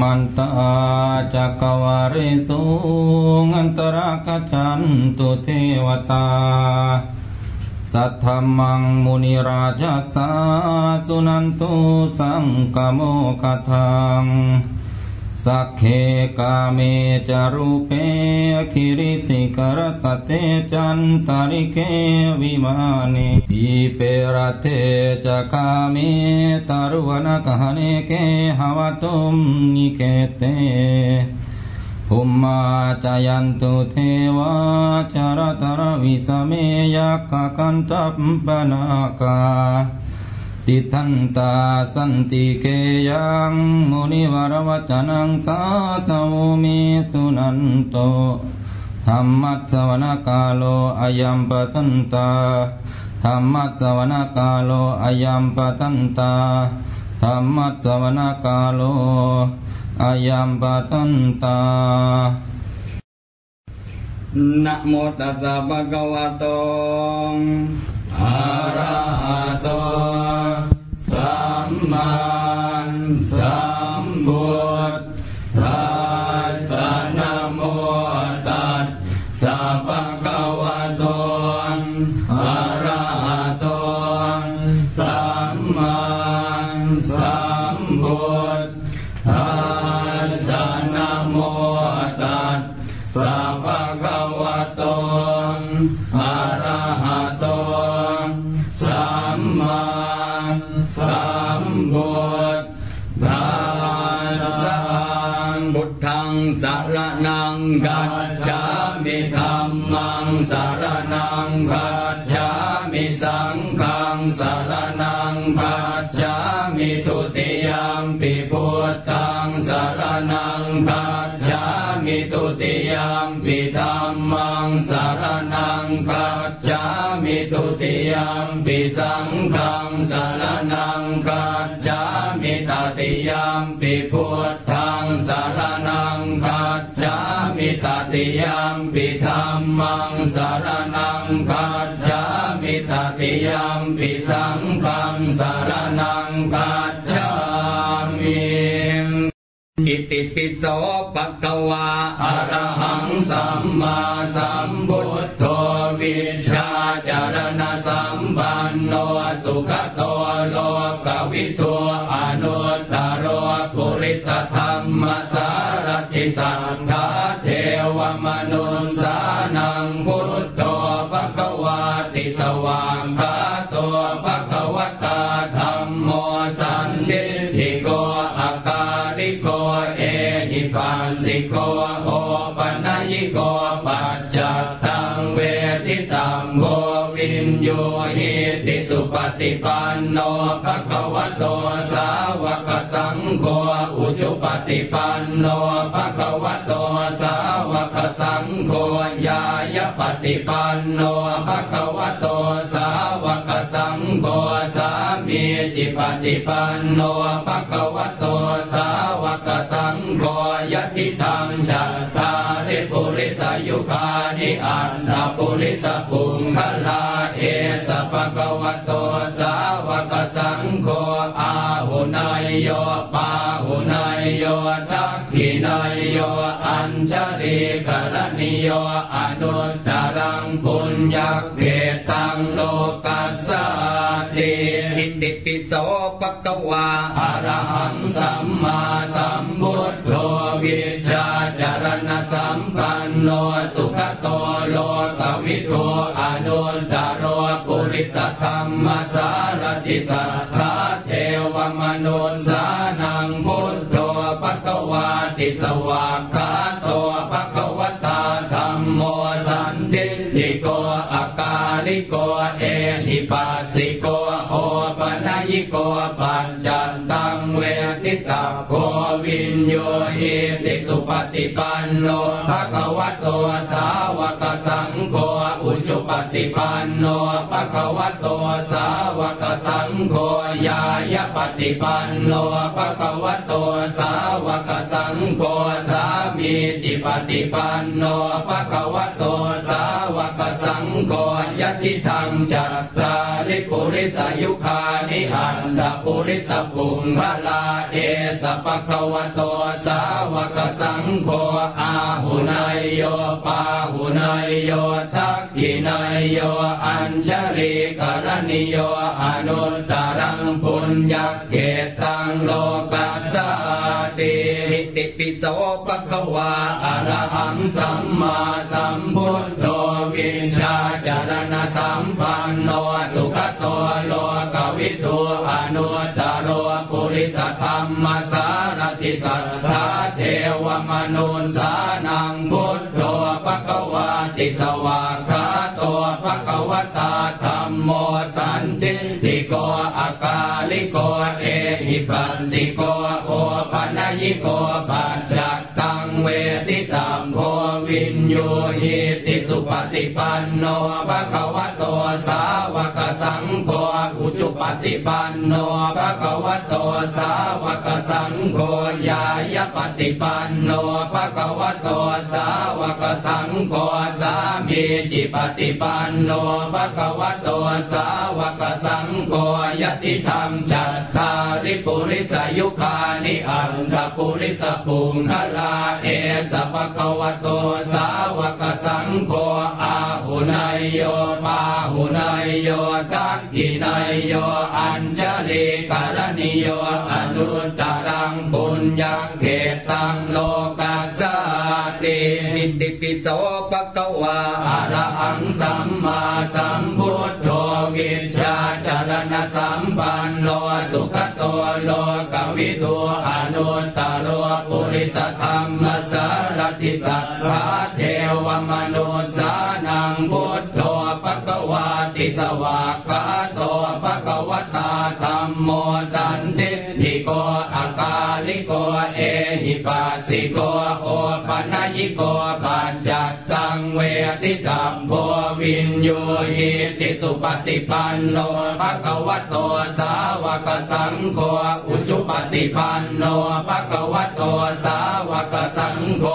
มันตาจักวาริสุงันตระกจันตุเทวตา สัทธมังมุนิราชสาสุนันตุสังกโมกทัง สักเคกาเมจารุเปคิริสิกรตเตจันตาริเกวิมานิปีเปรเทจักาเมตารุวนกหเนเกหวตุมนิเกเตภุมมาจายันตุเทวาจารตรวิสเมยักขกันตัปปนาคา ติทันตาสันติเกยังมุนิวรวจนังสาตวมิสุนันโตธรรมัสวนาคาโลอายัมปตันตาธรรมัสวนาคาโลอายัมปตันตาธรรมัสวนาคาโลอายัมปตันตานะโมตัสสะภะคะวะโต อะระหะโตสัมมา ยมปิสังฆังสารนังกัจฉามิตติยมปิพุทธังสารนังกัจฉามิตติยมปิธัมมังสารนังกัจฉามิตติยมปิสังฆังสารนังกัจฉามิ อิติปิโสปะกวาอะระหังสัมมาสัมพุทโธวิชาจารณสัมปันโนสุขโตโลกวิทูอนุตตรปุริสธรรมส โยหิติสุปฏิปันโนภะคะวะโตสา วกสังโฆอุชุปฏิปันโนภะคะวะโตสาวกสังโฆญายปฏิปันโนภะคะวะโตสาวกสังโฆสามีจิปฏิปันโนภะคะวะโตสาวกสังโฆยะทิทังจัตตาริปุริสายุคานิอันตปุริสปุงคลาเอสภะคะวะโตสาวกสังโฆอาหุนายโยปาหุนายโยทักขินายโยอัญชริกรณิโยอนุตตรังปุญญเกตังโลกัสสติอิติปิโสปะกวาอะระหังสัมมาสัมพุทโธวิชาจารณสัมปันโนสุขโตโลกวิทูอนุตตรปุริสธรรมสารติสัทธาเทว มนุสานังพุทโธปะกวาติสวากขาโตปะกวตาธรรมโมสันทิติโกอาการิโกเอหิปัสสิโกโอปนัยิโกปัจจันตังเวทิตาโกวินโยหิติสุปฏิปันโนภะคะวะโตสาวกสังโฆ ปฏิปันโนปะคะวะโตสาวกสังโฆญายปฏิปันโนปะคะวะโตสาวกสังโฆ ปฏิปันโนภะคะวะโตสาวกสังโฆยะติธรรมจัตตาริปุริสายุคานิอันตปุริสปุงพลาเอสปะคะวะโตสาวกสังโฆอาหุนายโยปาหุนายโยทักขินายโยอัญชลีกรณิโยอนุตตรังปุญญเกตังโลกัสสติ ติปิโสปะคะวาอะระหังสัมมาสัมพุทโธวินชาจารณสัมปันโนสุขโตโลกวิทูอนุตตโรปุริสธรรมสารติสัทธาเทวมนุสานังพุทโธปะคะวาติสวาคาโตปะคะวตาธรรมโมสันติติโกอากาลิโกเอหิปัสสิโก อิโกปัจจักตังเวทิตามโพวินโยหิติสุปฏิปันโนภะคะวะโตสาวก สังโฆอุจุปฏิปันโนภะคะวะโตสาวกสังโฆยายปฏิปันโนภะคะวะโตสาวกสังโฆสามีจิปฏิปันโนภะคะวะโตสาวกสังโฆยติธรรมจัตตาริปุริสายุคานิอันทปุริสปุงคลาเอสปะคะวะโตสาวกสังโฆอาหุนายโยปาหุนายโยทักขินายโยอัญชลีกรณิโยอนุตตรังปุญญเขตังโลกัสสตินิติปิโสปะคะวาอะระหังสัมมาสัมพุทโธวิชาจารณสัมปันโนสุขโตโลกวิทูอนุตตโรปุริสธรรมสารติสัทธาเทวมนุสานังพุทธ สวากขาโตปะคะวตาธรรมโมสันติทิโกอากาลิโกเอหิปัสสิโกโอปัญญิโกปัญจัต เวทิตัมโพวินโยหิติสุปฏิปันโนภะคะวะโตสาวกสังโฆอุจุปฏิปันโนภะคะวะโตสาวกสังโฆ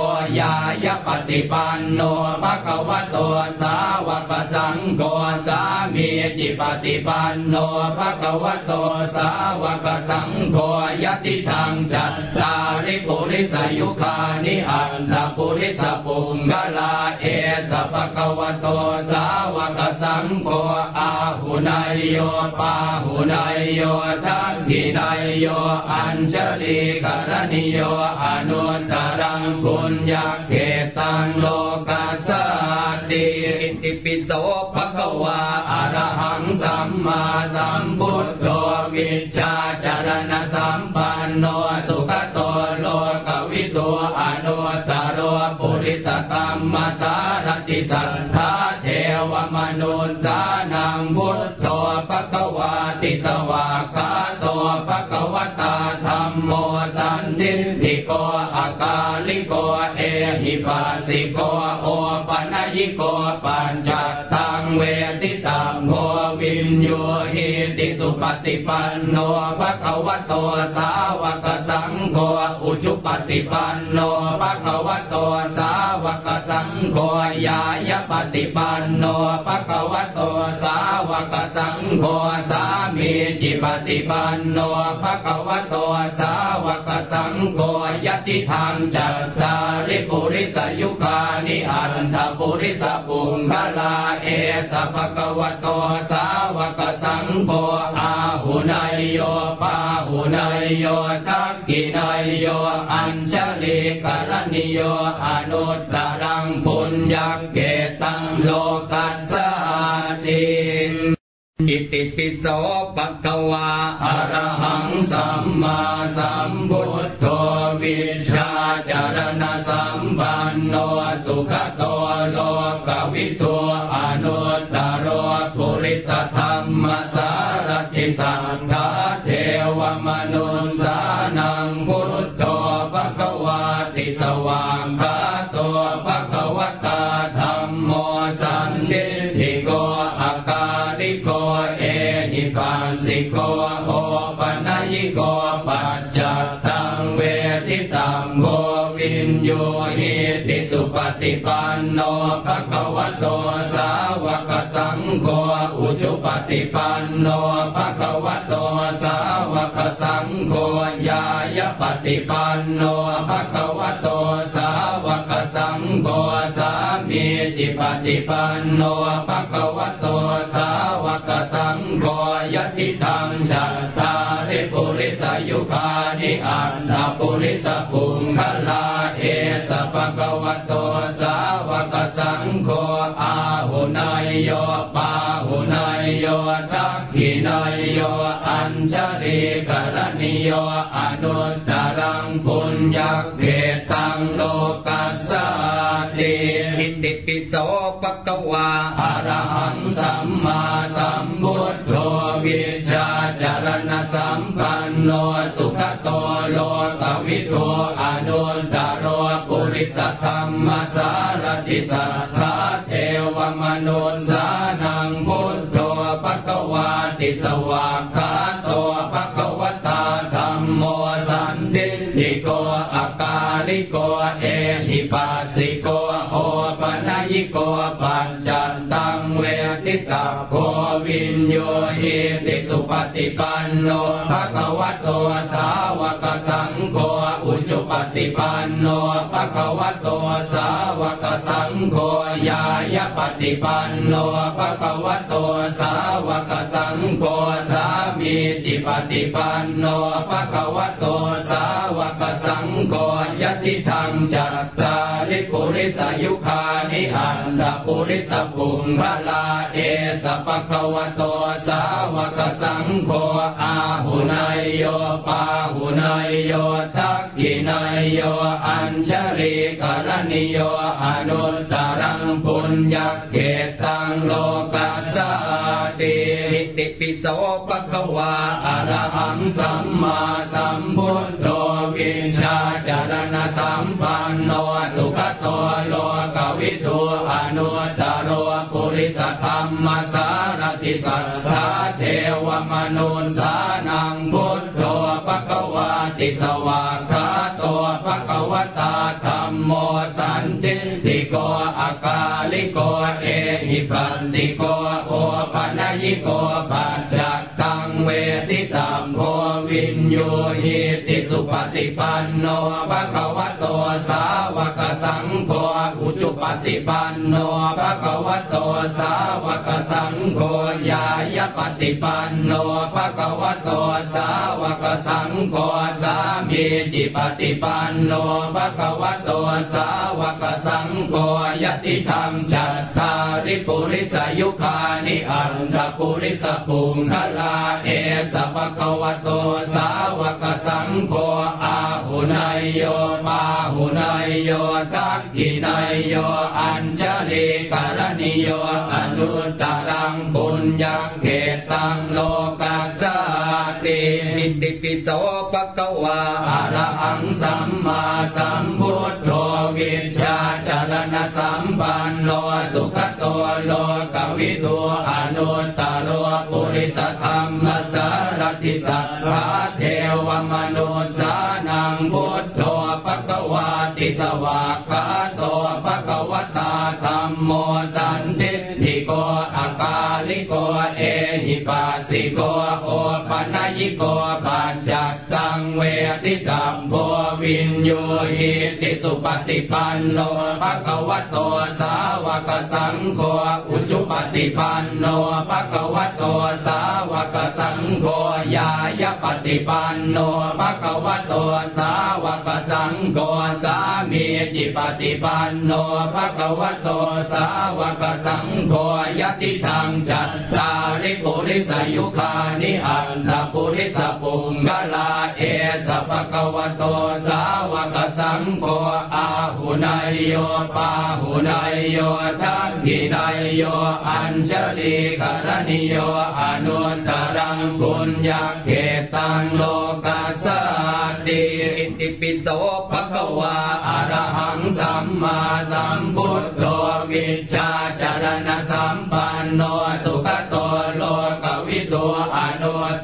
ยายปฏิปันโนภะคะวะโตสาวกสังโฆสามีจิปฏิปันโนภะคะวะโตสาวกสังโฆยติทางจัตตาริปุริสายุคานิอันตปุริสปุงกลาเอสภะคะวะโตสาวกสังโฆอาหุนายโยปาหุนายโยทักขินายโยอัญชลีกรณิโยอนุตตรังปุญญเขตังโลกัสสติอิติปิโสภะคะวาอะระหังสัมมาสัมพุทโธวิชาจารณสัมปันโนสุขโตโลกวิโตอนุตตโรปุ ริสธรรมสารติสัทธาเทวมนุสานังพุทโธภะคะวาติสวากาโตภะคะวตาธรรมโมสันทิทิโกอากาลิโกเอหิปัสสิโกโอปัญญิโกปัญจตังเวทิตัมโพวินโยหิติสุปฏิปันโนภะคะวะโตสาวกสัง โฆอุจุปฏิปันโนภะคะวะโตสาวกสังโฆยายปฏิปันโนภะคะวะโตสา วกสังโฆสามีจิปฏิปันโนภะคะวะโตสาวกสังโฆยติธรรมจัตตาริปุริสยุคานิอันทปุริสปุงคลาเอสภะคะวะโตสาวกสังโฆอาหุนายโยปาหุนายโยทักขินายโยอัญชลีกรณิโยอนุตตรังปุญญเกตังโลกัสสติ อิติปิโสปะคะวาอะระหังสัมมาสัมพุทโธวิชชาจารณสัมปันโนสุขโตโลกวิทูอนุตตโรปุริสธรรมสารติสังฆา โนภะคะวะโกสังงโฆอุชุปฏิปันโนภะคะวะโตสาวกสังโฆญายปฏิปันโนภะคะวะโตสาวกสังโฆสามีจิปฏิปันโนภะคะวะโตสาวกสังโฆยติธรรมจัตตาริปุริสยุคานิอันตปุริสปุงคลาเอสภะคะวะโตสาวกสังโฆอาหุนายโย ชลีกรณิโยอนุตตรังปุญญเกตังโลกัสสติอิติปิโสปะกวาอะระหังสัมมาสัมพุทโธวิชาจารณสัมปันโนสุขโตโลกวิโทอนุตตรโรปุริสธรรมสารติสัทธาเทวมนุษส ตโพวินโยหิติสุปฏิปันโนภะคะวะโตสาวกสังโฆอุชุปฏิปันโนภะคะวะโตสาวกสังโฆญายปฏิปันโนภะคะวะโตสาวกสังโฆสามีจิปฏิปันโนภะคะวะโตสาวกสังโฆยติธรรมจัตตาริปุริสยุคา นิอันตปุริสปุงพลาเอสปะควโตสาวกสังโฆอาหุนายโยปาหุนายโยทักขินายโยอัญชลีกรณิโยอนุตตรังปุญญเกตังโลกัสสติอิติปิโสปะควาอรหังสัมมาสัมพุทโธวินชาจารณสัมปันโนสุ นุสานังพุทโธปะคะวาติสวากขาโตปะคะวตาธรรมโมสันติติโกอากาลิโกเอหิปัสสิโกโอปนัยิโกปัจจักตังเวทิตามโพวินโยหิติสุปฏิปันโนภะคะวะโตสาวกสังโฆ ปฏิปันโนภะคะวะโตสาวกสังโฆญายปฏิปันโนภะคะวะโตสาวกสังโฆสามีจิปฏิปันโนภะคะวะโตสาวกสังโฆยติธรรมจัตตาริปุริสยุคานิอันตปุริสปุงคลาเอสภะคะวะโตสาวกสังโฆอาหุนายโยปาหุนายโยทักขินายโยอัญชลีกรณิโยอนุตตรังปุญญเขตังโลกัสสติอิติปิโสปะคะวาอะระหังสัมมาสัมพุทโธวิชาจารณสัมปันโนสุขโตโลกวิทูอนุตตรโรปุริสธรรมสารติสัทธาเทวมนุสานังพุทโธปะคะวาติสวากขาโต เอหิปัสสิโกโอปัญญิโกปัญจัก งเวทิตัมโพวินโยหิติสุปฏิปันโนภะคะวะโตสาวกสังโฆอุชุปฏิปันโนภะคะวะโตสาวกสังโฆญายปฏิปันโนภะคะวะโตสาวกสังโฆสามีจิปฏิปันโนภะคะวะโตสาวกสังโฆยติธรรมจัตตาริปุริสยุคานิอันตปุริสปุงกลาเอสภะคะวโตสาวกสังโฆอาหุนายโยปาหุนายโยทักขินายโยอัญชลีกรณิโยอนุตตรังปุญญเขตังโลกัสสติอิติปิโสภะคะวาอะระหังสัมมาสัมพุทโธวิชาจารณสัมปันโนสุขโตโลกวิโตอนุต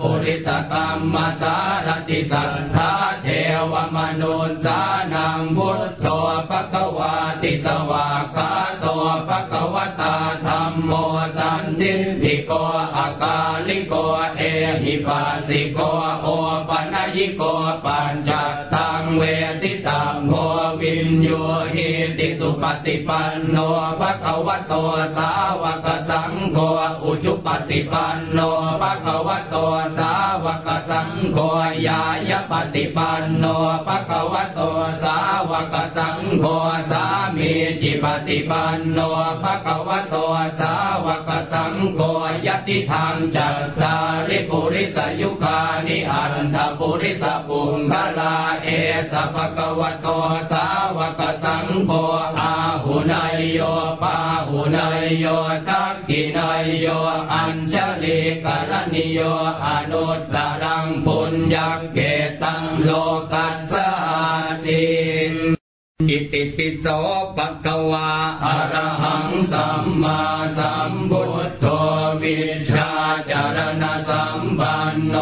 ปุริสธรรมสารติสัทธาเทวมนุสานังพุทโธภะคะวาติสวากาโตภะคะวตาธรรมโมทิติโกอากาลิโกเอหิปัสสิโกโอปัญญิโกปัญจตังเวทิตังโมวินโยหิติ สุปฏิปันโนภะคะวะโตสาวกสังโฆอุจุปฏิปันโนภะคะวะโตสาวกสังโฆยายปฏิปันโนภะคะวะโตสาวกสังโฆสามีจิปฏิปันโนภะคะวะโตสาวกสังโฆยติธรรมจัตตาริปุริสยุคานิอันทปุริสปุงคลาเอสภะคะวะโตสาวกสังโฆอาหุนายโยปาหุนายโยทักขินายโยอัญชลิกรณิโยอนุตตรังปุญญเกตังโลกัสสาติอิติปิโสปะคะวาอะระหังสัมมาสัมพุทโธวิชาจารณสัมปันโน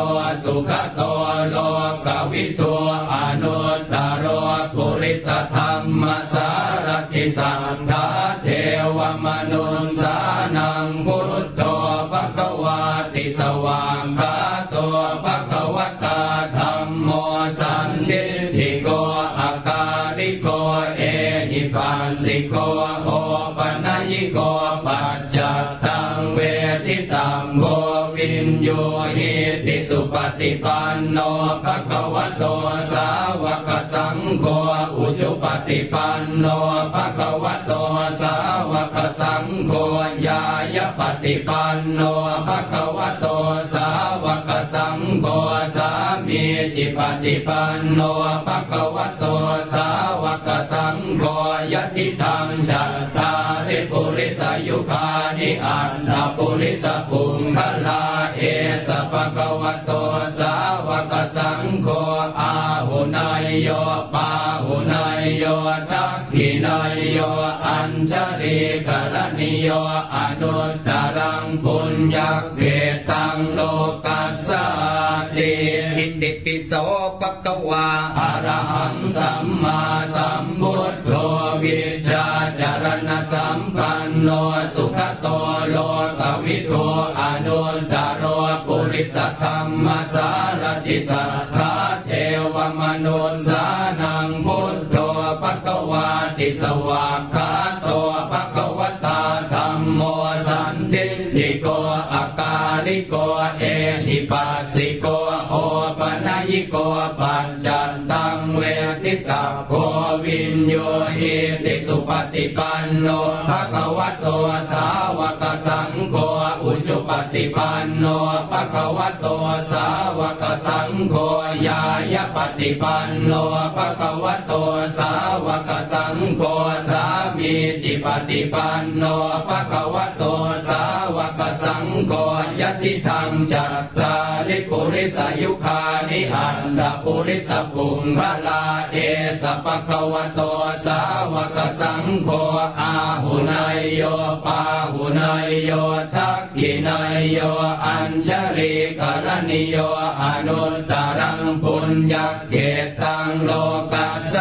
สุขโตโลกวิทูอนุ ฏิปันโนภะ ฏิปันโนภะคะวะโตสาวกสังโฆยายปฏิปันโนภะคะวะโตสาวกสังโฆสามีจิปฏิปันโนภะคะวะโตสาวกสังโฆยติธรรมจัตตาริปุริสยุคานิอันตปุริสปุงคลาเอสภะคะวะโตสาวกสังโฆอาหุนา ยโยปาหุนายโยทักขินายโยอัญชลิกรณิโยอนุตตรังปุญญเกตังโลกัสสาติอิติปิโสปะคะวาอะระหังสัมมาสัมพุทโธวิชาจารณสัมปันโนสุขโตโลกวิทูอนุตตรโรปุริสธรรมสารติสัทธาเท วมนุสานังพุทโธปะกวาติสวากขาโตภะคะวตาธรรมโมสันทิติโกอาการิโกเอหิปัสสิโกโอปัญญิโกปัญจ ทิตาโควินโยหิติสุปฏิปันโนภะคะวะโตสาวกสังโฆอุจุปฏิปันโนภะคะวะโตสาวกสังโฆยายปฏิปันโนภะคะวะโตสาวกสังโฆสา มีจิปฏิปันโนภะคะวะโตสาวกสังโฆยติธรรมจัตตาริปุริสยุคานิอันตปุริสปุงคลาเอสภะคะวะโตสาวกสังโฆอาหุนายโยปาหุนายโยทักขินายโยอัญชริกรณิโยอนุตตรังปุญญเกตังโลกัสส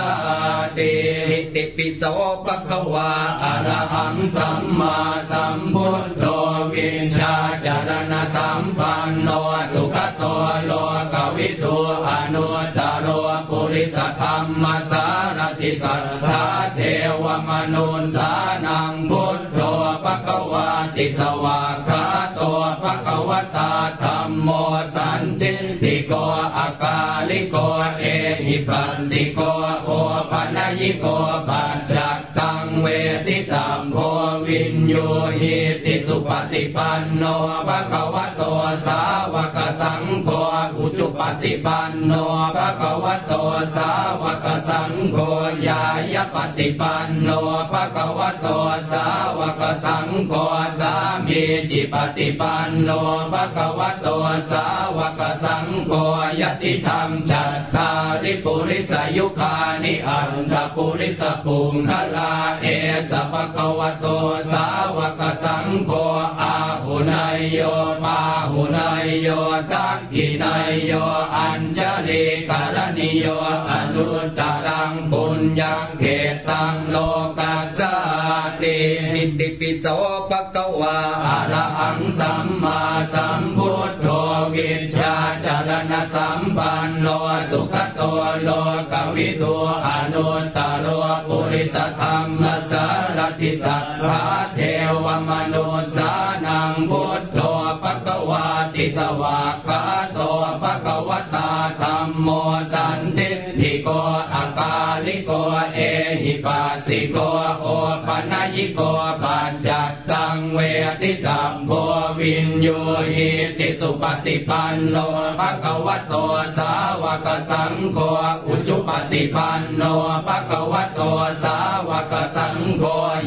ติอิติปิโสภะคะววาอะระหังสัมมาสัมพุทโธวินชาจารณสัมปันโนสุขโตโลกวิทูอนุตตรโรปุริสธรรมสารติสัทธาเทวมนุนสานังพุทโธภะคะวาติสวากาโตภะคะวตาธรรมโมสันติติโกอาการิโกเอหิปัสสิโกโอปัญญิโกปัจจั เวทิตัมโพวินโยหิติสุปฏิปันโนภะคะวะโตสาวกสังโฆอุจุปฏิปันโนภะคะวะโตสาวกสังโฆยายปฏิปันโนภะคะวะโตสาวกสังโฆสามีจิปฏิปันโนภะคะวะโตสาวกสังโฆยติธรรมจัตตาริปุริสยุคานิอันทปุริสปุงคลาเอสัพพะวะโตสาวกสังโฆอา หุนายโยปาหุนายโยทักขินายโยอัญชลีกรณิโยอนุตตรังปุญญังเขตังโลกัสสติอิติปิโสปะกวาอะระหังสัมมาสัมพุทโธวิชาจารณสัมปันโนสุขโตโลกวิทูอนุตตรปุริสธรรมสารติสัทธาเทวมนุสานังพุทโธปะกวาติสวากขาโตปะกวตาธรรมโมสันติทิโกอากาลิโกเอหิปัสสิโกโอปัญญิโกปั เวทิตัมโพวินโยหิติสุปฏิปันโนภะคะวะโตสาวกสังโฆอุจุปฏิปันโนภะคะวะโตสาวกสังโฆ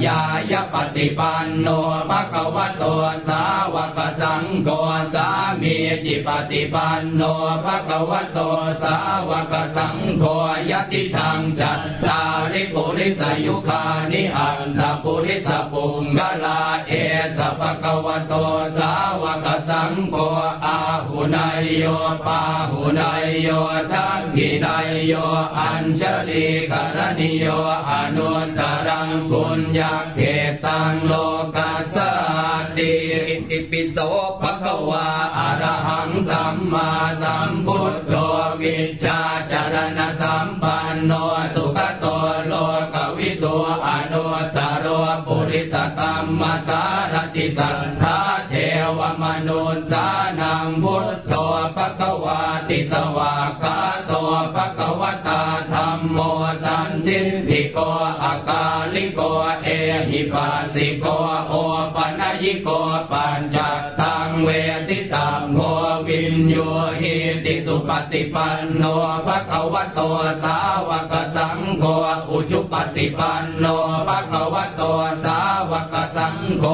ยายปฏิปันโนภะคะวะโตสาวกสังโฆสามีจิปฏิปันโนภะคะวะโตสาวกสังโฆยติทางจัตตาริปุริสยุคานิอันตปุริสปุงกลาเอสภะคะวโตสาวกสังโฆอาหุนายโยปาหุนายโยทักขินายโยอัญชลีกรณิโยอนุตตรังปุญญาเขตังโลกัสสติอิติปิโสภะคะวาอระหังสัมมาสัมพุทโธวิชาจารณสัมปันโนสุขโตโลกวิทูอนุ ริสธรรมาสารติสัทธาเทวมนุสานังพุทโธปะกวาติสวากาโตปะกวตาธรรมโมสันทิทิโกอากาลิโกเอหิปัสสิโกโอปัญญิโกปัญจตังเวทิตัมโพวินโยหิ ฏิปันโนภะคะวะโตสาวกสังโฆอุจุปฏิปันโนภะคะวะโตสาวกสังโฆ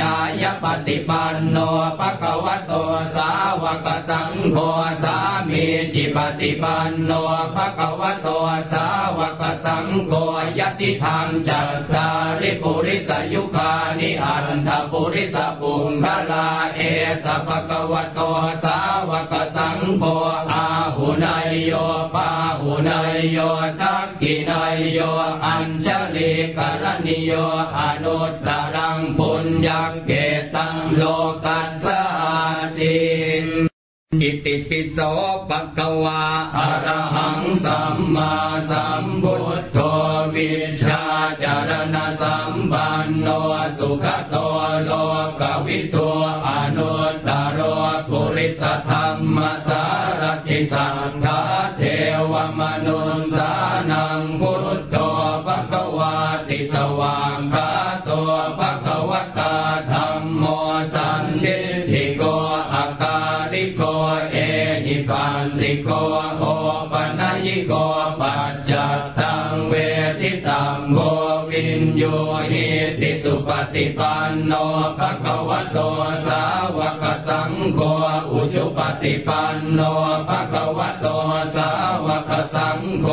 ยายปฏิปันโนภะคะวะโตสาวกสังโฆสามีจิปฏิปันโนภะคะวะโตสาวกสังโฆยติธรรมจัตตาริปุริสยุคานิอันทปุริสปุงคลาเอสภะคะวะโตสาวกสังโฆอา หุนายโยปาหุนายโยทักขินายโยอัญชลีกรณิโยอนุตตรังปุญญเกตังโลกัสสติอิติปิโสปะกวาอะระหังสัมมาสัมพุทโธวิชาจารณสัมปันโนสุขโตโลกวิทูอนุตตรปุริสธรรมสา รติสัทธาเทวมนุสานังพุทโธปะกวาติสว่างคาโตปะกวตาธรรมโมสันทิทิโกอากาลิโกเอหิปัสสิโกโอปัญญิโกปัจจตังเวทิตัมโพวินโยหิติสุปฏิปันโนภะคะวะโตสาวก สังโฆอุชุปฏิปันโนภะคะวะโตสาวกสังโฆ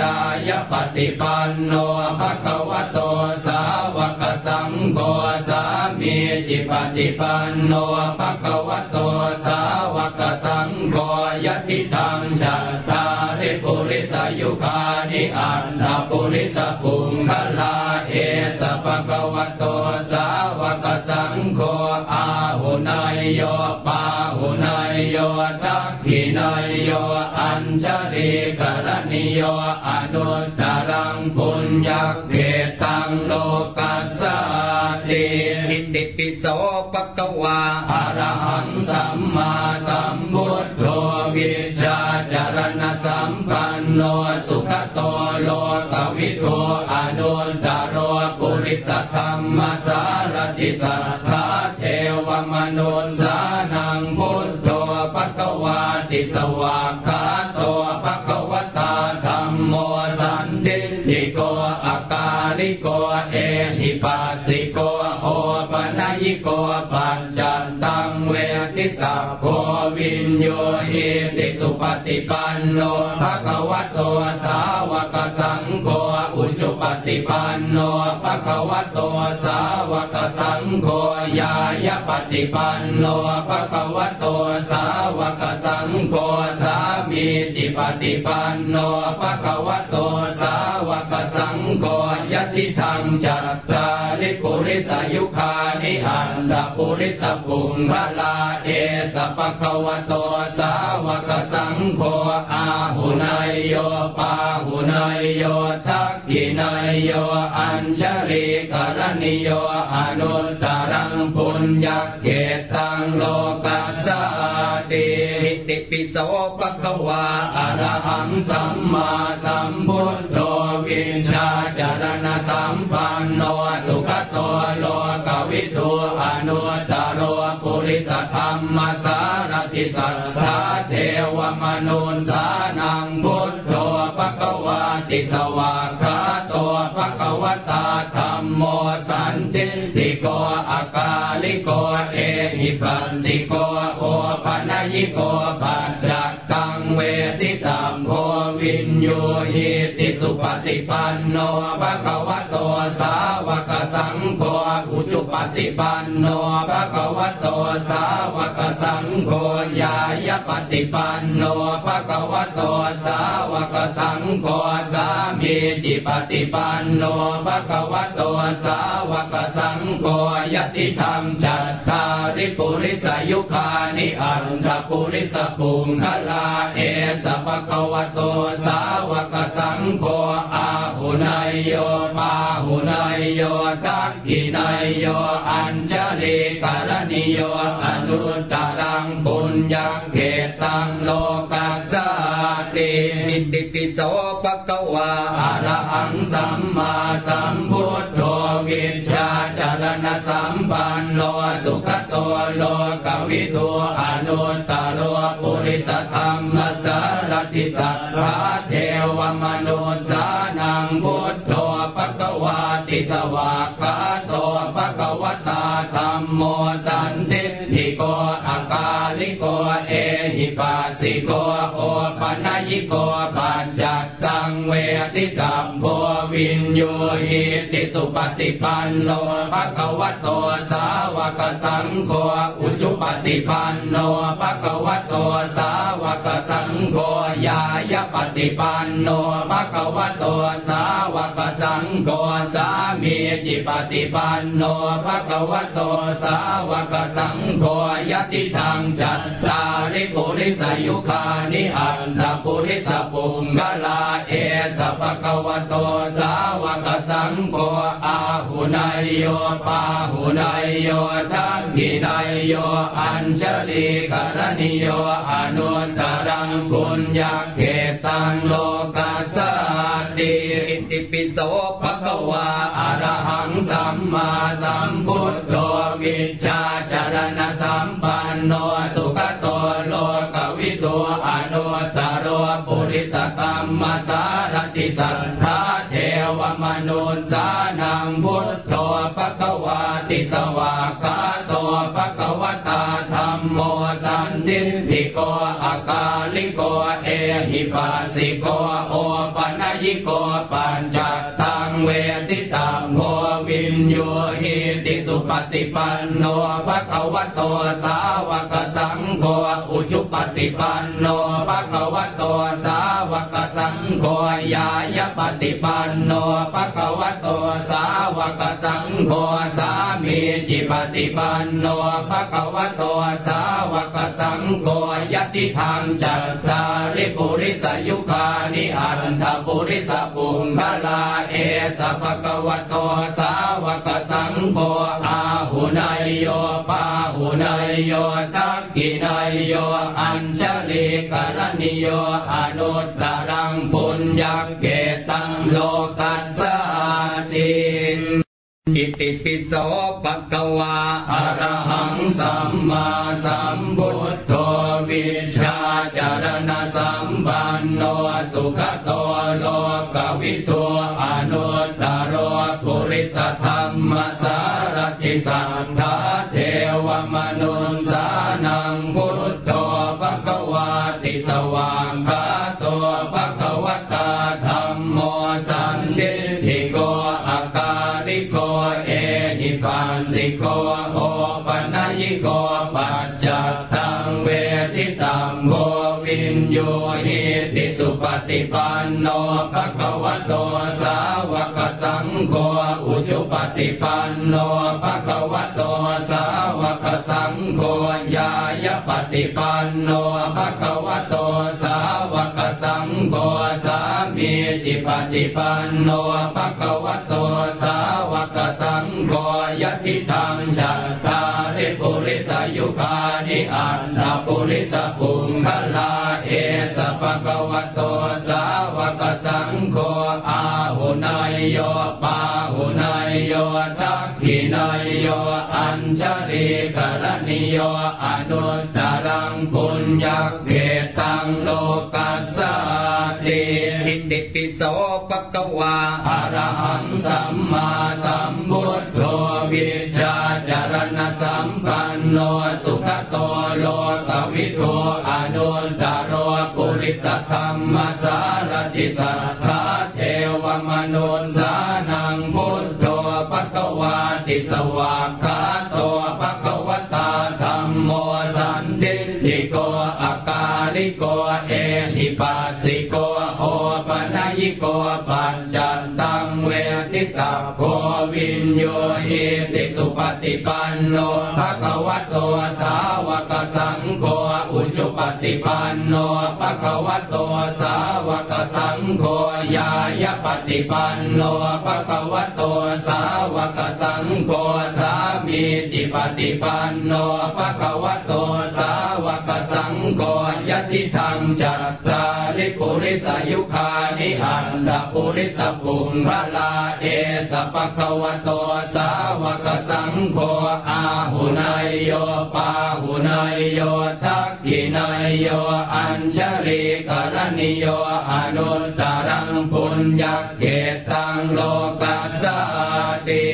ยายปฏิปันโนภะคะวะโตสาวกสังโฆสามีจิปฏิปันโนภะคะวะโตสาวกสังโฆยติธรรมจัตตาริปุริสยุคานิอันตปุริสปุงคลาเอสภะคะวะโตสาวกสังโฆอาหุนายโยปาหุนายโยทักขินายโยอัญชลีกรณิโยอนุตตรังปุญญเกตังโลกัสสติอิติปิโสปะกวาอะระหังสัมมาสัมพุทโธวิชาจารณสัมปันโนสุขโตโลกวิทูอนุตตรปุริสธรรมสารติสัทธาเทว มนุสานังพุทโธปะกวาติสวากขาโตปะกวตาธรรมโมสันติทิโกอากาลิโกเอหิปัสสิโกโอปัญญิโกปัญจันตังเวทิตาโพวินโยหิติสุปฏิปันโนภะคะวะโตสาวกสังโฆ ปฏิปันโนภะคะวะโตสาวกสังโฆยายะปฏิปันโนภะคะวะโตสาวกสังโฆสา มีจิปฏิปันโนภะคะวะโตสาวกสังโฆยติธรรมจัตตาริปุริสายุคานิอันตปุริสปุงพลาเอสปะคะวะโตสาวกสังโฆอาหุนายโยปาหุนายโยทักขินายโยอัญชลีกรณิโยอนุตตรังปุญญเกตังโลกัสสติติปิโสปะคะวาอะระหังสัมมาสัมพุทโธวินชาจารณสัมปันโนสุขโตโลกวิทูอนุตตรโรปุริสธรรมสารติสัทธาเทวมนุสานังพุทโธปะคะวาติสวากขาโตปะคะวตาธรรมโมสันติติโกอากาลิโกเอหิปัสสิโกโอปัญญิโกปัจจ กังเวทิตามโพวินโยหิติสุปฏิปันโนภะคะวะโตสาวกสังโฆ จุปฏิปันโนภะคะวะโตสาวกสังโฆยายปฏิปันโนภะคะวะโตสาวกสังโฆสามีจิปฏิปันโนภะคะวะโตสาวกสังโฆยติธรรมจัตตาริปุริสายุคานิอันทปุริสปุงคลาเอสปะคะวะโตสาวกสังโฆอาหุนายโยปาหุนายโยทักขินายโยอัญชลีกรณิโยอนุตตรังปุญญเขตังโลกัสสตินิติปิโสปะคะวาอะระหังสัมมาสัมพุทโธวิชชาจารณสัมปันโนสุขโตโลกวิทูอนุตตรโรปุริสธรรมสารติสัทธาเทวมนุสานังพุทโธ สวากขาโตปะคะวตาธรรมโมสันติทิโกอาคาลิโกเอหิปัสสิโกโอปัญญิโกปัญจตังเว ทิตัมโพวินโยหิติสุปฏิปันโนภะคะวะโตสาวกสังโฆอุจุปฏิปันโนภะคะวะโตสาวกสังโฆยายะปฏิปันโนภะคะวะโตสาวกสังโฆสามีจิปฏิปันโนภะคะวะโตสาวกสังโฆยติธรรมจัตตาริปุริสายุคานิอันตปุริสปุงกลาเอสภะคะวะโตสาวกสังโฆอาหุนายโยปาหุนายโยทักขินายโยอัญชลีกรณิโยอนุตตรังปุญญเขตังโลกัสสติอิติปิโสภะคะวาอะระหังสัมมาสัมพุทโธวิชชาจารณสัมปันโนสุ ธรรมสารติสัทธาเทวมนุสานังพุทโธปะกวาติสวากาโตปะกวตาธรรมโมสันติทิโกอากาลิโกเอหิปัสสิโกโอปัญญิโกปัญจตังเวทิต โยหิติสุปฏิปันโนภะคะวะโตสาวกสังโฆอุจุปฏิปันโนภะคะวะโตสาวกสังโฆยายปฏิปันโนภะคะวะโตสาวกสังโฆสามีจิปฏิปันโนภะคะวะโตสาวกสังโฆยติธรรมจัตตาริปุริสายุคานิอันทปุริสปุงคลาเอสภะคะวะโตสาวกปสังโฆอาหุนายโยปาหุนายโยทักกินายโยอัญชลีกรณิโยอนุตตรังปุญญเกตังโลกัสสติ อิติปิโสปะกวาอะระหังสัมมาสัมพุทโธวิชาจารณสัมปันโนสุขโตโลกวิทูอนุตตรโรปุริสธรรมสารติสัทธาเทวมนุสา ภะคะวะโตสาวกสังโฆอุชุปฏิปันโนภะคะวะโตสาวกสังโฆญายปฏิปันโนภะคะวะโตสาวกสังโฆสามีจิปฏิปันโนภะคะวะโตสาวกสังโฆยติธรรมจัตตาริปุริสยุคานิอันตปุริสปุงคลาเอสภะคะวะโต โยปาหุนายโยทักขินายโยอัญชริกรณิโยอนุตตรังปุญญเกตังโลกัสสติอิติปิโสปะกวาอะระหังสัมมาสัมพุทโธวิชาจารณสัมปันโนสุขโตโลกวิโทอนุตตรโรปุริสธรรมสารติสัทธาเทวม นุสานังพุทโธปะกวาติสวากขาโตปะกวตาธรรมโมสันติติโกอาการิโกเอหิปัสสิโกโอปนัยิโกปัจจันตังเวทิตาโกวินโยหิติสุปฏิปันโนภะคะวะโตสาวกสังโฆอุ ชุปฏิปันโนปะคะวะโตสาวกสังโฆญายปฏิปันโนปะคะวะโตสาวกสังโฆสามีจิปฏิปันโนปะคะวะโตสาวกสังโฆยติธรรมจัตตา ริสยุคานิอันตปุริสปุงพลาเอสปะควโตสาวกสังโฆอาหุนายโยปาหุนายโยทักขินายโยอัญชริกรณิโยอนุตตรังปุญญเกตังโลกัสสติ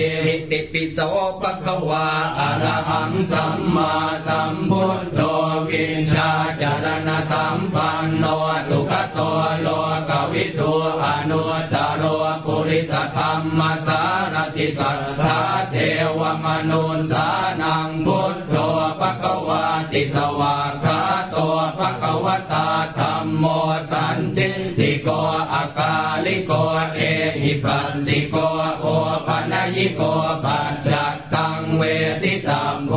ติปิโสปะคะวาอรหังสัมมาสัมพุทโธวินชาจารณสัมปันโนสุ นุสานังพุทโธปะควาติสวากขาโตปะคะวตาธรรมโมสันติติโกอากาลิโกเอหิปัสสิโกโอปัญญิโกปัจจัตตังเวทิตัมโพ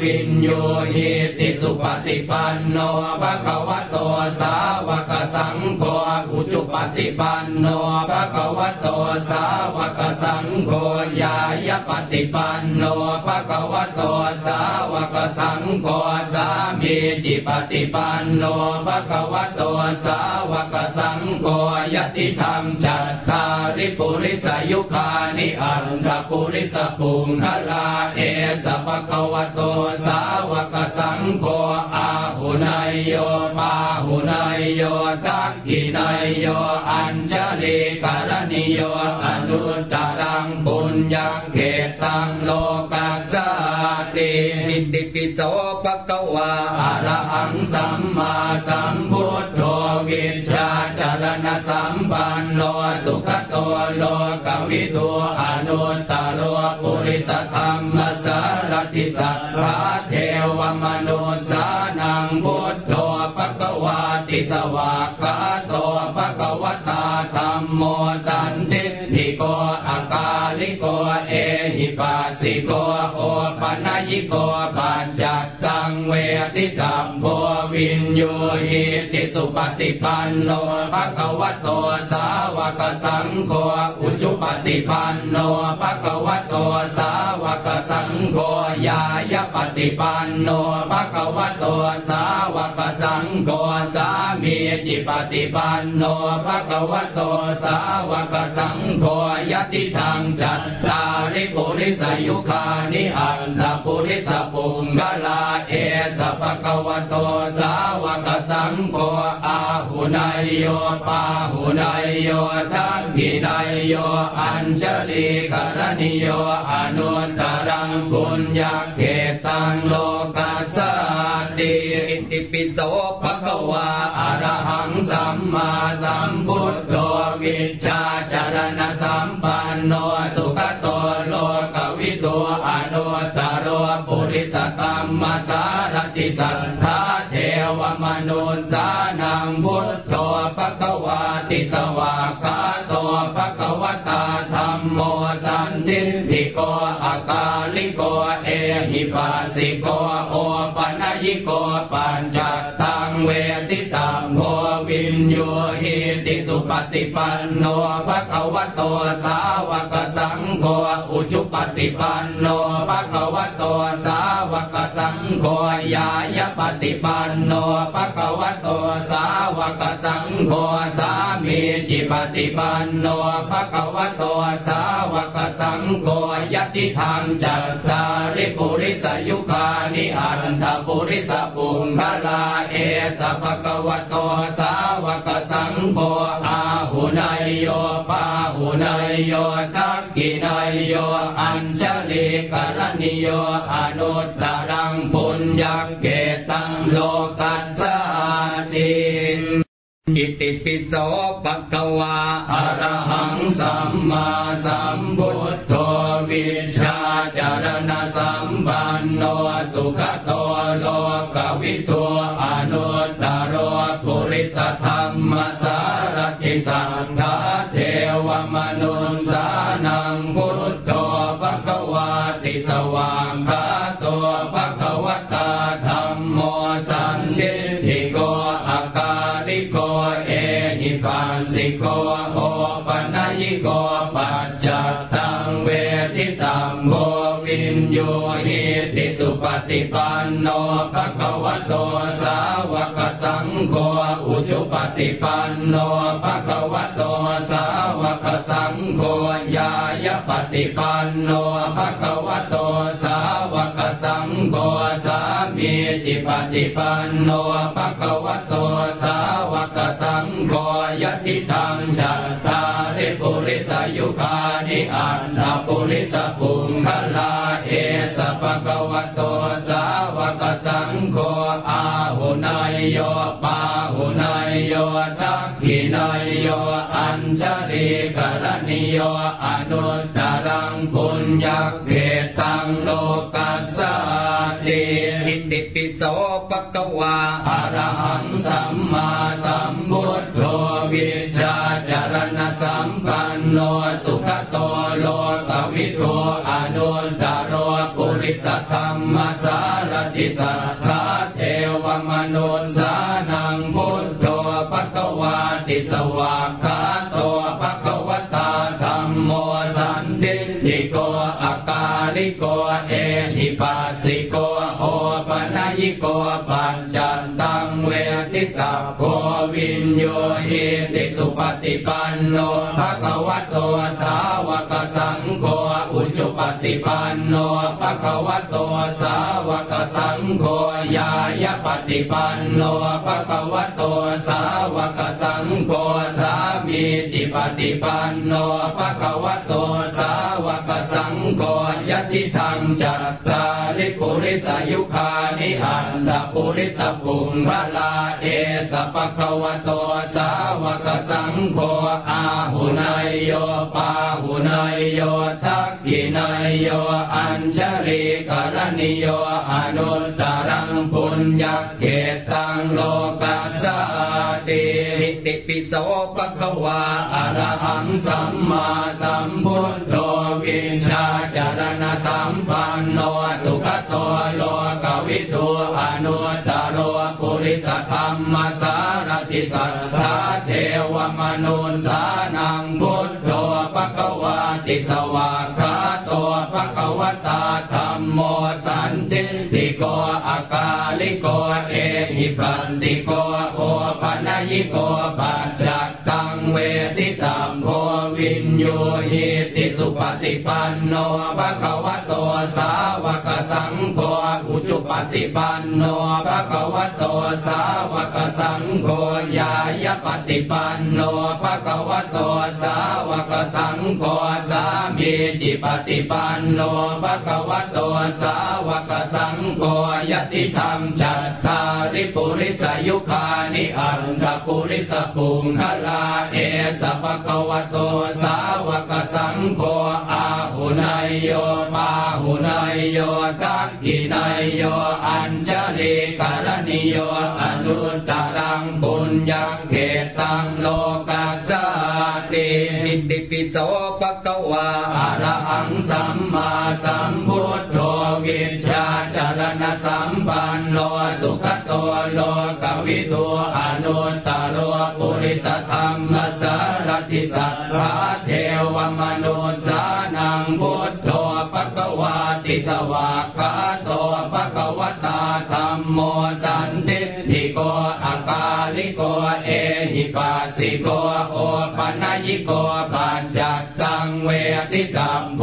วินโยหิติสุปฏิปันโนภะควะโตสาวกสังโฆ ฏิปันโนภะคะวะโตสาวกสังโฆญายปฏิปันโนภะคะวะโตสาวกสังโฆสามีจิปฏิปันโนภะคะวะโตสาวกสังโฆยติธรรมจัตตาริปุริสยุคานิอันทปุริสปุงคลาเอสภะคะวะโตสาวกสังโฆอาหุนายโยปาหุนายโยทักขินายโยอัญชลิกรณิโยอนุตตรังปุญญเขตังโลกัสสติอิติปิโสปะคะวาอะระหังสัมมาสัมพุทโธวิชาจารณสัมปันโนสุขโตโลกวิทูอนุตตรโรปุริสธรรมสารติสัทธาเทวมนุสานังพุทโธปะคะวาติสวากขาโต ปัสสิโกโอปัญญิโกปัญจ งเวทิตัมโพวินโยหิติสุปฏิปันโนภะคะวะโตสาวกสังโฆอุชุปฏิปันโนภะคะวะโตสาวกสังโฆญายปฏิปันโนภะคะวะโตสาวกสังโฆสามีจิปฏิปันโนภะคะวะโตสาวกสังโฆยติทางจัตตาริปุริสยุคานิอันตปุริสปุงกลาเอสภะคะวะโตสาวกสังโฆอาหุนายโยปาหุนายโยทักขินายโยอัญชลีกรณิโยอนุตตรังปุญญเขตังโลกัสสติอิติปิโสภะคะวาอะระหังสัมมาสัมพุทโธวิชาจารณสัมปันโนสุขโตโลกวิโตอนุต ริสตัมมาสารติสัทธาเทวมนุนสานังพุทโธปะกวาติสวากาโตปะกวตาธรรมโมสันทิทิโกอากาลิโกเอหิปัสสิโกโอปัญญิโกปัญจ โยหิติสุปฏิปันโนภะคะวะโตสาวกสังโฆอุจุปฏิปันโนภะคะวะโตสาวกสังโฆยายปฏิปันโนภะคะวะโตสาวกสังโฆสามีจิปฏิปันโนภะคะวะโตสาวกสังโฆยติธรรมจัตตาริปุริสยุคานิอันทปุริสปุงคลาเอสภะคะวะโตสาวกปสังโฆอาหุนายโยปาหุนายโยทักกินายโยอัญชลิกรณิโยอนุตตรังปุญญเกตังโลกัสสาติอิติปิโสปะคะวาอรหังสัมมาสัมพุทโธวิชาจารณสัมปันโนสุขโตโลกวิทูอนุ ปิปันโนภะคะวะโตสาวกสังโฆอุชุปติปันโนภะคะวะโตสาวกสังโฆยา ปฏิปันโนภะคะวะโตสาวกสังโฆสามีจิปฏิปันโนภะคะวะโตสาวกสังโฆยติธรรมจัตตาริปุริสยุคานิอันทปุริสปุงคลาเอสภะคะวะโตสาวกสังโฆอาหุนายโยปาหุนายโยทักข นายโยอัญชลิกรณิโยอนุตตรังปุญญเกตังโลกัสสาติอิติปิโสปะคะวาอะระหังสัมมาสัมพุทโธวิชาจารณสัมปันโนสุขโตโลกวิทูอนุตตรโรปุริสธรรมสารติสัทธาเทวมนุษสานั ติสวากขาโตปะคะวตาธรรมโมสันทิติโกอาการิโกเอหิปัสสิโกโอปัญญิโกปัญจันตังเวทิตาโกวินโยหิติสุปฏิปันโนภะคะวะโตสาวกสังโฆ อุชุปฏิปันโนภะคะวะโตสาวกสังโฆยายปฏิปันโนภะคะวะโตสาวกสังโฆสามีจิปฏิปันโนภะคะวะโตสาวกสังโฆยติธรรมจัตตาริปุริสายุคานิอันตปุริสปุงพลาเอสปะคะวะโตสาวกสังโฆอาหุนายโยปาหุนายโยทักขินายโยอัญชลิกรณิโยอนุตตรังปุญญเกตังโลกัสสาติอิติปิโสปะคะวาอะระหังสัมมาสัมพุทโธวินชาจารณสัมปันโนสุขโตโลกวิทูอนุตตรโรปุริสธรรมสารติสัทธาเทวมนุสานังพุทโธปะคะวาติสวาก โกอากาลิโกเอหิปัสสิโกโอปัญญิโกปัจจตัง เวทิตามโพวินโยหิติสุปฏิปันโนภะคะวะโตสาวกสังโฆอุจุปฏิปันโนภะคะวะโตสาวกสังโฆยายปฏิปันโนภะคะวะโตสาวกสังโฆสามีจิปฏิปันโนภะคะวะโตสาวกสังโฆยติธรรมจัตตาริปุริสยุคานิอันทปุริสปุงคลาเอสภะคะวะโตสาวกสังโฆอาหุนายโยปาหุนายโยทักขินายโยอัญชลีกรณิโยอนุตตรังปุญญเขตังโลกัสสติอิติปิโสปะกวาอะระหังสัมมาสัมพุทโธวิชา จารณสัมปันโนสุขโตโลกวิทูอนุตตโรปุริสธรรมสารติสัทธาเทวมนุสานังพุทโธปะกวาติสวากขาโตปะกวตาธรรมโมสันติทิโกอากาลิโกเอหิปัสสิโกโอปัญญิโกปัญจ งเวทิตัมโพ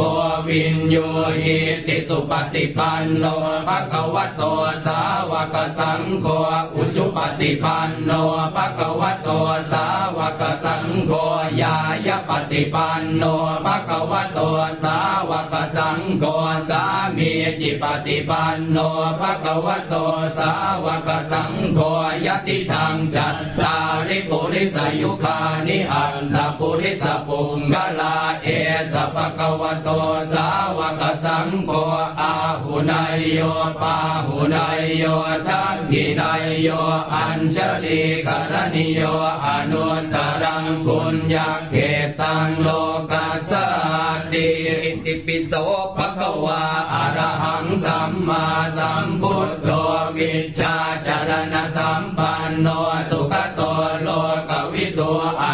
วินโยหิติสุปฏิปันโนภะคะวะโตสาวกสังโฆอุชุปฏิปันโนภะคะวะโตสาวกสังโฆยายปฏิปันโนภะคะวะโตสาวกสังโฆสามีจิปฏิปันโนภะคะวะโตสาวกสังโฆยติทางจัตตาริปุริสยุคานิอันตปุริสปุงกลาเอสภะคะวะโตสาวกสังโฆอาหุนายโยปาหุนายโยทักขินายโยอัญชลีกรณิโยอนุตตรังคุญญาเขตังโลกัสสติอิติปิโสภะคะวาอะระหังสัมมาสัมพุทโธวิชาจารณสัมปันโนสุขโตโลกวิทูอนุต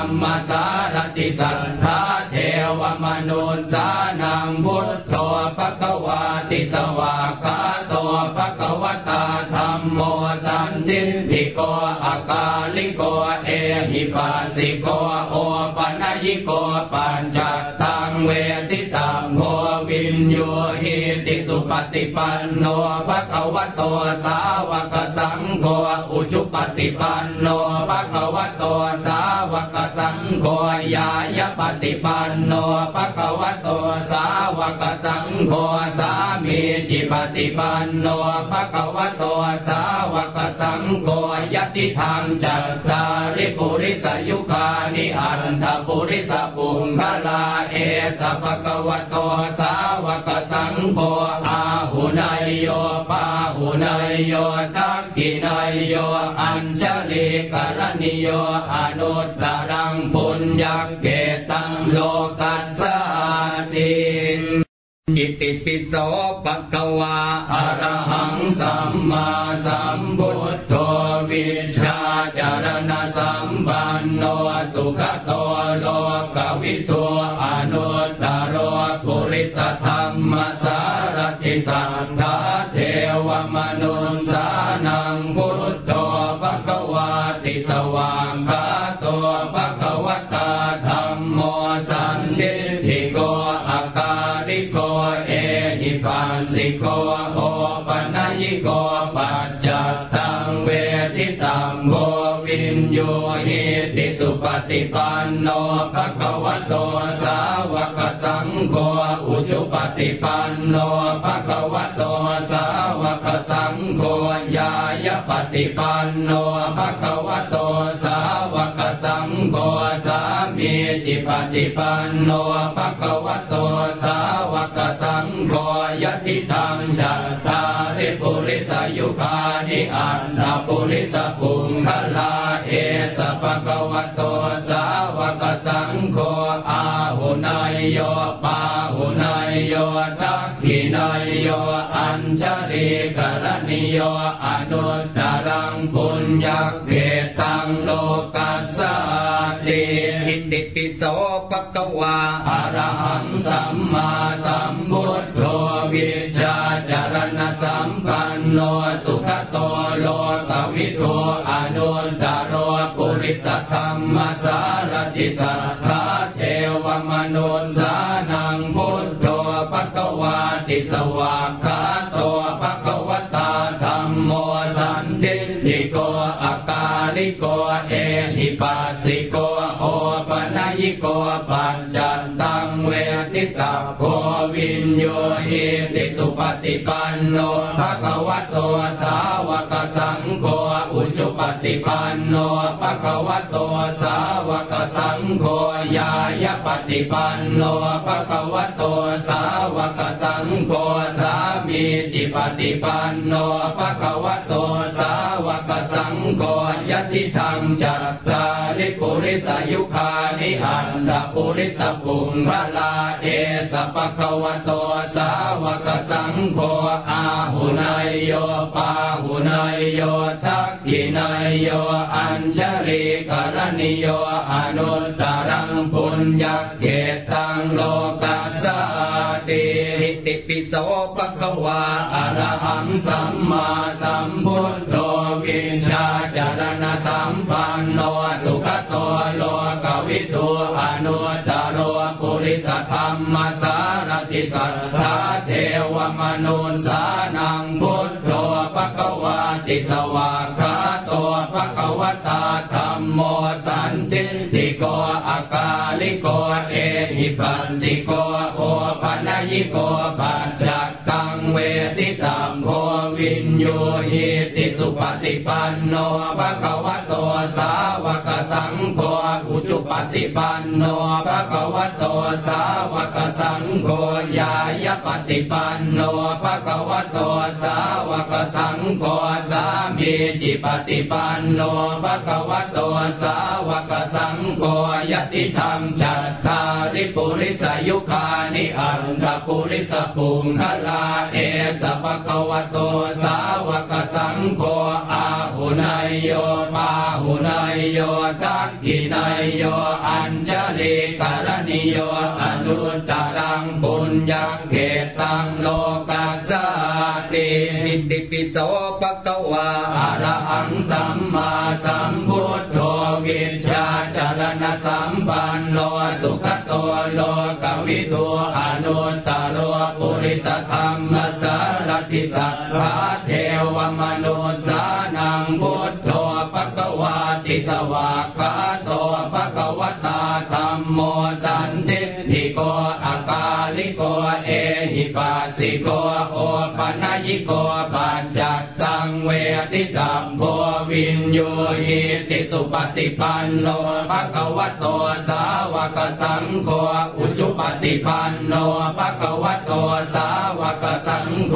สธรรมสารติสัทธาเทวมนุสานังพุทโธภควาติสวากาโตปะกวตาธรรมโมสันติทิโกอากาลิโกเอหิปัสสิโกโอปัญญิโกปัญจต โยหิติสุปฏิปันโนภะคะวโตสาวกสังโฆอุชุปฏิปันโนภะคะวโตสาวกสังโฆยายปฏิปันโนภะคะวโตสาวกสัง โฆสามีจิปฏิปันโนภะควโตสาวกสังโฆยติธรรมจัตตาริปุริสยุคานิอันทปุริสปุงคลาเอสภะควโตสาวกสังโฆอาหุนายโยปาหุนายโยทักกินายโยอัญชลีกรณิโยอนุตตรังปุญญเกตังโลกัสสติ กิติปิโสปะกวาอะระหังสัมมาสัมพุทโธวิชาจารณสัมปันโนสุขโตโลกวิทูอนุตตรโรปุริสธรรมสารติสัง โยหิติสุปฏิปันโนภะคะวะโตสาววกสังโฆอุชุปฏิปันโนภะคะวะโตสาวกสังโฆยายปฏิปันโนภะคะวะโตสาวกสังโฆสามีจิปฏิปันโนภะคะวะโตสาวกสังโฆยติธรรมจัตตาริปุริสยุคานิอันตปุริสปุงคลาเอสภะคะวะโตสาวกสังโฆอาหุนา ยโยปาหุนายโยทักขินายโยอัญชลีกรณิโยอนุตตรังปุญญเกตังโลกัสสติอิติปิโสปะกวาอะระหังสัมมาสัมพุทโธวิชาจารณสัมปันโนสุขโตโลกวิทูอนุตตโรปุริสธรรมสารติสัทธาเทว มนุสานังพุทโธปะกวาติสวากขาโตปะกวตาธรรมโมสันติทิโกอาการิโกเอหิปัสสิโกโอปัญญิโกปัญจันตังเวทิตาโพวินโยหิติสุปฏิปันโนภะคะวะโตสาวกสังโฆอุ ปฏิปันโนภะคะวะโตสาวกสังโฆยายปฏิปันโนภะคะวะโตสาวกสังโฆสา มีจิปฏิปันโนภะคะวะโตสาวกสังโฆยติธรรมจัตตาริปุริสายุคานิอันตปุริสปุงพลาเอสปะคะวะโตสาวกสังโฆอาหุนายโยปาหุนายโยทักขินายโยอัญชริกรณิโยอนุตตรังปุญญเกตังโลกัสสติติปิโสปะคะวาอะระหังสัมมาสัมพุทโธวินชาจารณสัมปันโนสุขโตโลกวิทูอนุตตรโรปุริสธรรมสารติสัทธาเทวมนุสานังพุทโธปะคะวาติสวาคาโตปะคะวตาธรรมโมสันติติโกอากาลิโกเอหิปัสสิโกโอปัญญิโกปัจจ ตังเวทิตามโพวินโยหิติสุปฏิปันโนภะคะวะโตสาวกสังโฆอุจุป ฏิปันโนภะคะวะโตสาวกสังโฆยายปฏิปันโนภะคะวะโตสาวกสังโฆสามีจิปฏิปันโนภะคะวะโตสาวกสังโฆยติธรรมจัตตาริปุริสายุคานิอันทปุริสปุงคลาเอสปะคะวะโตสาวกสังโฆอาหุนายโยปาหุนายโยทักขินายโยอัญชลิกรณิโยอนุตตรังปุญญเขตังโลกัสสตินิติปิโสปะคะวาอะระหังสัมมาสัมพุทโธวิชชาจารณสัมปันโนสุขโตโลกวิทูอนุตตรโรปุริสธรรมสารติสัทธาเทวมนุสานังพุทโธปะคะวาติสวา โกโอปัญญิโกปัญจังเวทิตัมโพวินโยหิติสุปฏิปันโนภะคะวะโตสาวกสังโฆอุจุปฏิปันโนภะคะวะโตสาวกสังโฆ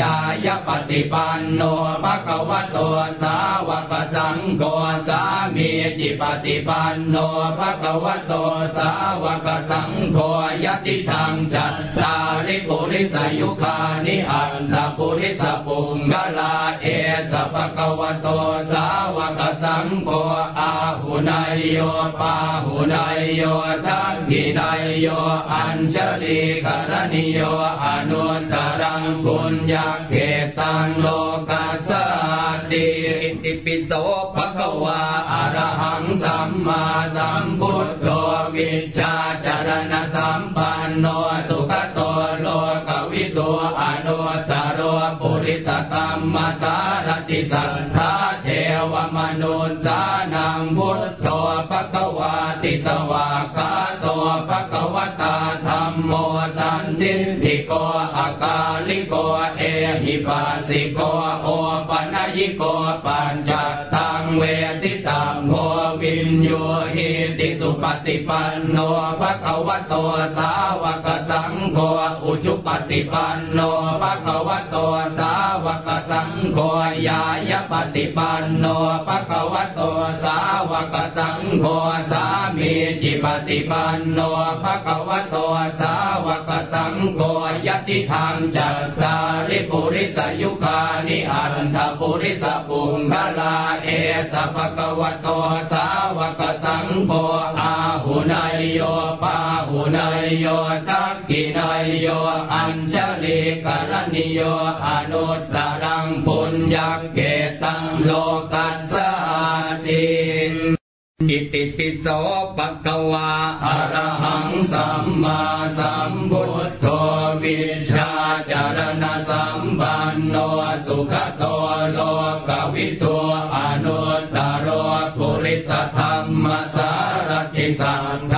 ยายปฏิปันโนภะคะวะโตสาวกสังโฆสามีจิปฏิปันโนภะคะวะโตสาวกสังโฆยติธรรมจัตตาริปุริสายุคานิอันตปุริสปุงกลาเอ สภะคะวะโตสาวกสังโฆอาหุนายโยปาหุนายโยทักขินายโยอัญชลีกรณิโยอนุตตรังปุญญาเขตังโลกัสสติอิติปิโสภะคะวาอะระหังสัมมาสัมพุทโธวิชาจารณสัมปันโนสุขโตโลกวิทูอนุตต ริสธรรมาสารติสัทธาเทวมนุสานังพุทโธภะคะวาติสวากาโตภะคะวตาธรรมโมสันติทิโกอากาลิโกเอหิปัสสิโกโอปัญญิโกปัญจตังเวทิตัมโพวินโยหิ สุปฏิปันโนภะคะวะโตสาวกสังโฆอุจุปฏิปันโนภะคะวะโตสาวกสังโฆยายปฏิปันโนภะคะวะโตสาวกสังโฆสามีจิปฏิปันโนภะคะวะโตสาวกสังโฆยติธรรมจัตตาริปุริสายุคานิอันทปุริสปุงคลาเอสภะคะวะโตสาวกสังโฆอาหุนายโยปาหุนายโยทักขินายโยอัญชลีกรณิโยอนุตตรังปุญญเกตังโลกัสสติอิติปิโสปะคะวาอะระหังสัมมาสัมพุทโธวิชชาจารณสัมปันโนสุขโตโลกวิทูอนุตตรโรปุริสธรรมสารติ สัทธ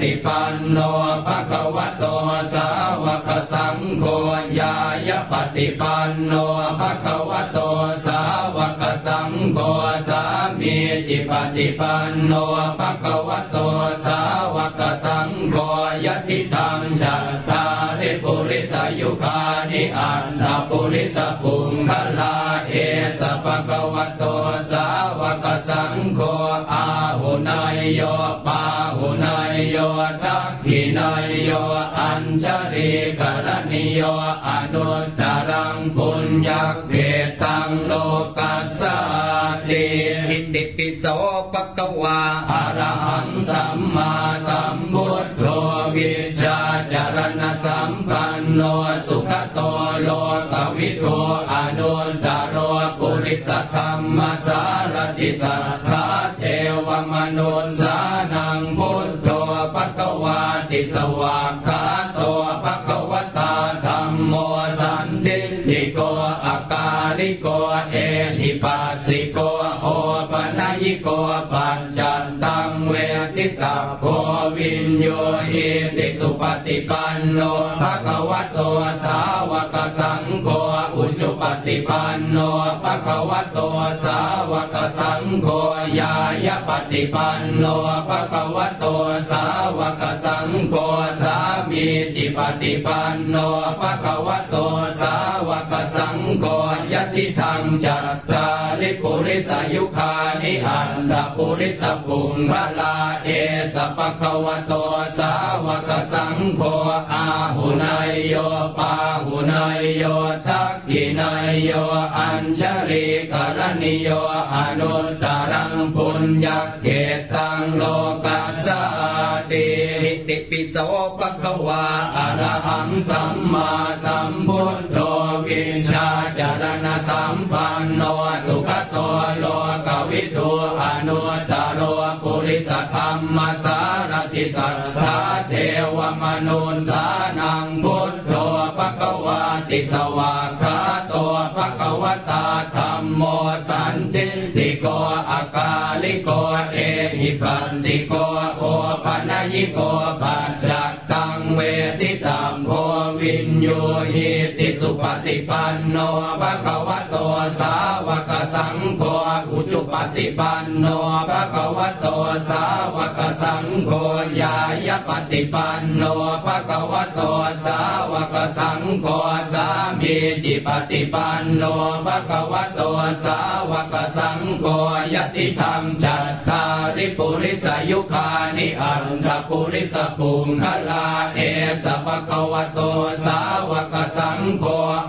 ฏิปันโนภะคะวะโตสาวกสังโฆญายปฏิปันโนภะคะวะโตสาวกสังโฆสามีจิปฏิปันโนภะคะวะโตสาวกสังโฆยติธรรมจัตตาริปุริสายุคานิอันตปุริสปุงคลาเอสปะคะวะโตสาวกสังโฆอาหุนายโยปาหุนาย โยทักขินายโยอัญชริกรณิโยอนุตตรังปุญญเกตังโลกัสสติอิติปิโสปะกวาอะระหังสัมมาสัมพุทโธวิชาจารณสัมปันโนสุขโตโลกวิโทอนุตตรโรปุริสธรรมสารติสัทธาเทวมนุสา ติสวากขาโตปะกวตาธรรมโมสันติติโกอาการิโกเอหิปัสสิโกโอปนัยิโกปัญจันตังเวทิตาโพวินโยหิติสุปฏิปันโนภะควโตสาวกสังโฆ ปฏิปันโนภะคะวะโตสาวกสังโฆยายปฏิปันโนภะคะวะโตสาวกสังโฆสามีจิปฏิปันโนภะคะวะโตสาวกสังโฆยติธรรมจัตตาริปุริสา ยุคานิอันตปุริสปุงพลาเอสปะควโตสาวกสังโฆอาหุนายโยปาหุนายโยทักขินายโยอัญชริกรณิโยอนุตตรังปุญญเกตังโลกัสสติหิติปิโสปะควาอรหังสัมมาสัมพุทโธวินชาจารณสัมปันโนสุขโตโล วิทูอนุตโรปุริสธรรมสารติสัทธาเทวมนุสานังพุทโธปะควาติสวากขาโตปะคะวตาธรรมโมสันติติโกอากาลิโกเอหิปัสสิโกโอปัญญิโกปัจจัตตังเวทิ วินโยหิติสุปฏิปันโนภะคะวะโตสาวกสังโฆอุจุปฏิปันโนภะคะวะโตสาวกสังโฆญายปฏิปันโนภะคะวะโตสาวกสังโฆสามีจิปฏิปันโนภะคะวะโตสาวกสังโฆยติธรรมจัตตาริปุริสายุคานิอันทปุริสปุงคลาเอสภะคะวะโตสาวกสังโฆ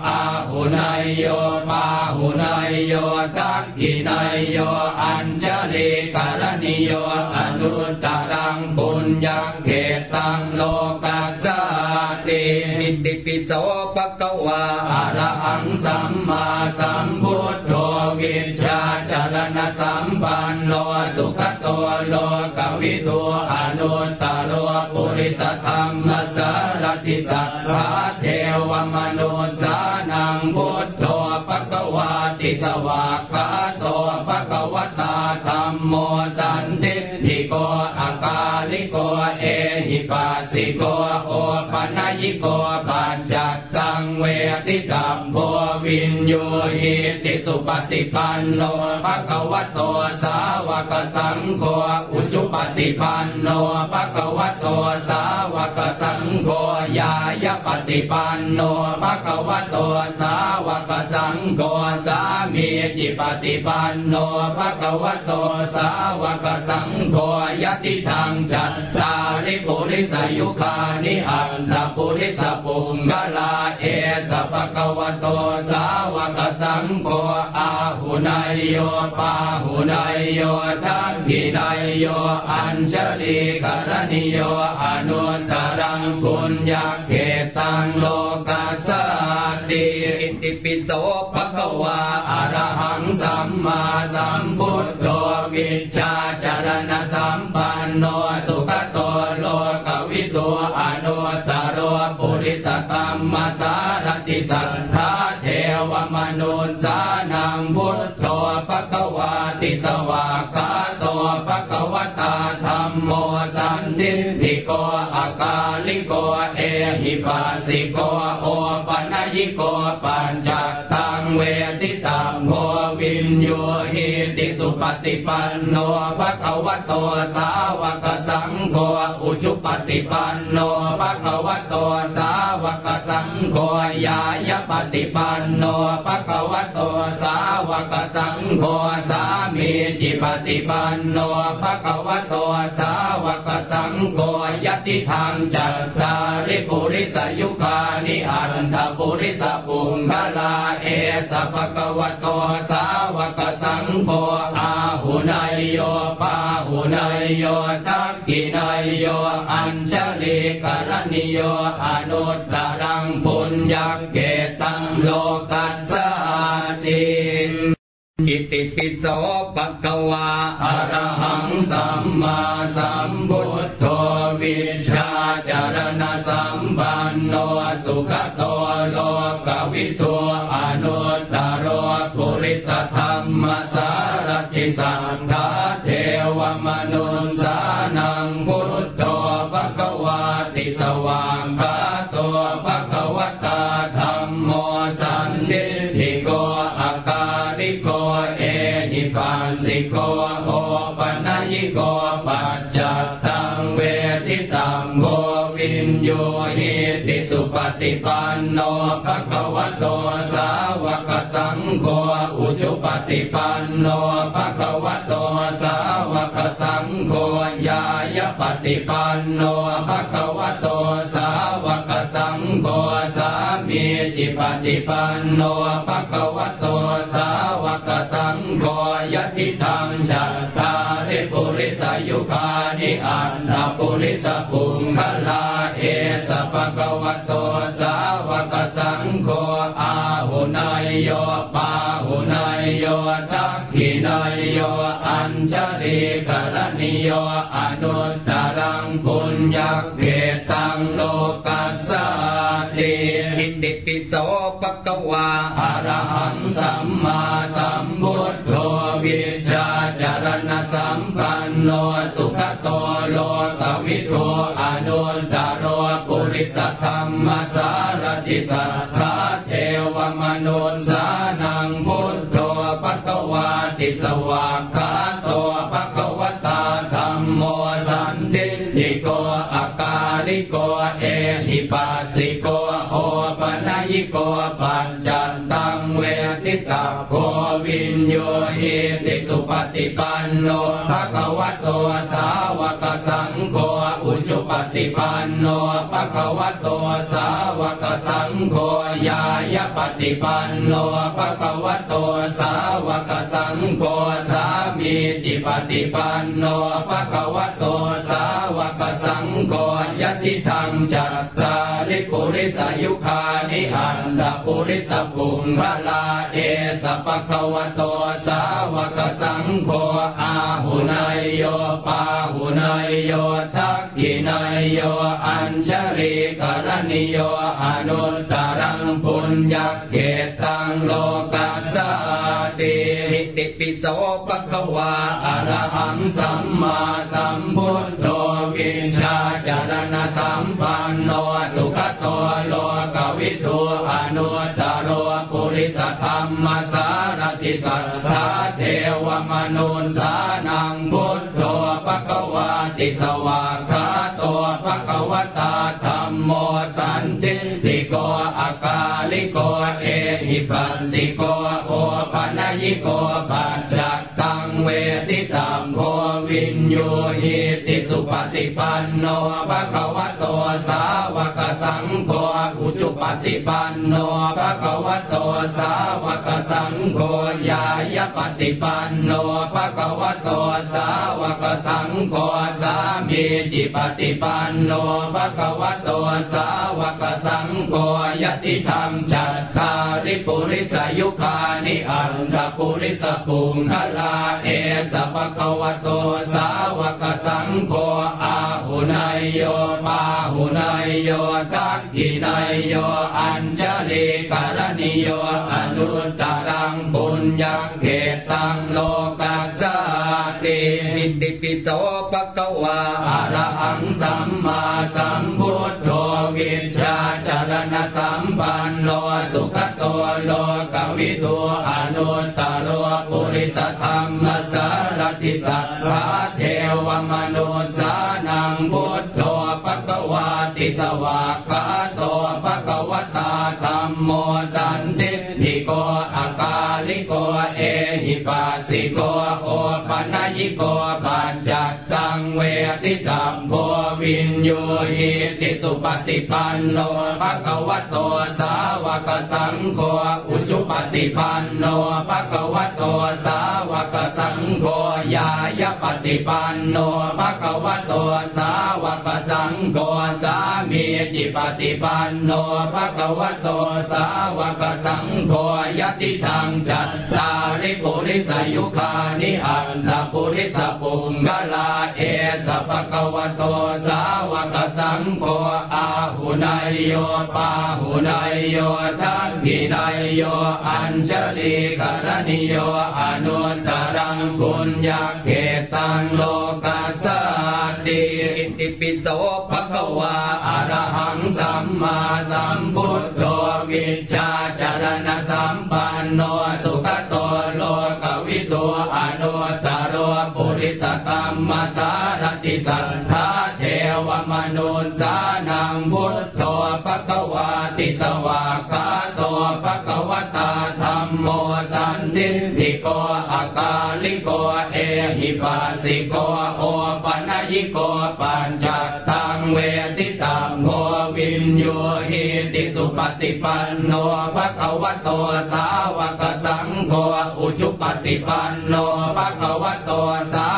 อาหุนายโยปาหุนายโยทักขินายโยอัญชลิกรณิโยอนุตตรังปุญญเขตังโลกัสสติมิติปิโสปะกวาอะระหังสัมมาสัมพุทโธวิชาจารณสัมปันโนสุขโตโลกวิทูอนุตตรโรปุริสธรรมสารติสัทธาเทวมนุสานังพุทโธปะกวาติสวากขาโตปะกวตาธรรมโมสันติทิโกอากาลิโกเอหิปัสสิโกโอปัญญิโกปัญ เวทิตัมโพวินโยหิติสุปฏิปันโนภะคะวะโตสาวกสังโฆอุจุปฏิปันโนภะคะวะโตสาวกสังโฆญายปฏิปันโนภะคะวะโตสาวกสังโฆสามีจิปฏิปันโนภะคะวะโตสาวกสังโฆยติทางจัตตาริปุริสยุคานิอันตปุริสปุงกลาเอสภะคะวโตสาวกสังโฆอาหุนายโยปาหุนายโยทักขินายโยอัญชลีกรณิโยอนุตตรังปุญญเขตังโลกัสสติอิติปิโสภะคะวาอรหังสัมมาสัมพุทโธวิชาจารณสัมปันโนสุขโตโลกวิโตอนุ ริสตัมมสารติสัทธาเทวมนุสานังพุทโธปะกวาติสวากาโตปะกวตาธรรมโมสันทิติโกอากาลิโกเอหิปัสสิโกโอปัญญิโกปัญจ โยหิติสุปฏิปันโนภะคะวะโตสาวกสังโฆอุชุปฏิปันโนภะคะวะโตสาวกสังโฆยายปฏิปันโนภะคะวะโตสาวกสังโฆสามีจิปฏิปันโนภะคะวะโตสาวกสังโฆยติธรรมจัตตาริปุริสยุคานิอันทปุริสปุงคลาเอสภะคะวะโตสาวกปสังโฆอาหุนายโยปาหุนายโยทักกินายโยอัญชลิกรณิโยอนุตตรังปุญญเกตังโลกัสสาติกิติปิโสปะกวาอรหังสัมมาสัมพุทโธวิชาจารณสัมปันโนสุขโตโลกวิทูอนุ ฏิปันโนภะคะวะโตสาวกสังโฆอุชุปฏิปันโนภะคะวะโตสาวกสังโฆยายปฏิปันโนภะคะวะโตสาวกสังโฆสามีจิปฏิปันโนภะคะวะโตสาวกสังโฆยติธรรมจัตตาริปุริสยุคานิอันตปุริสปุงคลาเอสภะคะวะโตสสาวกสังโฆอาหุนายโยปาหุนายโยทักขินายโยอัญชลิกรณิโยอนุตตรังปุญญเกตังโลกัสสติอิติปิโสปะกวาอรหังสัมมาสัมพุทโธวิชาจารณสัมปันโนสุขโตโลกวิทูอนุตตร ริสธรรมสารติสัทธาเทวมนุสานังพุทโธปะกวาติสวากขาโตปะกวตาธรรมโมสันติติโกอาการิโกเอหิปัสสิโกโอปัญญิโกปัญจันตังเวทิตาโกวินโยหิติสุปฏิปันโนภะคะวะโตสาวกสังโฆ ปฏิปันโนปะคะวะโตสาวกสังโฆยายปฏิปันโนปะคะวะโตสาวกสังโฆสา มีจิปฏิปันโนภะคะวะโตสาวกสังโฆยติธรรมจัตตาริปุริสยุคานิอันตปุริสปุงพลาเอสปะคะวะโตสาวกสังโฆอาหุนายโยปาหุนายโยทักขินายโยอัญชริกรณิโยอนุตตรังปุญญเกตังโลกัสสาติหิติปิโสปะคะวาอะระหังสัมมาสัมพุทโธวินชาจารณสัมปันโนสุขโตโลกวิทูอนุตตรโรปุริสธรรมสารติสัทธาเทวมนุสานังพุทโธปะกวาติสวากขาโตปะกวตาธรรมโมสันติติโกอากาลิโกเอหิปัสสิโกโอปัญญิโกปัจจั ตังเวทิตัมโพวินโยหิติสุปฏิปันโนภะคะวะโตสาวกสังโฆอุจุปฏิปันโนภะคะวะโตสาวกสังโฆยายปฏิปันโนภะคะวะโตสาวกสังโฆสามีจิปฏิปันโนภะคะวะโตสาวกสังโฆยติธรรมจัตตาริปุริสยุคานิอันทปุริสปุงคลาเอสปะคะวะโตสาวกสังโฆอาหุนายโยปาหุนายโยทักขินายโยอัญชลีกรณิโยอนุตตรังปุญญังเขตังโลกัสสติอิติปิโสปะกวาอะระหังสัมมาสัมพุทโธวิชาจารณสัมปันโนสุขโตโลกวิทูอนุตตรปุริสธรรมสารติสัทธาเทวมนุสานังพุทโธปะกวาติสวากขาโตปะกวตาธรรมโมสันติทิโกอากาลิโกเอหิปัสสิโกโอปัญญิโกปัญจ ทิตัมโพวินโยหิติสุปฏิปันโนภะคะวะโตสาวกสังโฆอุชุปฏิปันโนภะคะวะโตสาวกสังโฆยายปฏิปันโนภะคะวะโตสาวกสังโฆสามีจิปฏิปันโนภะคะวะโตสาวกสังโฆยติทางจัตตาริปุริสยุคานิอันตปุริสปุงกลาเอสภะคะวะโตสาวกสังโฆอาหุนายโยปาหุนายโยทักขินายโยอัญชลีกรณิโยอนุตตรังปุญญาเขตังโลกัสสติอิติปิโสภะคะวาอะระหังสัมมาสัมพุทโธวิชาจารณสัมปันโนส สัทธาเทวมนุสานังพุทโธปะคะวาติสวากาโตปะคะวตาธรรมโมสันติทิโกอากาลิโกเอหิปัสสิโกโอปัญญิโกปัญจตังเวทิตัมโพวินโยหิติสุปฏิปันโนภะคะวะโตสาวกสังโฆอุชุปฏิปันโนภะคะวะโตสาวสัง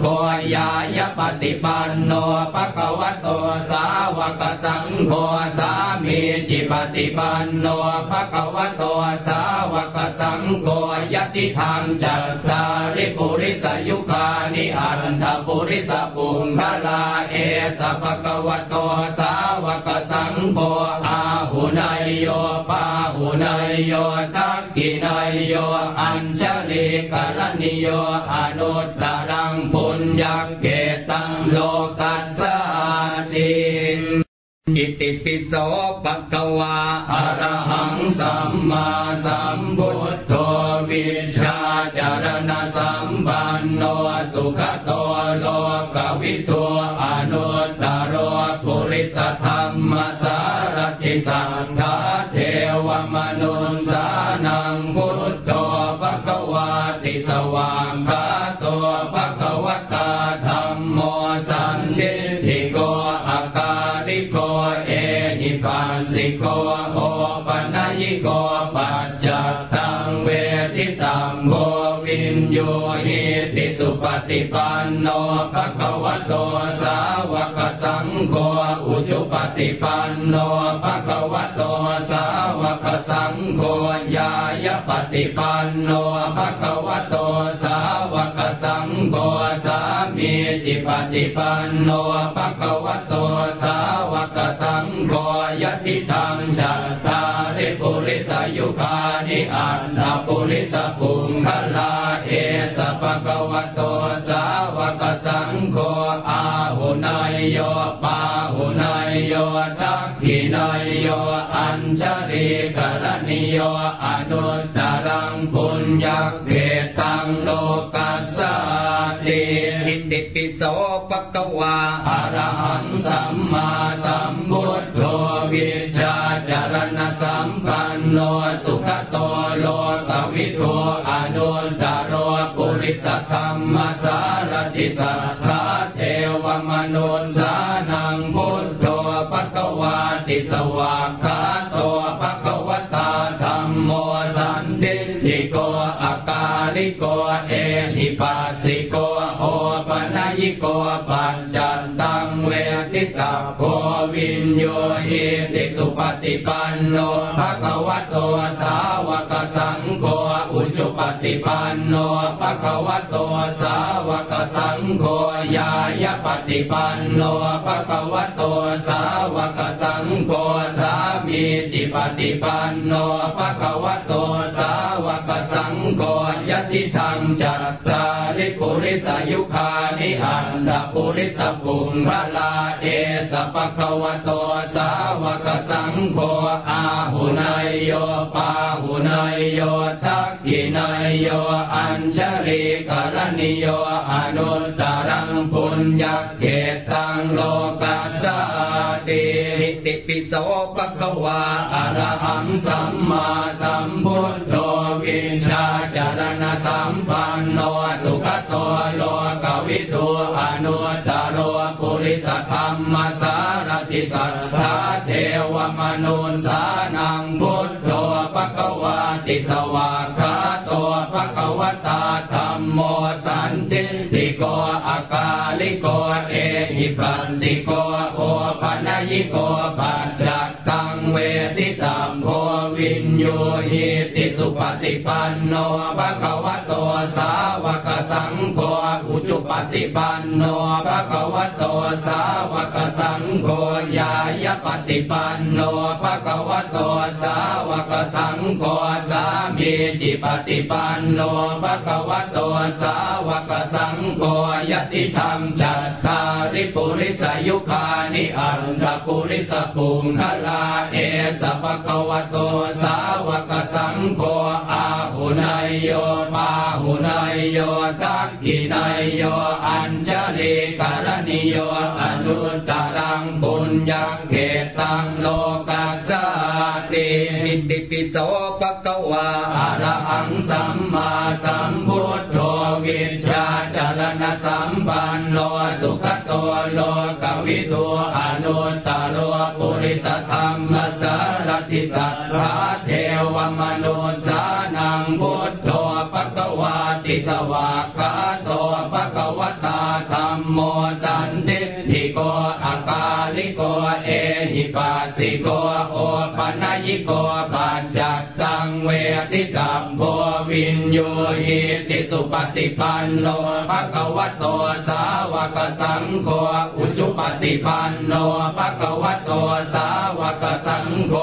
โฆยายปฏิปันโนภะคะวะโตสาวกสังโฆสามีจิปฏิปันโนภะคะวะโตสาวกสังโฆยติธรรมจัตตาริปุริสยุคานิอันทปุริสปุงคลาเอสภะคะวะโตสาวกสังโฆอาหุนายโยปาหุนายโยทักขินายโยอัญชลีกรณิโยอนุตตรังปุุญญเกตังโลกัสสติอิติปิโสปะคะวาอรหังสัมมาสัมพุทโธวิชาจารณสัมปันโนสุขโตโลกวิทูอนุตตรปุริสธรรมส โยหิติสุปฏิปันโนภะคะวะโตสาวกสังโฆอุชุปฏิปันโนภะคะวะโตสาวกสังโฆญายปฏิปันโนภะคะวะโตสาว สังโฆสามีจิปฏิปันโนภะคะวะโตสาวกสังโฆยติธรรมจัตตาริปุริสยุคานิอันตปุริสปุงคลาเอสภะคะวะโตสาวกสังโฆอาหุนายโยปาหุนาย โยทักขินายโยอัญชลีกรณิโยอนุตตรังปุญญเกตังโลกัสสติอิติปิโสปะคะวาอะระหังสัมมาสัมพุทโธวิชาจารณสัมปันโนสุขโตโลกวิทูอนุตตรปุริสธรรมสารติสัทธาเทวมนุสา สวากขาโตปะควตาธรรมโมสันติทิโกอากาลิโกเอหิปัสสิโกโอปัญญิโกปัญจันตังเวทิตาโพวินโยหิติสุปฏิปันโนภะคะวะโตสาวกสังโฆอุชุปฏิปันโนภะคะวะโตสาวกสังโฆยา ฏิฏิปันโนภะคะวะโตสาวกสังโฆสามีจิปฏิปันโนภะคะวะโตสาวกสังโฆยติธรรมจัตตา ริสายุคานิอันตปุริสปุงพลาเอสภะคะวะโตสาวกสังโฆอาหุนายโยปาหุนายโยทักขินายโยอัญชลีกรณิโยอนุตตรังปุญญเกตังโลกัสสติติปิโสภะคะวาอรหังสัมมาสัมพุทโธวินชาจารณสัมปันโนสุขโต โลกวิทูอนุตโรปุริสธรรมสารติสัทธาเทวมนุสานังพุทโธภะคะวาติสวากขาโตภะคะวตาธรรมโมสันติติโกอากาลิโกเอหิปัสสิโกโอปัญญิโกปัจจตังเวทิตัมโพวินโยหิติสุปฏิปันโนภะคะวะโตสา ฏิปันโนภะคะวะโตสาวกสังโฆยายปฏิปันโนภะคะวะโตสาวกสังโฆสามีจิปฏิปันโนภะคะวะโตสาวกสังโฆยติธรรมจัตตาริปุริสายุคานิอันตปุริสปุงคลาเอสภะคะวะโตสาวกสังโฆอาหุนายโยปาหุนายโยทักขินายโยอัญชลีกรณิโยอนุตตรังปุญญเขตังโลกัสสตินิติปิโสภะคะวาอะระหังสัมมาสัมพุทโธวิชาจารณสัมปันโนสุขโตโลกวิทูอนุตตรโรปุริสธรรมสารติสัทธาเทวมนุสานังพุทโธภะคะวาติสวา ปัสสิโกโอปัญญิโกปัญจตังเว ทิตัมโพวินโยหิติสุปฏิปันโนภะคะวะโตสาวกสังโฆอุจุปฏิปันโนภะคะวะโตสาวกสังโฆ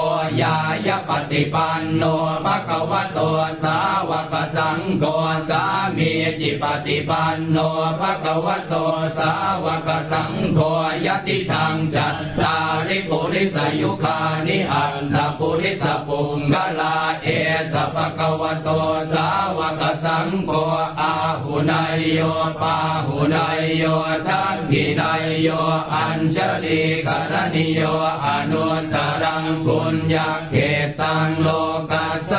ยายปฏิปันโนภะคะวะโตสาวกสังโฆสามีจิปฏิปันโนภะคะวะโตสาวกสังโฆยติทางจัตตาริปุริสายุคานิอันตปุริสปุงกลาเอสภะคะวะโตสาวกสังโฆอาหุนายโยปาหุนายโยทักขินายโยอัญชลีกรณิโยอนุตตรังปุญญเขตังโลกัสส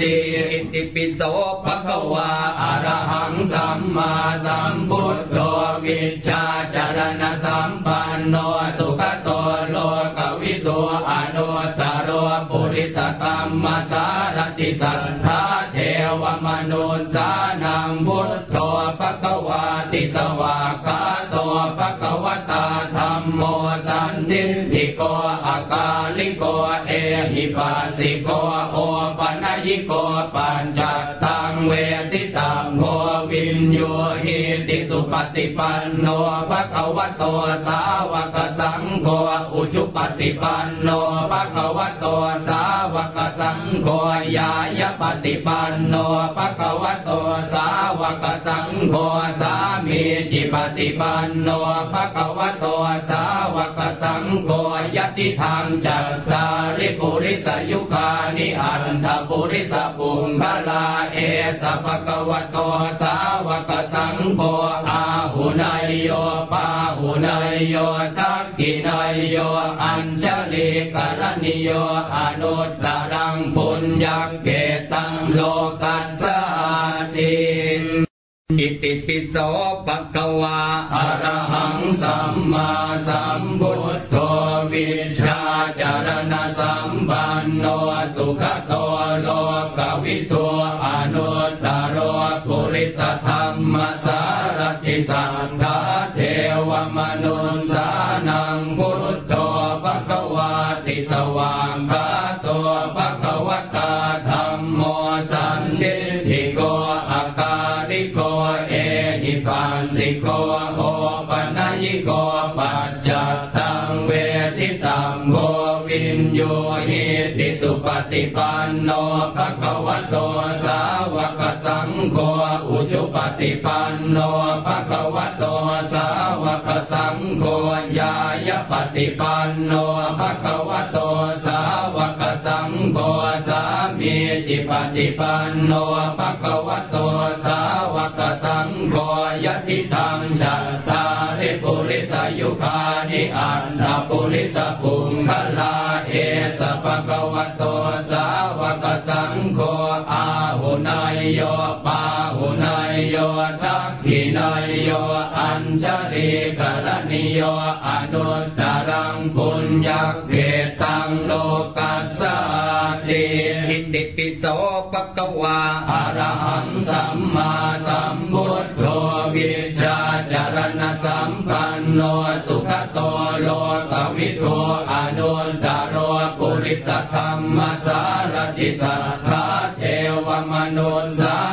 ติอิติปิโสภะคะวาอะระหังสัมมาสัมพุทโธวิชาจารณสัมปันโนสุขโตโลกวิทูอนุตตรโรปุริสธรรมาสารติสัทธาเทวมนุสานังพุทโธปะกวาติสวากาโตภะคะวตาธรรมโมสันติทิโกอากาลิโกเอหิปัสสิโกโอปัญญิโกปัญจ โยหิติสุปฏิปันโนภะคะวะโตสาวกสังโฆอุชุปฏิปันโนภะคะวะโตสาวกสังโฆยายปฏิปันโนภะคะวะโตสาวกสังโฆสามีจิปฏิปันโนภะคะวะโตสาวกสังโฆยติธรรมจัตตาริปุริสายุคานิอันทปุริสปุงคลาเอสภะคะวะโตสาวกสังโฆอาหุนายโยปาหุนายโยทักขินายโยอัญชลีกรณิโยอนุตตรังปุญญเกตังโลกัสสติอิติปิโสภะคะวาอะระหังสัมมาสัมพุทโธวิชาจารณสัมปันโนสุขโตโลกวิทูอนุต ปุริสธรรมสารติสังฆาเทวมนุนสานังพุทธโธปะกวาติสว่างคาตัวปะกวัตตาธรรมโมสันทิทิโกอาการิโกเอหิปัสสิโกโอปัญญิโกปัจจตังเวทิตังโกวินโยหิติสุปฏิปันโนปะกวโต โฆอุชุปฏิปันโนภะคะวะโตสาวกสังโฆญายปฏิปันโนภะคะวะโตสาวกสังโฆสามีจิปฏิปันโนภะคะวะโตสาวกสังโฆยติธรรมจัตตาริ ปุริสยุคานิอันตปุริสปุงคลาเอสภะคะวะโตสาวกสังโฆอาหุนายโยปาหุนาย โยทักขินายโยอัญชริกรณิโยอนุตตรังปุญญเกตังโลกัสสติอิติปิโสปะกวาอะระหังสัมมาสัมพุทโธวิชาจารณสัมปันโนสุขโตโลกวิโทอนุตตรโรปุริสธรรมสารติสัทธาเทวมนุษสา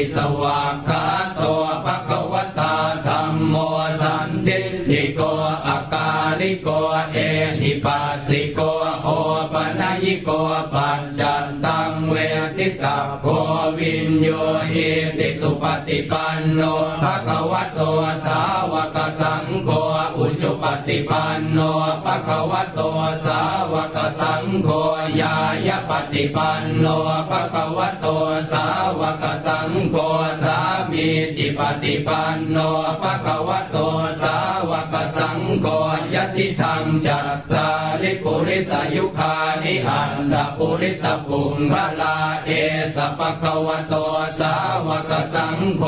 ติสวากขาโตปะกวตาธรรมโมสันติติโกอากาลิโกเอหิปัสสิโกโอปนัยิโกปัญจันตังเวทิตาโพวินโยหิติสุปฏิปันโนภะคะวะโตสาวกสังโฆ ปฏิปันโนภะคะวะโตสาวกสังโฆญายปฏิปันโนภะคะวะโตสาวกสังโฆสามีจิปฏิปันโนภะคะวะโตสาวกสัง โฆยติธรรมจัตตาริปุริสายุคานิอันตปุริสปุงพลาเอสปะควโตสาวกสังโฆ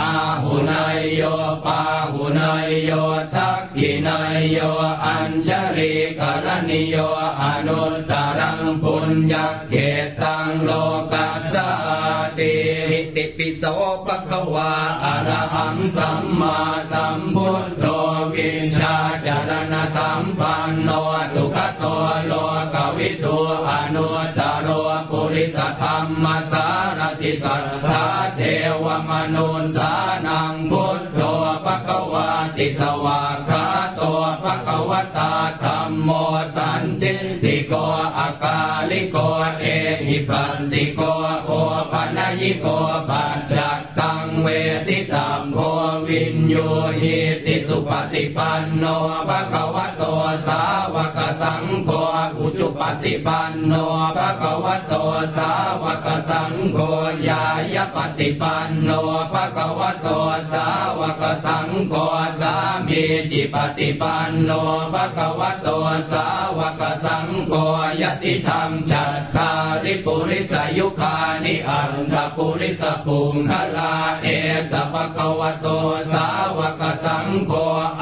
อาหุนายโยปาหุนายโยทักขินายโยอัญชริกรณิโยอนุตตรังปุญญเกตังโลกัสสติติ ปิโสปะคะวาอะระหังสัมมาสัมพุทโธวินชาจารณสัมปันโนสุขโตโลกวิทูอนุตตรโรปุริสธรรมสารติสัทธาเทวมนุสานังพุทโธปะคะวาติสวากขาโตปะคะวตาธรรมโมสันติติโกอากาลิโกเอหิปัสสิโกโอปัญญิโกปัจจ เวทิตามโพวินโยหิติสุปฏิปันโนภะคะวะโตสาวกสังโฆอุจุปฏิปันโนภะคะวะโตสาวกสังโฆญายปฏิปันโนภะคะวะโตสาวกสังโฆสามีจิปฏิปันโนภะคะวะโตสาวกสังโฆยติธรรมจัตตาริปุริสยุคานิอันทปุริสปุงคลาเอสภะคะวะโตสาวกสังโฆ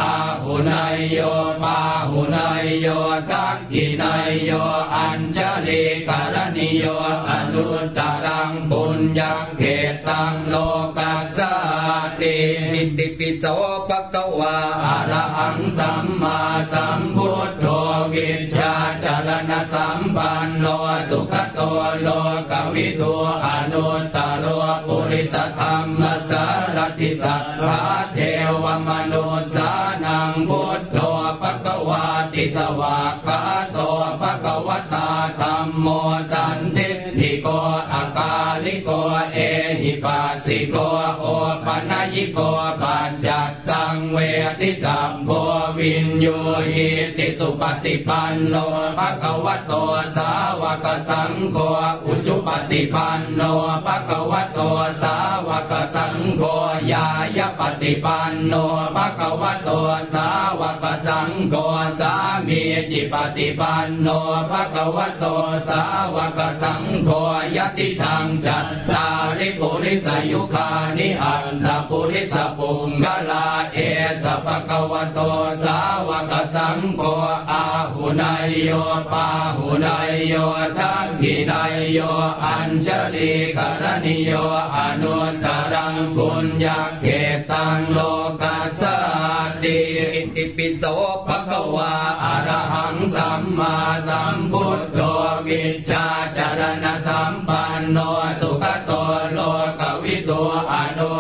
อาหุนายโยปาหุนายโยทักขินายโยอัญชลิกรณิโยอนุตตรังปุญญเขตังโลกัสสติอิติปิโสปะกวาอะระหังสัมมาสัมพุทโธวิชาจารณสัมปันโนสุข โตโลกวิทูอนุตตรโปุริสธรรมสารติสัทธาเทวมนุสานังพุทโธปะกวาติสวากขาโตปะกวตาธรรมโมสันติทิโกอากาลิโกเอหิปัสสิโกโอปนัยิโกปัจจัตตัง เวทิตัมโพวินโยหิติสุปฏิปันโนภะคะวะโตสาวกสังโฆอุจุปฏิปันโนภะคะวะโตสาวกสังโฆญายปฏิปันโนภะคะวะโตสาวกสังโฆสามีจิปฏิปันโนภะคะวะโตสาวกสังโฆยติธรรมจัตตาริปุริสยุคานิอันตปุริสปุงกลาเอสภะคะวโตสาวกสังโฆอาหุนายโยปาหุนายโยทักขินายโยอัญชลิกรณิโยอนุตตรังปุญญาเกตังโลกัสสติอิติปิโสภะคะวาอะระหังสัมมาสัมพุทโธวิชาจารณสัมปันโนสุขโตโลกวิโตอนุ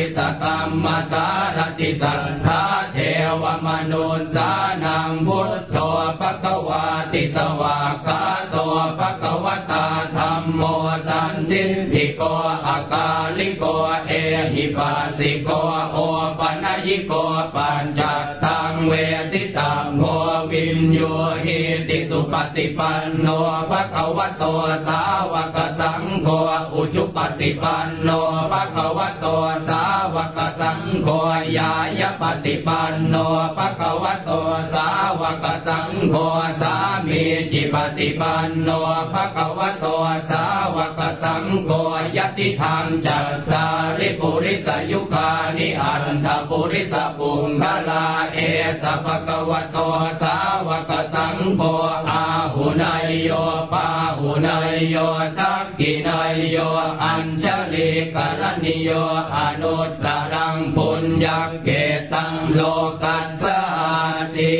ริสธรรมสารติสัทธาเทวมนุสานังพุทโธภะคะวาติสวากาโตภะคะวตาธรรมโมสันทิติโกอากาลิโกเอหิปัสสิโกโอปนัญิโกปัญจตังเวทิตังโมวินโยหิ ปฏิปันโนภะคะวะโตสาวกสังโฆอุชุปฏิปันโนภะคะวะโตสาวกสังโฆยายปฏิปันโนภะคะวะโตสาวกสังโฆสามีจิปฏิปันโนภะคะวะโตสาวกสังโฆยติธรรมจัตตาริปุริสยุคานิอันทปุริสปุงคลาเอสภะคะวะโตสาวกสังโฆหุนายโยปาหุนายโยทักกินายโยอัญชลิกรณิโยอนุตตรังปุญญเกตังโลกัสสติ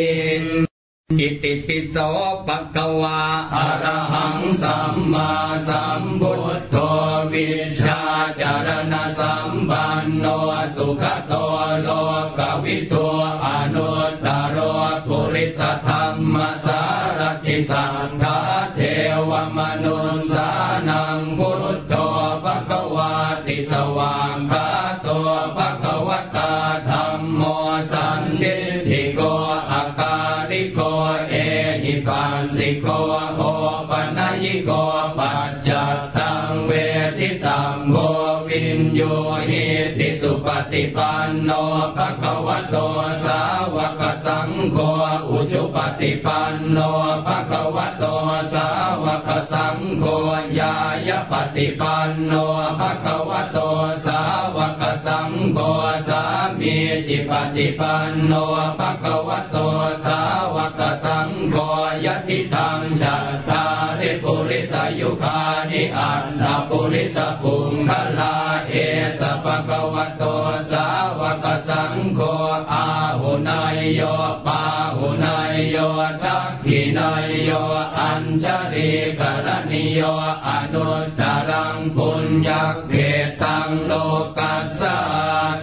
อิติปิโสปะกวาอะระหังสัมมาสัมพุทโธวิชาจารณสัมปันโนสุขโตโลกวิทูอ your ฏิปันโนภะคะวะโตสาวกสังโฆอุชุปฏิปันโนภะคะวะโตสาวกสังโฆยายปฏิปันโนภะคะวะโตสาวกสังโฆสามีจิปฏิปันโนภะคะวะโตสาวกสังโฆยติธรรมจัตตาริปุริสยุคานิอันตปุริสปุงคลาเอสภะคะวะโตสาวกสังโฆอาหุนายโยปาหุนายโยทักขินายโยอัญชลิกรณิโยอนุตตรังปุญญเกตังโลกัสส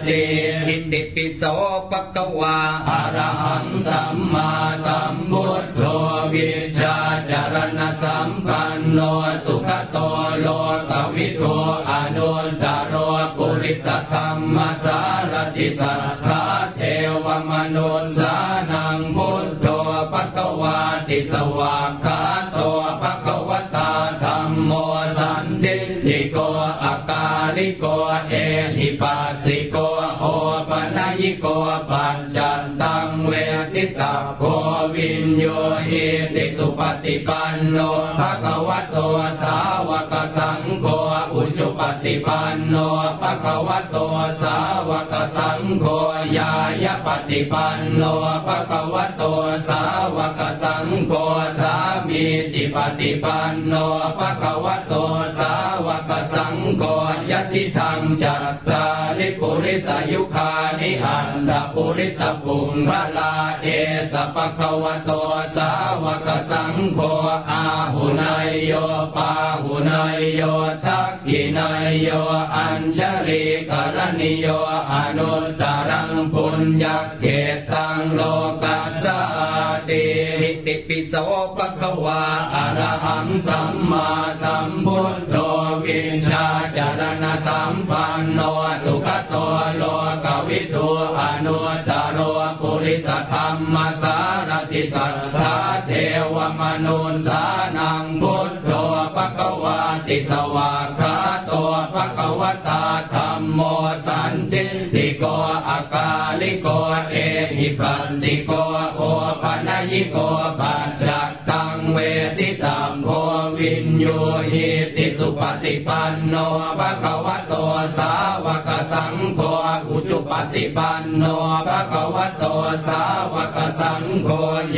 ติอิติปิโสปะกวาอรหังสัมมาสัมพุทโธวิชาจารณสัมปันโนสุขโตโลกวิทูอนุตตรโรปุริสธรรมส ติสัทธาเทวมนุสานังพุทโธภะคะวาติสวากขาโตภะคะวตาธรรมโมสันทิติโกอาการิโกเอหิปัสสิโกโอปนัญิโกปั ทิตาโกวินโยหิติสุปฏิปันโนภะคะวะโตสาวกสังโฆอุชุปฏิปันโนภะคะวะโตสาวกสังโฆยายปฏิปันโนภะคะวะโตสาวกสังโฆสามีจิปฏิปันโนภะคะวะโตสาวกสังโฆยติธรรมจัตตาริปุริสายุคานิอันตปุริสปุงพลาเอสปะคะวะโตสาวกสังโฆอาหุนายโยปาหุนายโยทักขินายโยอัญชลิกรณิโยอนุตตรังปุญญเกตังโลกัสสติอิติปิโสปะคะวาอะระหังสัมมาสัมพุทโธวินชาจารณสัมปันโนสุขโตโลกวิทูอนุต รรมสารติสัทธาเทวมนุสานังพุทโธปะกวาติสวากขาโตปะกวตาธรรมโมสันติติโกอากาลิโกเอหิปัสสิโกโอปนัญิโกปัจจ เวทิตัมโพวินโยหิติสุปฏิปันโนภะคะวะโตสาวกสังโฆอุจุปฏิปันโนภะคะวะโตสาวกสังโฆ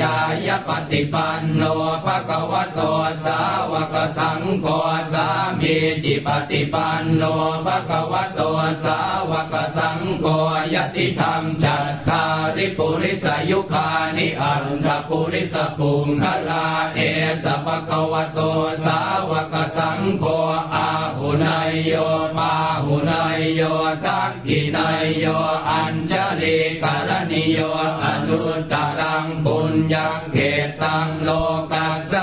ยายปฏิปันโนภะคะวะโตสาวกสังโฆสามีจิปฏิปันโนภะคะวะโตสาวกสังโฆยติธรรมจัตตาริปุริสยุคานิอันทปุริสปุงคลาเอสปะคะวะโตสาวกสังโฆอาหุนายโยปาหุนายโยทักขินายโยอัญชลีกรณิโยอนุตตรังปุญญังเขตังโลกัสส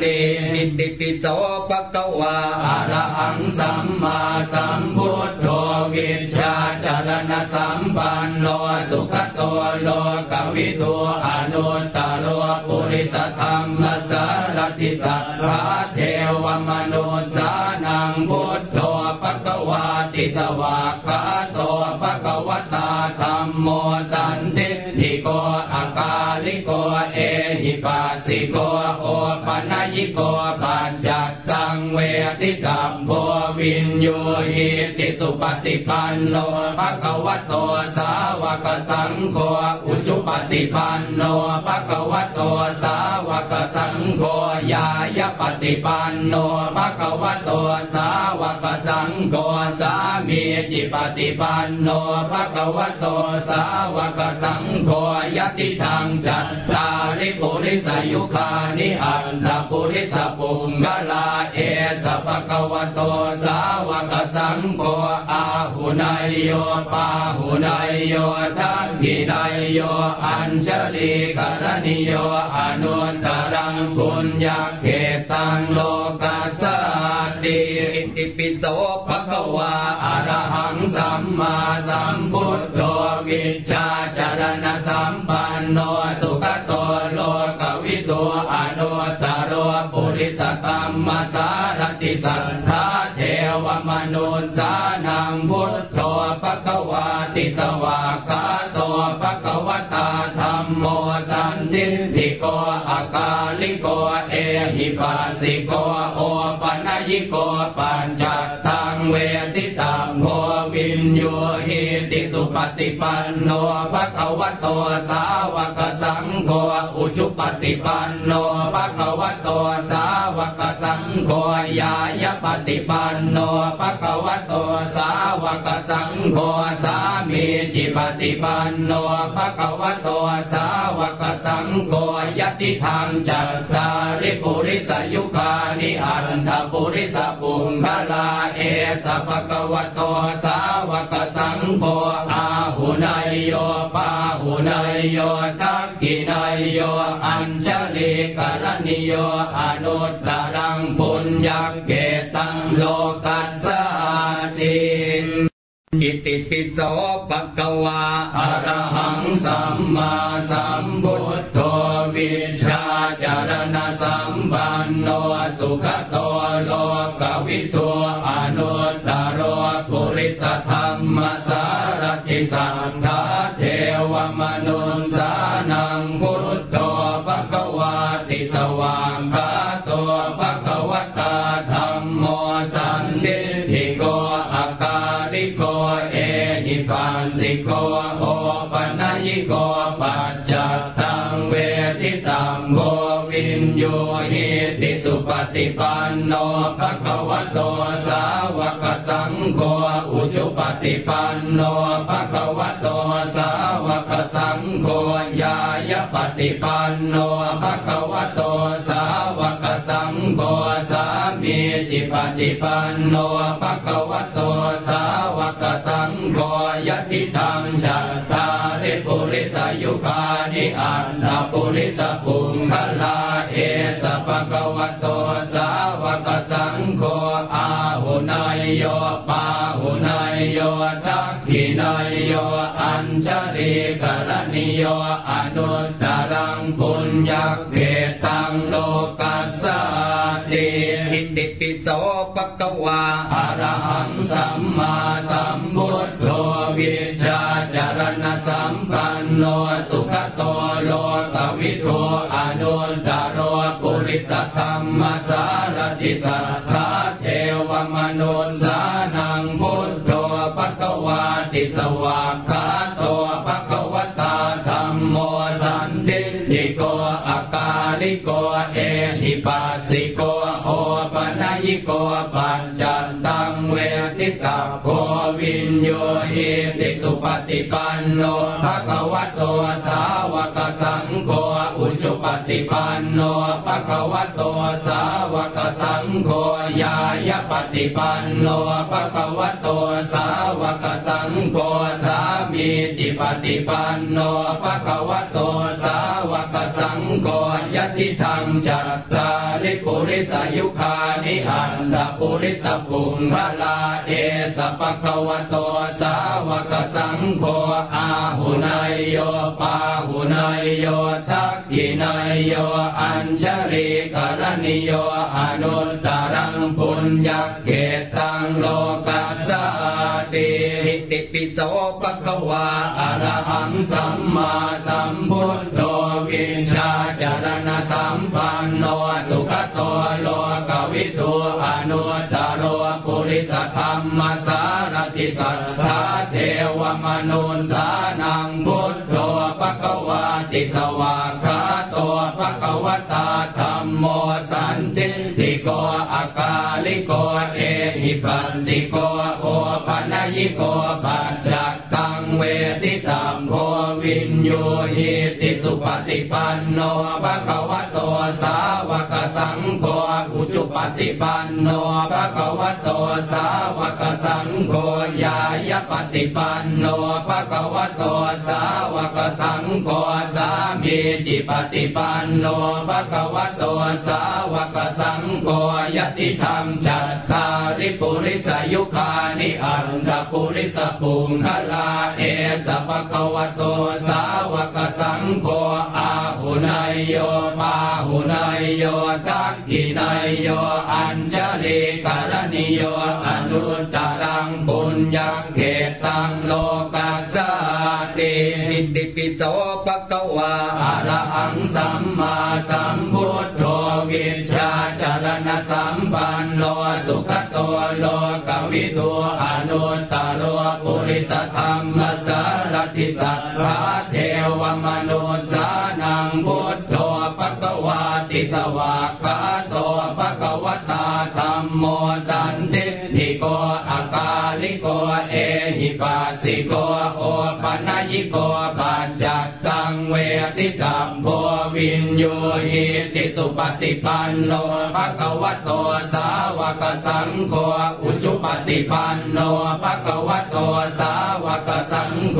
ตินิติปิโสปะกวาอะระหังสัมมาสัมพุทโธวิชาจารณสัมปันโนสุขโตโลกวิทูอนุตตโรปุริสธรรม สารติสัทธาเทวมนุสานังพุทโธปะกวาติสวากขาโตปะกวตาธรรมโมสันติทิโกอากาลิโกเอหิปัสสิโกโอปัญญิโกปั เวทิตัมโพวินโยหิติสุปฏิปันโนภะคะวะโตสาวกสังโฆอุชุปฏิปันโนภะคะวะโตสาวกสังโฆยายปฏิปันโนภะคะวะโตสาวกสังโฆสามีจิปฏิปันโนภะคะวะโตสาวกสังโฆยติทางจัตตาริปุริสยุคานิอันตปุริสปุงกลาเอ สภะคะวโตสาวกสังโฆอาหุนายโยปาหุนายโยทักขินายโยอัญชลีกรณิโยอนุตตรังปุญญาเขตังโลกัสสติอิติปิโสภะคะวาอะระหังสัมมาสัมพุทโธวิชาจารณสัมปันโนส ติสัทธาเทวมนุสานังพุทโธภะคะวาติสวากาโตภะคะวตาธรรมโมสันทิทิโกอากาลิโกเอหิปัสสิโกโอปัญญิโกปัญจตังเวทิตัมโพวินโยหิติสุปฏิปันโนภะคะวะโตสาวกสังโฆอุชุปฏิปันโนภะคะวะโตสาวก โฆยายปฏิปันโนภะคะวะโตสาวกสังโฆสามีจิปฏิปันโนภะคะวะโตสาวกสังโฆยติธรรมจัตตาริปุริสยุคานิอันทปุริสปุงคลาเอสภะคะวะโตสาวกสังโฆอาหุนายโยปาหุนายโยทักขินายโยอัญชลีกรณิโยอนุตตรังปุุญญาเกตังโลกัสสติอิติปิโสปะกวาอะระหังสัมมาสัมพุทโธวิชาจารณสัมปันโนสุขโตโลกวิทูอนุตตโรปุริสธรรมสารติสัทธ ฏิปันโนภะคะวะโตสาวกสังโฆอุชุปฏิปันโนภะคะวะโตสาวกสังโฆญายปฏิปันโนภะคะวะโตสาว สังโฆสามีจิปฏิปันโนภะคะวะโตสาวกสังโฆยติธรรมจัตตาริปุริสยุคานิอันตปุริสปุงคลาเอสภะคะวะโตสาวกสังโฆอาหุนายโยปาหุนาย โยทักขินายโยอัญชลีกรณิโยอนุตตรังปุญญเกตังโลกัสสติอิติปิโสปะกวาอรหังสัมมาสัมพุทโธวิชาจารณสัมปันโนสุขโตโลกวิโทอนุตตโรปุริสธรรมสารติสัทธาเทวมนุสา สวากขาโตปะกวตาธรรมโมสันติติโกอากาลิโกเอหิปัสสิโกโอปัญญิโกปัญจตังเวทิตาโกวินโยหิติสุปฏิปันโนภะคะวะโตสาวกสังโฆอุชุปฏิปันโนภะคะวะโตายายปฏิปันโนภะคะวะโตสาวกสังโฆสามีจิปฏิปันโนภะคะวะโตสาวก สังโฆยติธรรมจัตตาริปุริสายุคานิอันตปุริสปุงคลาเอสภะควะโตสาวกสังโฆอาหุนายโยปาหุนายโยทักขินายโยอัญชริกรณิโยอนุตตรังปุญญเกตังโลกัสสติติปิโสปะควาอรหังสัมมาสัมพุทโธวินชาจารณสัมปันโนสุขโตโลกวิทูอนุตตรโรปุริสธรรมสารติสัทธาเทวมนุสานังพุทโธปะคะวาติสวากขาโตปะคะวตาธรรมโมสันติติโกอากาลิโกเอหิปัสสิโกโอปัญญิโกปัจจตังเวทิ วินโยหิติสุปฏิปันโนภะคะวะโตสาวกสังโฆอุจุ ฏิปันโนภะคะวะโตสาวกสังโฆยายปฏิปันโนภะคะวะโตสาวกสังโฆสามีจิปฏิปันโนภะคะวะโตสาวกสังโฆยติธรรมจัตตาริปุริสายุคานิอันตปุริสปุงคลาเอสภะคะวะโตสาวกสังโฆอาหุนายโยปาหุนายโยทักขินายโยอัญชลิกรณิโยอนุตตรังปุญญเขตังโลกัสสตินิติปิโสปะคะวาอะระหังสัมมาสัมพุทโธวิชาจารณสัมปันโนสุขโตโลกวิทูอนุตตรโรปุริสธรรมสารติสัทธาเทวมนุสานังพุทโธปะคะวาติสวา ปัสสิโกโอปัญญิโกปัญจ งเวทิตัมโพวินโยหิติสุปฏิปันโนภะคะวะโตสาวกสังโฆอุจุปฏิปันโนภะคะวะโตสาวกสังโฆ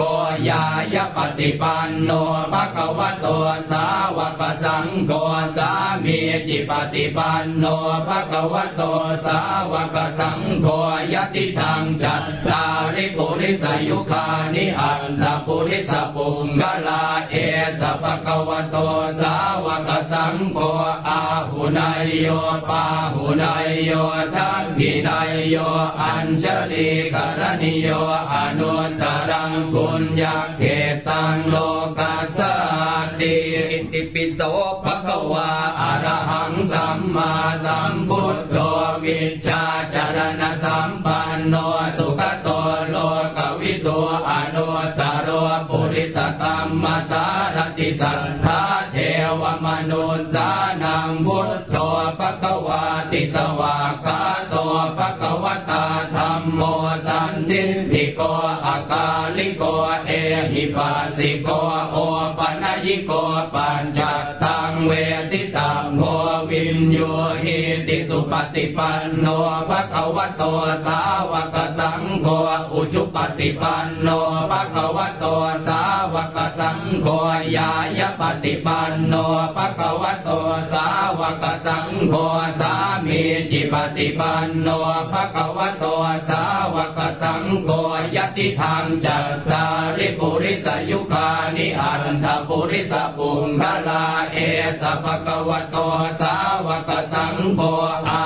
ยายปฏิปันโนภะคะวะโตสาวกสังโฆสามีจิปฏิปันโนภะคะวะโตสาวกสังโฆยติธรรมจัตตาริปุริสายุคานิอันตปุริสปุงกลาเอสปะคะวโตสาวกสังโฆอาหุนายโยปาหุนายโยทักขินายโยอัญชลีกรณิโยอนุตตรังปุญญเขตังโลกัสสติ อิปิโสภะคะวาอะระหังสัมมาสัมพุทโธวิชชาจารณสัมปันโนสุขโตโลกวิโตอนุตตรโรปุริสธรรมสารติสัทธาเทวมนุสานังพุทโธภะคะวาติสวากาโตภะคะวตาธรรมโมสันทิติโกอากาลิโกเอหิปัสสิโกโอ ธิโกปัญจตังเวทิตังโพวินโยหิ ปฏิปันโนภะคะวะโตสาวกสังโฆอุจุปฏิปันโนภะคะวะโตสาวกสังโฆยายปฏิปันโนภะคะวะโตสาวกสังโฆสามีจิปฏิปันโนภะคะวะโตสาวกสังโฆยติธรรมจัตตาริปุริสายุคานิอันทปุริสปุงคลาเอสภะคะวะโตสาวกสังโฆอา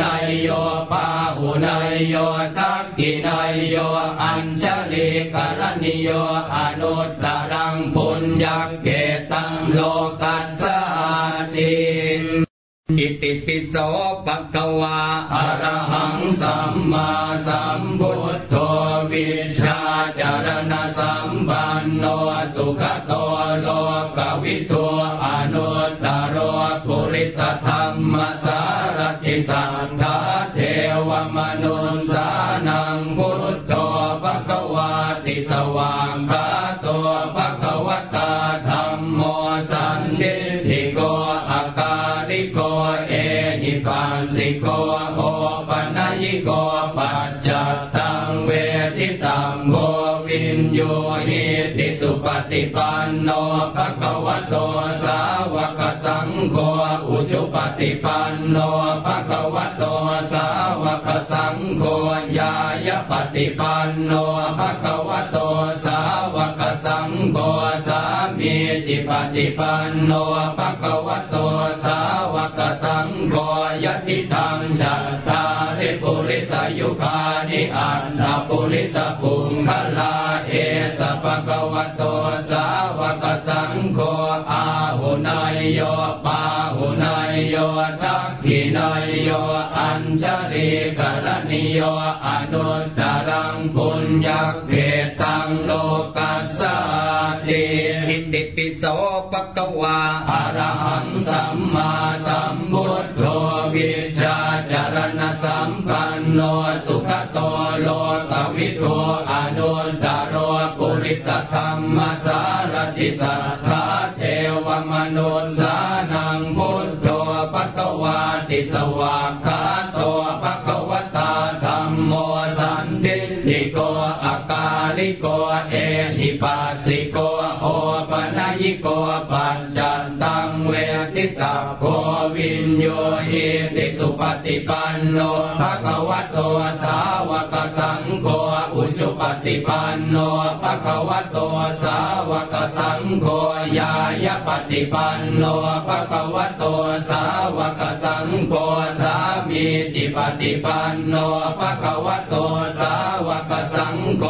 นายโยปาหุนายโยทักขินายโยอัญชลิกรณิโยอนุตตรังปุญญเกตังโลกัสสติอิติปิโสปะคะวาอรหังสัมมาสัมพุทโธวิชาจารณสัมปันโนสุขโตโลกวิทูอนุตตรโรปุริสธรรมสารติสัทธา ฏิปันโนภะคะวะโตสาวกสังโฆอุจุปฏิปันโนภะคะวะโตสาวกสังโฆญายปฏิปันโนภะคะวะโตสาวกสังโฆ มีจิปฏิปันโนภะคะวะโตสาวกสังโฆยติธรรมจัตตาริปุริสายุคานิอันตปุริสปุงคลาเอสปะคะวะโตสาวกสังโฆอาหุนายโยปาหุนายโยทักขิ นายโยอัญชลีกรณิโยอนุตตรังปุญญเกตังโลกัสสติอิติปิโสปะกวาอะระหังสัมมาสัมพุทโธวิชาจารณสัมปันโนสุขโตโลกวิทูอนุตตรโรปุริสธรรมสารติสัทธาเทวมนุสานังพุทโธปะกวา ติสวากขาโตปะกวตาธรรมโมสันติทิโกอากาลิโกเอหิปัสสิโกโอปนัยิโกปัญจันตังเวทิตาโกวินโยหิติสุปฏิปันโนภะคะวะโตสาวกสังโฆ ปฏิปันโนภะคะวะโตสาวกสังโฆญายปฏิปันโนภะคะวะโตสาวกสังโฆสามีจิปฏิปันโนภะคะวะโตสาวกสังโฆ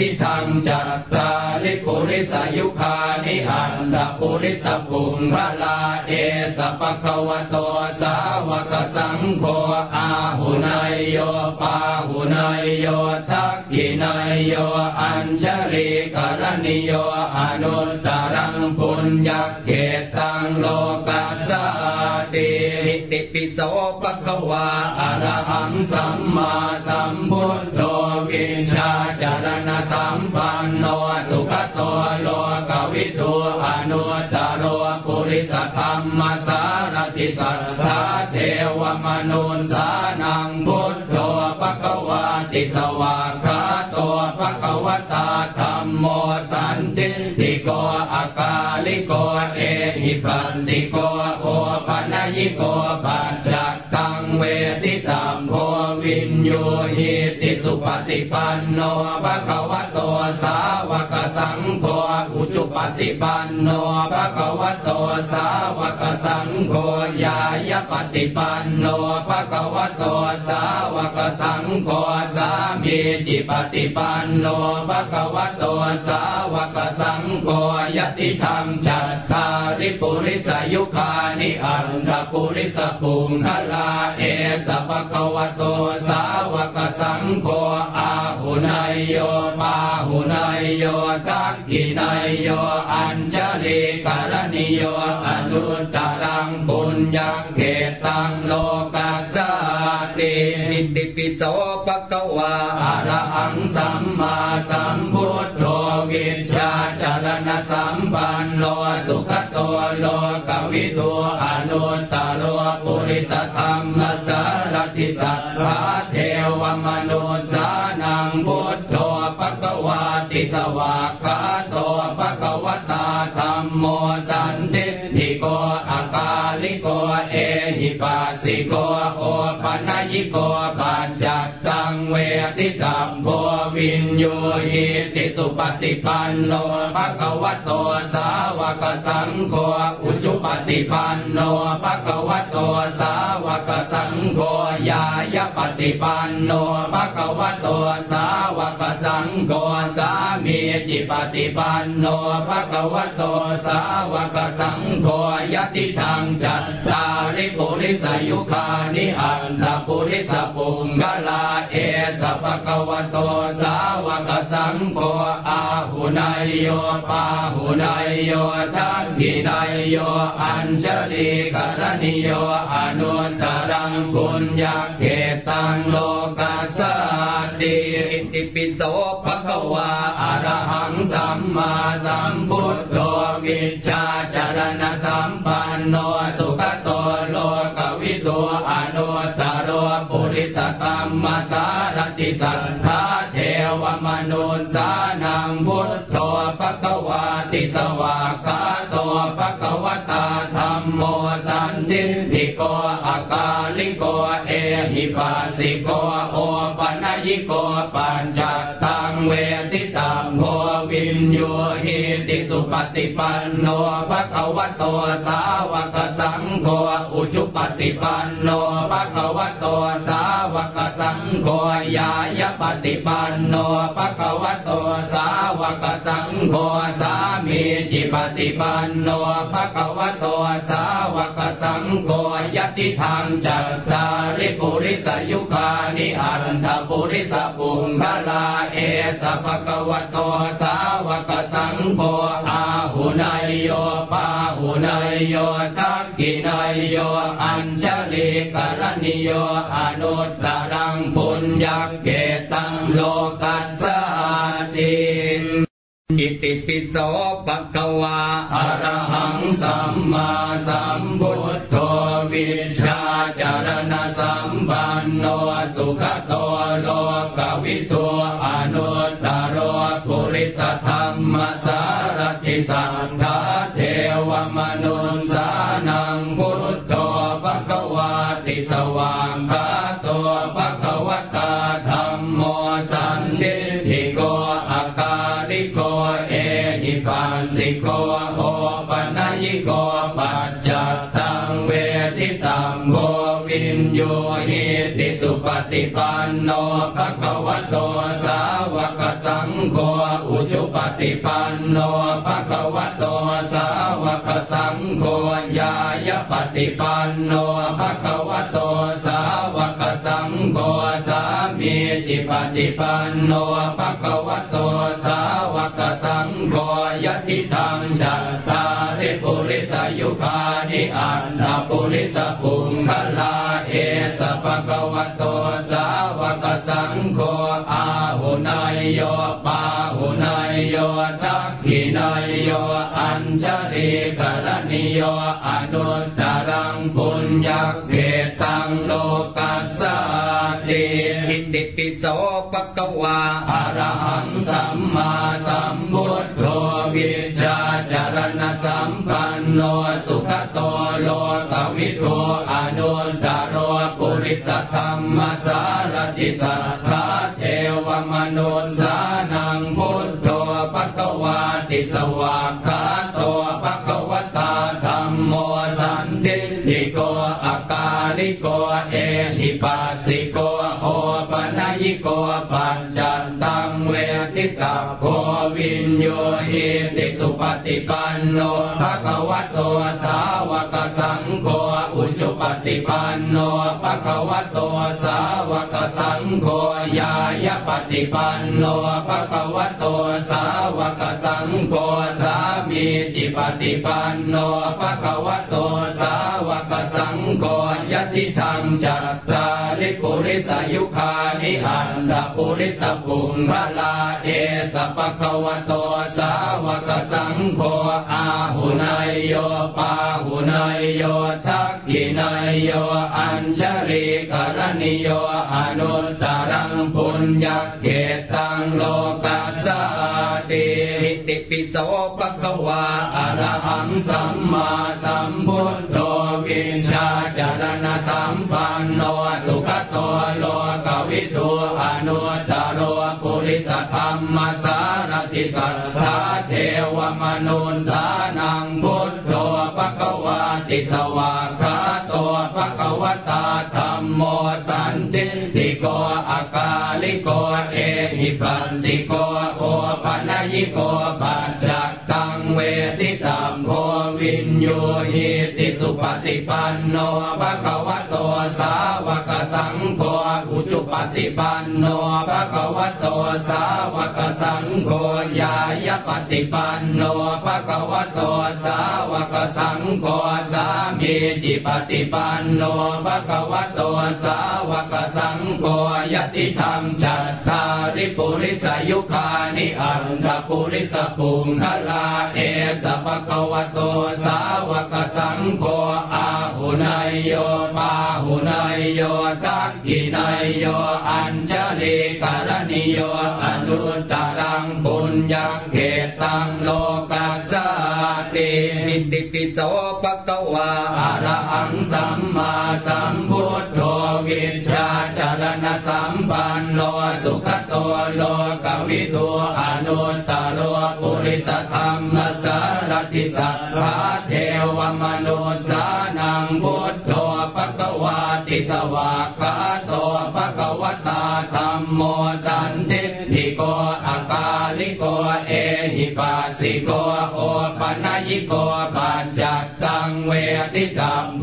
ยติธรรมจัตตาริปุริสายุคานิอันตปุริสปุงพลาเอสปะควโตสาวกสังโฆอาหุนายโยปาหุนายโยทักขินายโยอัญชลีกรณิโยอนุตตรังปุญญเกตังโลกัสสติติปิโสปะควาอรหังสัมมาสัมพุทโธวินชาจารณสมปันโนสุขโตโลกวิทูอนุตตรโรปุริสธรรมสารติสัทธาเทวมนุสานังพุทโธปะคะวาติสวากขาโตปะคะวตาธรรมโมสันติติโกอากาลิโกเอหิปัสสิโกโอปนัยิโกปัจจ ตังเวทิตามโพวินโยหิติสุปฏิปันโนภะคะวะโตสาวกสังโฆอุจุปฏิปันโนภะคะวะโตสาวกสังโฆญายปฏิปันโนภะคะวะโตสาวกสังโฆสามีจิปฏิปันโนภะคะวะโตสาวกสังโฆยติธรรมจัตตาริปุริสายุคานิอันทปุริสปุงคลาเอสภะคะวโตสาวกสังโฆอาหุนายโยปาหุนายโยทักขินายโยอัญชลีกรณิโยอนุตตรังปุญญเขตังโลกัสสติอิติปิโสปะคะวาอะระหังสัมมาสัมพุทโธวิชชาจารณสัมปันโนสุข โตโลกวิทูอนุตตรโปุริสธรรมสารติสัทธาเทวมนุสานังพุทโธปะคะวาติสวากขาโตปะคะวตาธรรมโมสันติทิโกอากาลิโกเอหิปัสสิโกโอปนัยิโกปัต เวทิตัมโพวินโยหิติสุปฏิปันโนภะคะวะโตสาวกสังโฆอุชุปฏิปันโนภะคะวะโตสาวกสังโฆญายปฏิปันโนภะคะวะโตสาวกสังโฆสามีจิปฏิปันโนภะคะวะโตสาวกสังโฆยติทางจัตตาริปุริสายุคานิอันตปุริสปุงกลาเอสภะคะวโตสาวกสังโฆอาหุนายโยปาหุนายโยทักขินายโยอัญชลีกรณิโยอนุตตรังปุญญเขตังโลกัสสติอิติปิโสภะควาอะระหังสัมมาสัมพุทโธวิชาจารณสัมปันโนสุขโตโลกวิทูอนุตตรโปุริสธรร มสารติสัทธาเทวมนุสานังพุทธโธปะกวาติสวากาโตปะกวตาธรรมโมสันทิทิโกอากาลิโกเอหิปัสสิโกโอปัญญิโกปัญจ โยหิติสุปฏิปันโนภะคะวะโตสาวกสังโฆอุชุปฏิปันโนภะคะวะโตสาวกสังโฆยายปฏิปันโนภะคะวะโตสาวกสังโฆสามีจิปฏิปันโนภะคะวะโตสาวกสังโฆยติธรรมจัตตาริปุริสยุคานิอันทปุริสปุงคลาเอสภะคะวะโตสาวกสังโฆอาหุนายโยปาหุนายโยทักกินายโยอัญชลิกรณิโยอนุตตรังปุญญเกตังโลกัสสติอิติปิโสปะกวาอรหังสัมมาสัมพุทโธวิชาจารณสัมปันโนสุขโตโลกวิทูอนุตตรปุริสธรรม สัทธาเทวมนุสานังพุทโธปะกวาติสว่างคาโตปะกวตาธรรมโมสันทิทิโกอาการิโกเอหิปัสสิโกโอปัญญิโกปัจจตังเวทิตังโกวินโยหิติสุปฏิปันโนภะคะวะโตสาวกสังโฆ ฏิปันโนภะคะวะโตสาวกสังโฆญายปฏิปันโนภะคะวะโตสาวกสังโฆสามีจิปฏิปันโนภะคะวะโตสาวกสังโฆยติธรรมจัตตาริปุริสยุคานิอันตปุริสปุงคลาเอสภะคะวะโตสาวกสังโฆอาหุนายโยปาหุ โยทักขินายโยอัญชลิกรณิโยอนุตตรังปุญญเกตังโลกัสสติอิติปิโสปะกวาอะระหังสัมมาสัมพุทโธวิชาจารณสัมปันโนสุขโตโลกวิทูอนุตตรปุริสธรรมสารติสัทธาเทวมนุสา วากขาโตปะกวตาธรรมโมสันทิติโกอาการิโกเอหิปัสสิโกโอปัญญิโกปัจจ ทิตาโควินโยหิติสุปฏิปันโนภะคะวะโตสาวกสังโฆอุชุปฏิปันโนภะคะวะโตสาวกสังโฆญายปฏิปันโนภะคะวะโตสาวกสังโฆสา มีจิปฏิปันโนภะคะวะโตสาวกสังโฆยติธรรมจัตตาริปุริสายุคานิอันตปุริสปุงพลาเอสปะคะวะโตสาวกสังโฆอาหุนายโยปาหุนายโยทักขินายโยอัญชลิกรณิโยอนุตตรังปุญญเกตังโลกัสสติอิติปิโสปะคะวาอะระหังสัมมาสัมพุทโธวินชาจารณสัมปันโนสุขโตโลกวิทูอนุตตรปุริสธรรมสารติสัทธาเทวมนุสานังพุทโธปะกวาติสวากขาโตปะกวตาธรรมโมสันติติโกอากาลิโกเอหิปัสสิโกโอปัญญิโกปัจจ ตัมโพวินโยหิติสุปฏิปันโนภะคะวะโตสาวกสังโฆอุจุปฏิปันโนภะคะวะโตสาวกสังโฆญายปฏิปันโนภะคะวะโตสาวกสังโฆสามีจิปฏิปันโนภะคะวะโตสาวกสังโฆยติธรรมจัตตาริปุริสยุคานิอันทปุริสปุงคลาเอสปะคะวะโตสาวกสังโฆอาหุนายโยปาหุนายโยทักขินายโยอัญชลีกรณิโยอนุตตรังปุญญเขตังโลกัสสตินิติปิโสปะกวาอะระหังสัมมาสัมพุทโธวิชาจารณสัมปันโนสุขโตโลกวิทูอนุตตโรปุริสธรรมสารติสัทธาเทวมนุสานังพุทโธปะกวาติสวากขาโตปะกวตาธรรมโมสันทิทิโกอาคาลิโกเอหิปัสสิโกโอปัญญิโกปัญจตังเว ทิตัมโพ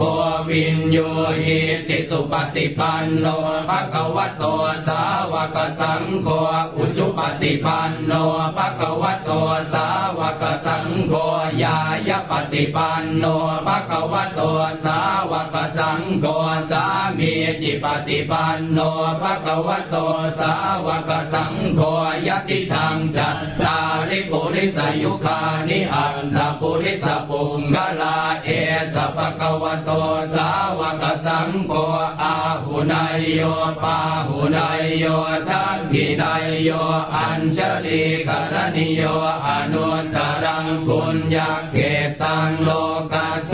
วินโยหิติสุปฏิปันโนภะคะวะโตสาวกสังโฆอุชุปฏิปันโนภะคะวะโตสาวกสังโฆยายปฏิปันโนภะคะวะโตสาวกสังโฆสามีจิปฏิปันโนภะคะวะโตสาวกสังโฆยติธรรมจัตตาริปุริสยุคานิอันตปุริสปุงกลาเอสภะคะวะโตสาวกสังโฆอาหุนายโยปาหุนายโยทักขินายโยอัญชลีกรณิโยอนุตตรังปุญญเกตังโลกัสส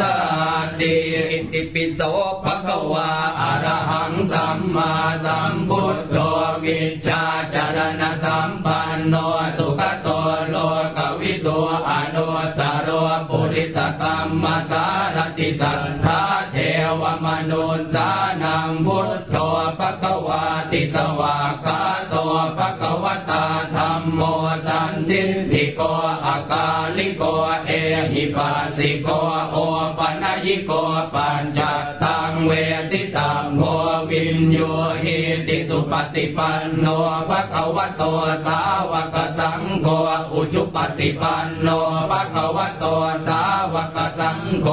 ติอิติปิโสภะคะวาอะระหังสัมมาสัมพุทโธวิชาจารณสัมปันโนสุขโตโลกวิโตอนุตตโรปุริสธรรมสา ติสัทธาเทวมนุสานังพุทโธภะคะวาติสวากาโตภะคะวตาธรรมโมสันทิทิโกอากาลิโกเอหิปัสสิโกโอปัญญิโกปัญจตังเวทิตัมโพวินโยหิติสุปฏิปันโนภะคะวะโตสาวกสังโฆอุชุปฏิปันโนภะคะวะโตสาวสัง โฆ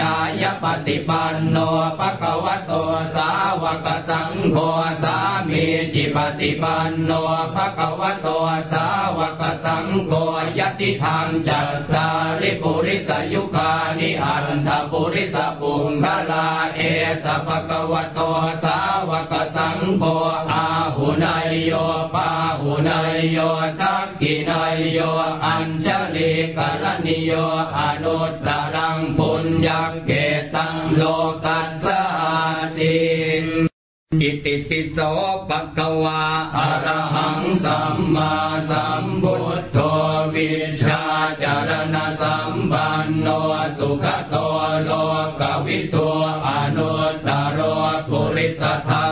ยายปฏิปันโนภะคะวะโตสาวกสังโฆสามีจิปฏิปันโนภะคะวะโตสาวกสังโฆยติธรรมจัตตาริปุริสยุคานิอันทปุริสปุงคลาเอสภะคะวะโตสาวกสังโฆอา โยทักขินายโยอัญชลีกรณิโยอนุตตรังปุญญเกตังโลกัสสติอิติปิโสปะคะวาอรหังสัมมาสัมพุทโธวิชาจารณสัมปันโนสุขโตโลกวิทูอนุตตโรปุริสธร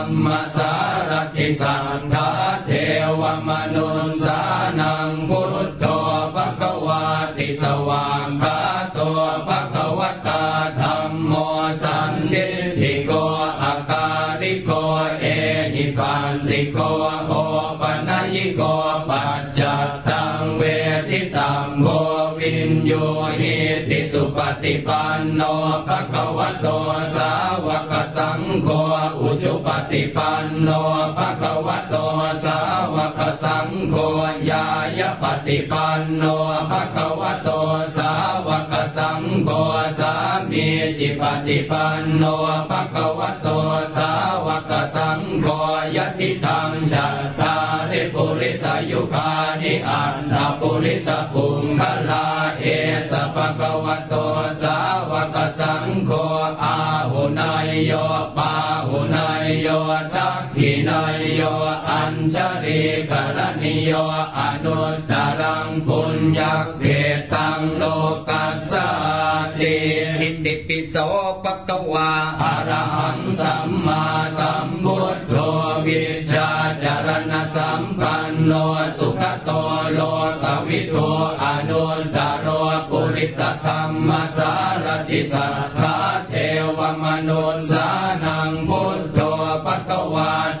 ฏิปันโนภะคะวะโตสาวกสังโฆอุชุปฏิปันโนภะคะวะโตสาวกสังโฆญายปฏิปันโนภะคะวะโตสา วกสังโฆสามีจิปฏิปันโนภะคะวะโตสาวกสังโฆยติธรรมจัตตาริปุริสยุคานิอันตปุริสปุงคลาเอสภะคะวะโตสาวกสังโฆอาหุนายโยปาหุนา โยทักขินายโยอัญชลีกรณิโยอนุตตรังปุญญเกตังโลกัสสติอิติปิโสปะคะวาอะระหังสัมมาสัมพุทโธวิชาจารณสัมปันโนสุขโตโลกวิทูอนุตตโรปุริสธรรมสารติสัทธาเทวมนุสา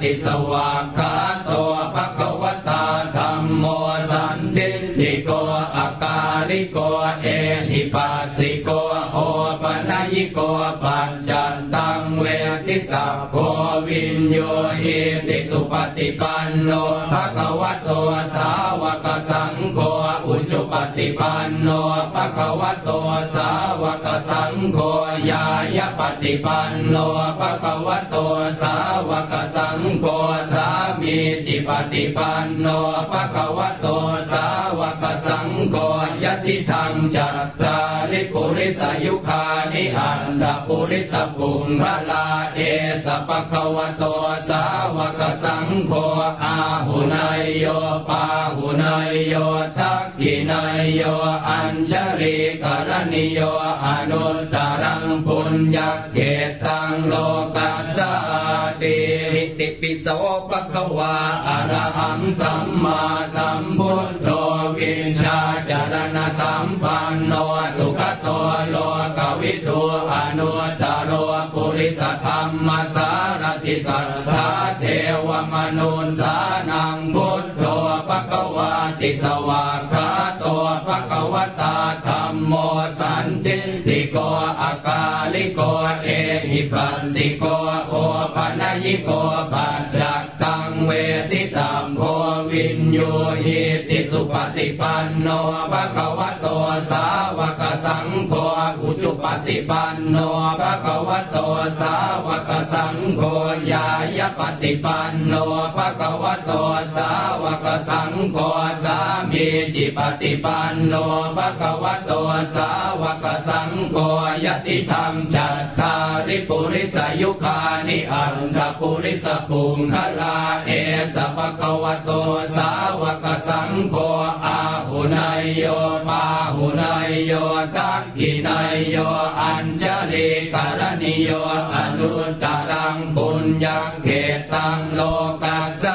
ติสวากขาโตปะคะวตาธรรมโมสันทิติโกอากาลิโกเอหิปัสสิโกโอปัญญิโกปัญจันตังเวทิตาโพวินโยหิติสุปฏิปันโนภะคะวะโตสาวกสังโฆอุชุปฏิปันโนภะคะวะโตสาวกสังโฆยายปฏิปันโนภะคะวะโตสาวกสัง ปฏิปันโนภะคะวะโตสาวกสังโฆยติธรรมจัตตาริปุริสายุคา นิอันตปุริสปุงพลาเอสปะควโตสาวกสังโฆอาหุนายโยปาหุนายโยทักขินายโยอัญชลีกรณิโยอนุตตรังปุญญเกตังโลกัสสติติปิโสปะควาอรหังสัมมาสัมพุทโธวินชาจารณสัมปันโนสุขโตโลกวิทูอนุตโรปุริสธรรมสารติสัทธาเทวมนุสานังพุทโธปะคะวาติสวาคาโตปะคะวตาธรรมโมสันติติโกอากาลิโกเอหิปัสสิโกโอปัญญิโกปัจจักตังเวทิตัมโพวินโยหิติสุปฏิปันโนภะคะวะโตสาวกสังโฆอุ ฏิปันโนภะคะวะโตสาวกสังโฆยายปฏิปันโนภะคะวะโตสาวกสังโฆสามีจิปฏิปันโนภะคะวะโตสาวกสังโฆยติธรรมจัตตาริปุริสยุคานิอันทปุริสปุงคลาเอสภะคะวะโตสาวกสังโฆอาหุนายโยปาหุนายโยทักขินายโยอัญชลีกรณิโยอนุตตรังปุญญเขตังโลกัสส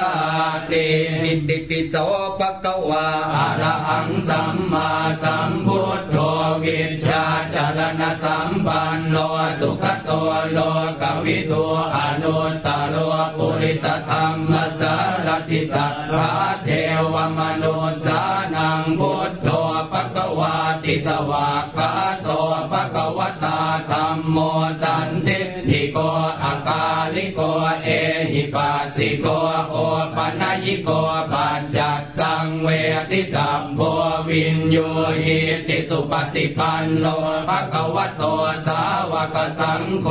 ตินิติปิโสปะคะวาอะระหังสัมมาสัมพุทโธวิชาจารณสัมปันโนสุขโตโลกวิทูอนุตตโรปุริสธรรมสารติสัทธาเทวมนุสานังพุทโธปะคะวาติสวาก โมสันติทิโกอากาลิโกเอหิปัสสิโกโอปัญญิโกปัญจัต งเวทิตัมโพวินโยหิติสุปฏิปันโนภะคะวะโตสาวกสังโฆ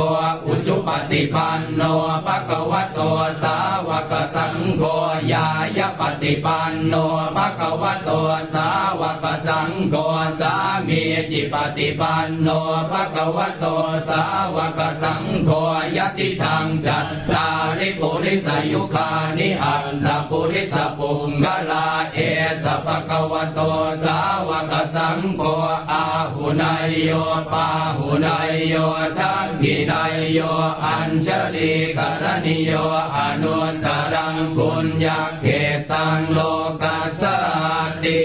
อุจุปฏิปันโนภะคะวะโตสาวกสังโฆยายปฏิปันโนภะคะวะโตสาวกสังโฆสามีจิปฏิปันโนภะคะวะโตสาวกสังโฆยติธรรมจัตตาริปุริสายุคานิอันตปุริสปุงกลาเอสภะคะวโตสาวกสังโฆอาหุนายโยปาหุนายโยทักขินายโยอัญชลีกรณิโยอนุตตรังบุญญเขตังโลกัสสติ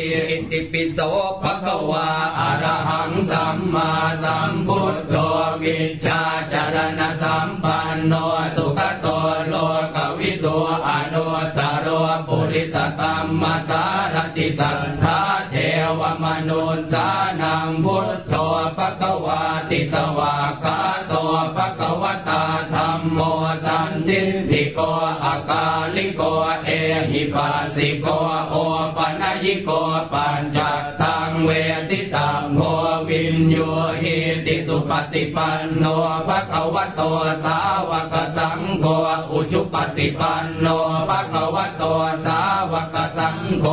ปิโสภะคะวาอะระหังสัมมาสัมพุทโธวิชชาจารณสัมปันโนสุขโตโลกวิทูอนุตตโรปุริสธรรมสารติสัทธาเทวมนุสานังพุทโธภะคะวาติสวากขาโตภะคะวตาธรรมโมสันติทิโกอากาลิโกเอหิปัสสิโกโอปัญญิโก your สุปฏิปันโนภะคะวะโตสาวกสังโฆอุจุปฏิปันโนภะคะวะโตสาวกสังโฆ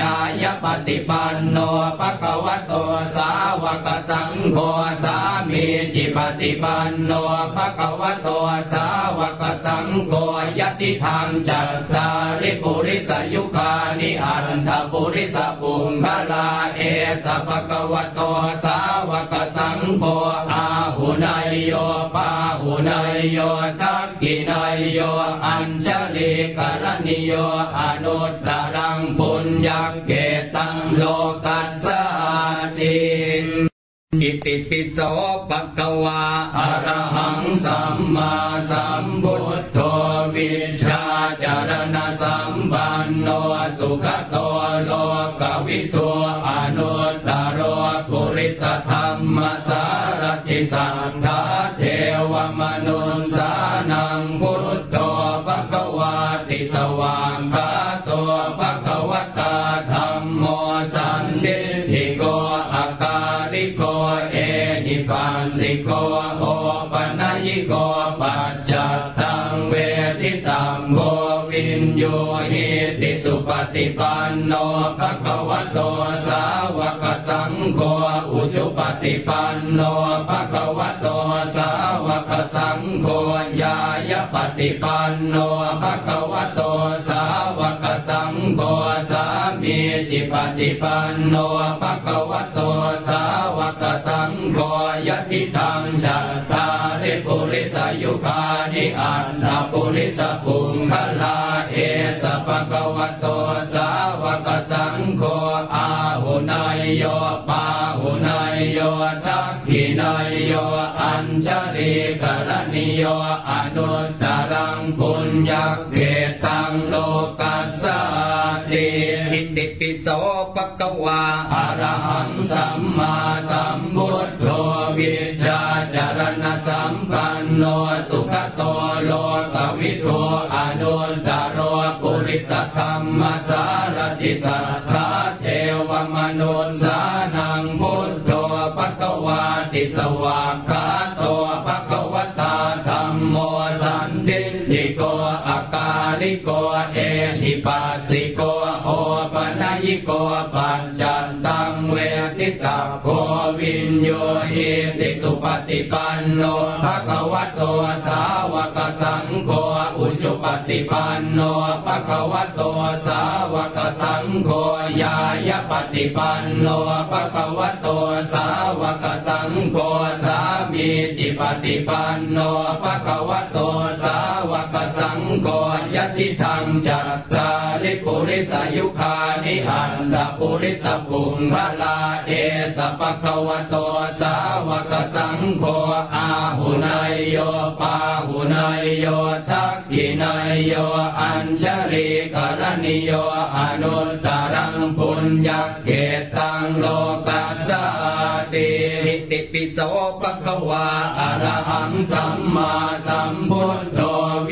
ยายปฏิปันโนภะคะวะโตสาวกสังโฆสามีจิปฏิปันโนภะคะวะโตสาวกสังโฆยติธรรมจัตตาริปุริสายุคานิอันทปุริสปุงคลาเอสภะคะวะโตสาวกสังโฆอาหุนายโยปาหุนายโยทักขินายโยอัญชลีกรณิโยอนุตตรังปุญญเกตังโลกัสสาติอิติปิโสปะคะวาอะระหังสัมมาสัมพุทโธวิชาจารณสัมปันโนสุขโตโลกวิทูอนุตตรโรปุริสธรรมส สัทธาเทวมนุสานังพุทโธภะคะวาติสวางคาตภะคะวตาธรรมโมสันติทิโกอากาลิโกเอหิปัสสิโกโอปนยิโกปัจจตังเวทิตังโกวินโยหิติสุปฏิปันโนภะคะวะโตส สังโฆอุชุปฏิปันโนภะคะวะโตสาวกสังโฆญา ปฏิปันโนภะคะวะโตสาวกสังโฆสามีจิปฏิปันโนภะคะวะโตสาวกสังโฆยติธรรมจัตตาริปุริสายุคานิอันตปุริสปุงคลาเอสภะคะวะโตสาวกสังโฆอาหุนายโยปาหุนายโยทัก นายโยอัญชลีกรณิโยอนุตตรังปุญญเกตังโลกัสสติอิติปิโสปะกวาอะระหังสัมมาสัมพุทโธวิชาจารณสัมปันโนสุขโตโลกวิโทอนุตตรโรปุริสธรรมสารติสัทธาเทวมนุษสา สวากขาโตปะกวตาธรรมโมสันทิฏฐิโกอากาลิโกเอหิปัสสิโกโอปนยิโกปัจจัตตังเวทิตัพโพวิญญูหีติสุปฏิปันโนภะคะวะโตสาวกสังโฆ ฏิปันโนภะคะวะโตสาวกสังโฆญายปฏิปันโนภะคะวะโตสาวกสังโฆสามีจิปฏิปันโนปะคะวะโตสาวกสังโฆ ยติธรรมจัตตาริปุริสายุคานิอันตปุริสปุงพลาเอสปะคะวะโตสาวกสังโฆอาหุนายโยปาหุนายโยทักขินายโยอัญชลีกรณิโยอนุตตรังปุญญเกตังโลกัสสติอิติปิโสปะคะวาอะระหังสัมมาสัมพุทโธ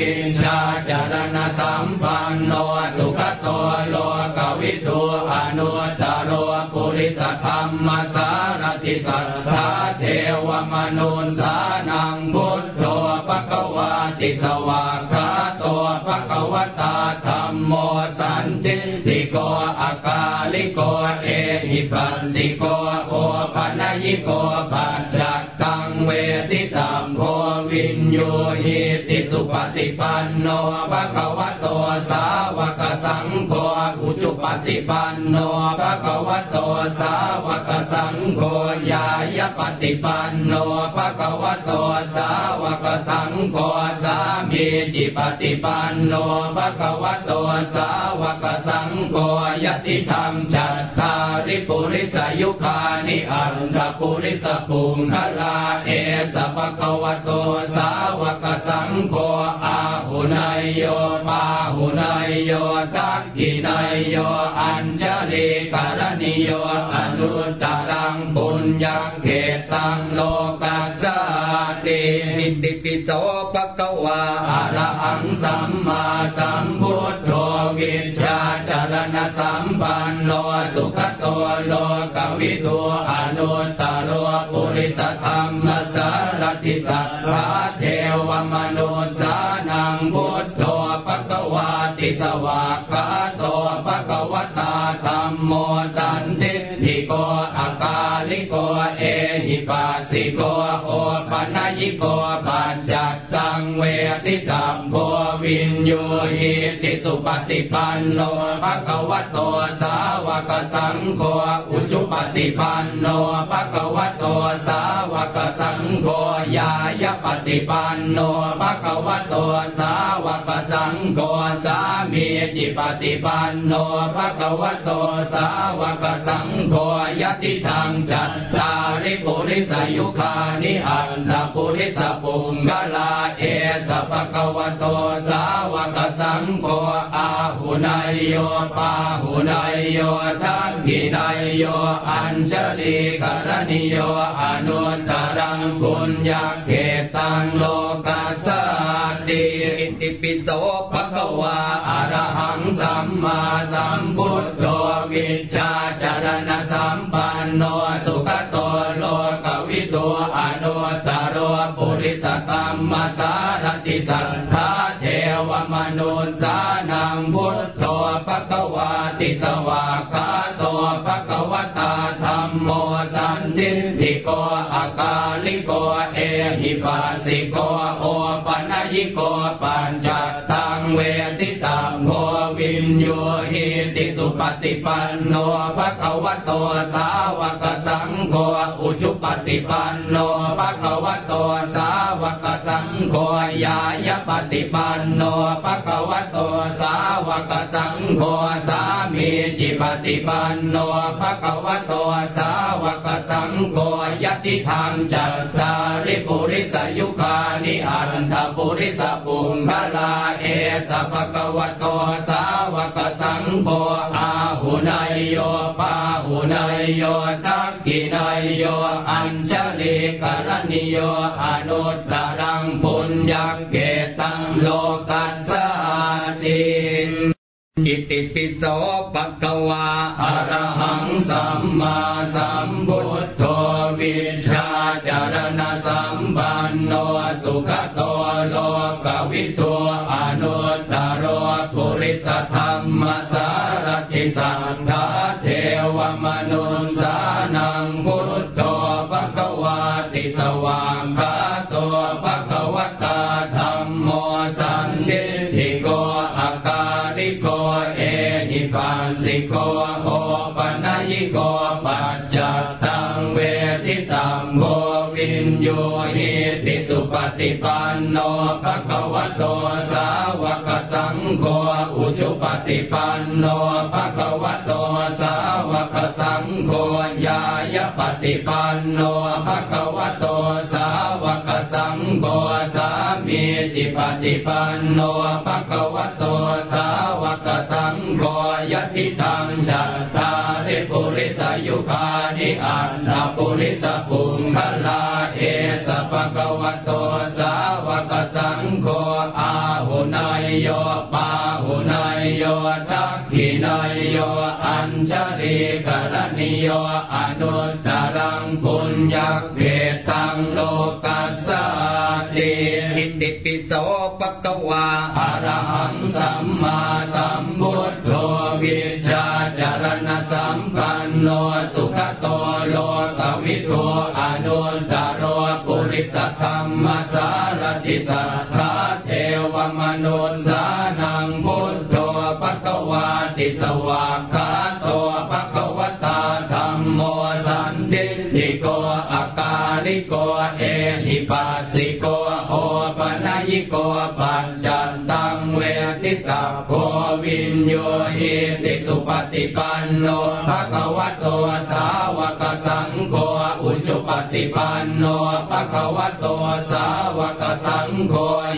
วินชาจารณสัมปันโนสุขโตโลกวิทูอนุตตรโรปุริสธรรมสารติสัทธาเทวมนุสานังพุทโธปะคะวาติสวากขาโตปะคะวตาธรรมโมสันติติโกอากาลิโกเอหิปัสสิโกโอปนัยิโกปัจจ ตังเวทิตัมโพวินโยหิติสุปฏิปันโนภะคะวะโตสาวกสังโฆอุจุปฏิปันโนภะคะวะโตสาวกสังโฆญายปฏิปันโนภะคะวะโตสาวกสังโฆสามีจิปฏิปันโนภะคะวะโตสาวกสังโฆยติธรรมจัตตาริปุริสยุคานิอันตปุริสปุงคลาเอสภะคะวะโตสาวกสังโฆอาหุนายโยปาหุนายโยทักขินายโยอัญชลีกรณิโยอนุตตรังปุญญเขตังโลกัสสติอิติปิโสปะคะวาอะระหังสัมมาสัมพุทโธวิชาจารณสัมปันโนสุขโตโลกวิทูอนุตตรโรปุริสธรรมสารติสัทธาเทวมนุสานังพุทโธปะคะวาติสวากขาโตปะคะวตาธรรมโมสันติทิโกอากาลิโกเอหิปัสสิโกโอปนัยิโกปัญจัตตังเวทิตัมโพ วินโยหิติสุปฏิปันโนภะคะวะโตสาวกสังโฆอุชุปฏิปันโนภะคะวะโตสาวกสังโฆญายปฏิปันโนภะคะวะโตสาวกสังโฆสามีจิปฏิปันโนภะคะวะโตสาวกสังโฆยติธรรมจัตตาริปุริสายุคานิอันตปุริสปุงกลาเอสภะคะวะโตสสาวกสังโฆอาหุนายโยปาหุนายโยทักขินายโยอัญชลีกรณิโยอนุตตรังปุญญเขตังโลกัสสติอิติปิโสภะคะวาอะระหังสัมมาสัมพุทโธวิชาจารณสัมปันโนสุขโตโลกวิโตอนุตตรโรปุริสธรรมมสารติสัทธา นุสานังพุทโธปะกวาติสวาคาโตปะกวตาธรรมโมสันทิติโกอากาลิโกเอหิปัสสิโกโอปัญญิโกปัญจตังเวทิตังโพวินโยหิติสุปฏิปันโนภะคะวะโตสาวก งโฆอุชุปฏิปันโนภะคะวะโตสาวกสังโฆยายปฏิปันโนภะคะวะโตสาวกสังโฆสามีจิปฏิปันโนภะคะวะโตสาวกสังโฆยติธรรมจัตตาริปุริสยุคานิอันทปุริสปุงคลาเอสภะคะวะโตสาวกสังโฆอาหุนายโยปาหุนายโยทักขินายโยอัญชลิกรณิโยอนุตตรังปุญญเกตังโลกัสสาติอิติปิโสปะกวาอรหังสัมมาสัมพุทโธวิชาจารณสัมปันโนสุขโตโลกวิทูอนุตตรโรปุริสธรรมสารติสัท สันทิทิโกอาการิโกเอหิปัสสิโกโอปัญญิโกปัจจตังเวทิตังโกวินโยหิติสุปฏิปันโนภะคะวะโตสาวกสังโฆอุชุปฏิปันโนภะคะวะโตสาวกสังโฆยายปฏิปันโนภะคะวะโตสาวกสังโฆสา มีจิปฏิปันโนภะคะวะโตสาวกสังโฆยติธรรมจัตตาริปุริสยุคานิอันนาปุริสปุงคลาเอสภะคะวะโตสาวกสังโฆอาหุนายโยปาหุนายโยทั ชลิกรณิโยอนุตตรังปุญญเกตังโลกัสสติอิติปิโสปะกวาอรหังสัมมาสัมพุทโธวิชาจารณสัมปันโนสุขโตโลกวิทูอนุตตรปุริสธรรมสารติสัทธาเทวมนุสสานังพุทโธปะกวาติสวาก ทิตาโพวินโยหิติสุปฏิปันโนภะคะวะโตสาวกสังโฆอุจุปฏิปันโนภะคะวะโตสาวกสังโฆ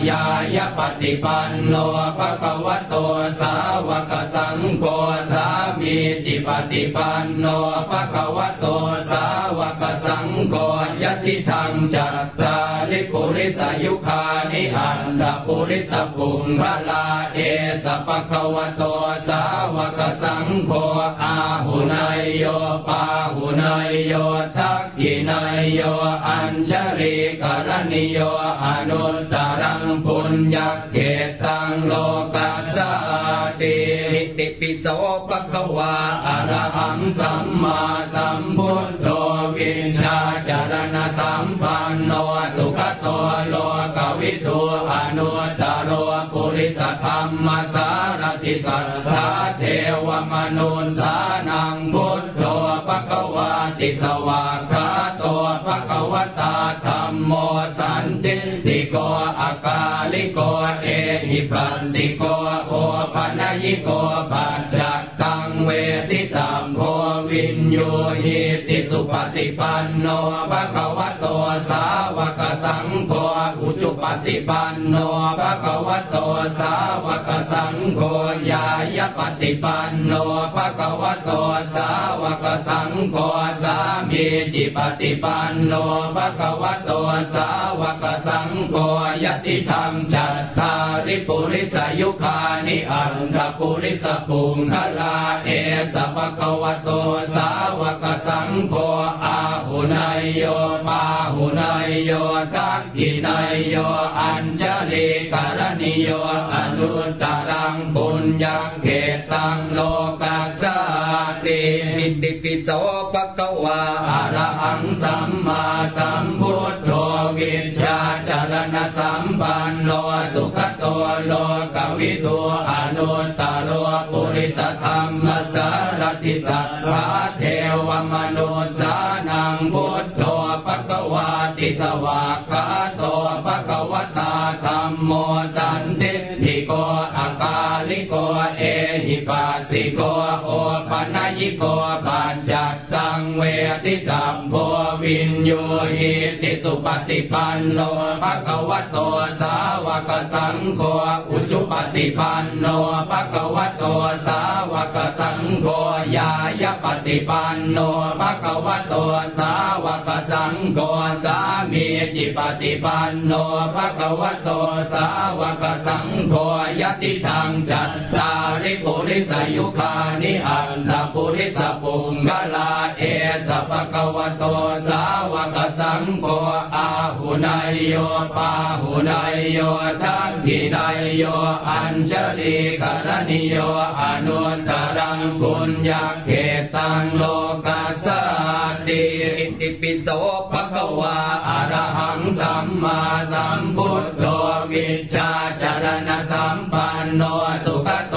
ยายปฏิปันโนภะคะวะโตสาวกสังโฆสา มีจิปฏิปันโนภะคะวะโตสาวกสังโฆยติธรรมจัตตาริปุริสยุคานิอันตปุริสปุงคลาเอสปะคะวะโตสาวกสังโฆอาหุนายโยปาหุนายโยทักขินายโยอัญชลิกรณิโยอนุตตรังปุญญเกตังโลกัสสติอิติปิโสปะคะววาอะระหังสัมมาสัมพุทโธวินชาจารณสัมปันโนสุขโตโลกวิทูอนุตตรปุริสธรรมสารติสัทธาเทวมนุสานังพุทโธปะกวาติสวากขาโตปะกวตาธรรมโมสันติติโกอากาลิโกเอหิปัสสิโกโอปัญญิโกปัจ ตัมโพวินโยหิติสุปฏิปันโนภะคะวะโตสาวกสังโฆอุจุปฏิปันโนภะคะวะโตสาวกสังโฆยายปฏิปันโนภะคะวะโตสาวกสังโฆสามีจิปฏิปันโนภะคะวะโตสาวกสังโฆยติธรรมจัตตาริปุริสยุคานิอันทปุริสปุงคลาเอสภะคะวะโตสาวกสังโฆอาหุนายโยปาหุนายโยทักขินายโยอัญชลีกรณิโยอนุตตรังปุญญังเขตังโลกัสสตินิติปิโสปะกวาอะระหังสัมมาสัมพุทโธวิชาจารณสัมปันโนสุขโตโลกวิทูอนุตตโรปุริสธรรมสารติสัทธาเทวมนุสานังพุทโธปะกวาติสวากขาโตปะกวตาธรรมโมสันติทิโกอาคาลิโกเอหิปัสสิโกโอปัญญิโกปัญจตังเว ทิตัมโพวินโยหิติสุปฏิปันโนภะคะวะโตสาวกสังโฆอุจุปฏิปันโนภะคะวะโตสาวกสังโฆยายปฏิปันโนภะคะวะโตสาวกสังโฆสามีจิปฏิปันโนภะคะวะโตสาวกสังโฆยติทางจัตตาริปุริสยุคานิอันตปุริสปุงกลาเอสภะคะวะโตสาวกสังโฆอาหุนายโยปาหุนายโยทักขินายโยอัญชลีกรณิโยอนุตตรังปุญญาเขตังโลกัสสติอิติปิโสภะคะวาอะระหังสัมมาสัมพุทโธวิชาจารณสัมปันโนสุขโต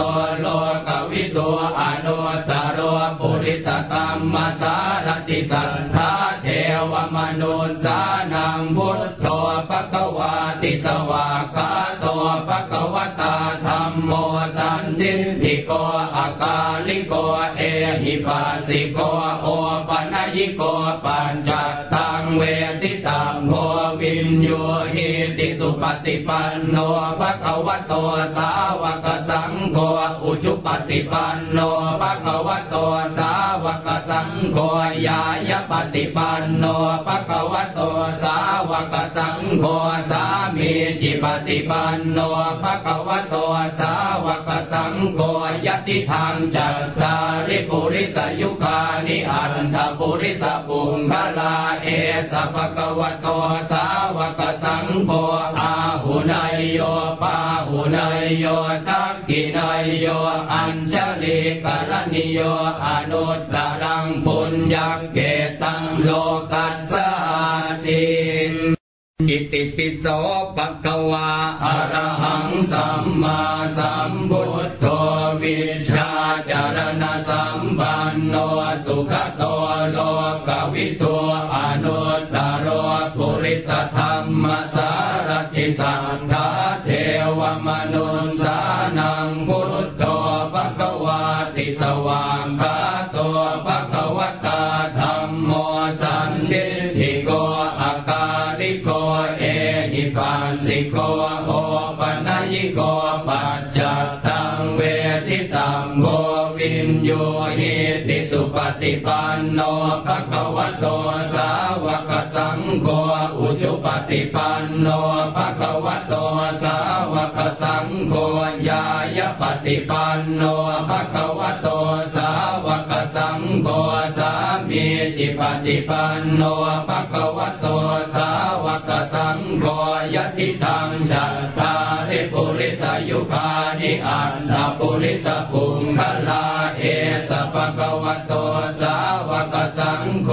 พุทโธปะคะวาติสวากาโตปะคะวตาธรรมโมสันทิทิโกอากาลิโกเอหิปัสสิโกโอปัญญิโกปัญจตังเวทิตัมโพวินโยหิติสุปฏิปันโนภะคะวะโตสาวกสังโฆอุจุปฏิปันโนภะคะวะโตสาวกสังโฆยายปฏิปันโนภะคะวะโตสาว กสังโฆสามีจิปฏิปันโนภะคะวะโตสาวกสังโฆยติทางจัตตาริปุริสยุคานิอันทปุริสปุงคลาเอสภะคะวะโตสาวกสังโฆอาหุนายโยปาหุนายโยทักขินายโยอัญชลีกรณิโยอนุตตรังปุญญเกตังโลกัสสาติ กิติปิโสปะควาอะระหังสัมมาสัมพุทโธวิชาจารณสัมปันโนสุขโตโลกวิทูอนุตตโรปุริสธรรมสารติสังฆา หิติสุปฏิปันโนภะคะวะโตสาวกสังโฆอุชุปฏิปันโนภะคะวะโตสาวกสังโฆยายปฏิปันโนภะคะวะโตสา กสังโฆสามีจิปฏิปันโนภะคะวะโตสาวกสังโฆยติธรรมจัตตาริปุริสยุคานิอันตปุริสปุงคลาเอสภะคะวะโตสาวกสังโฆ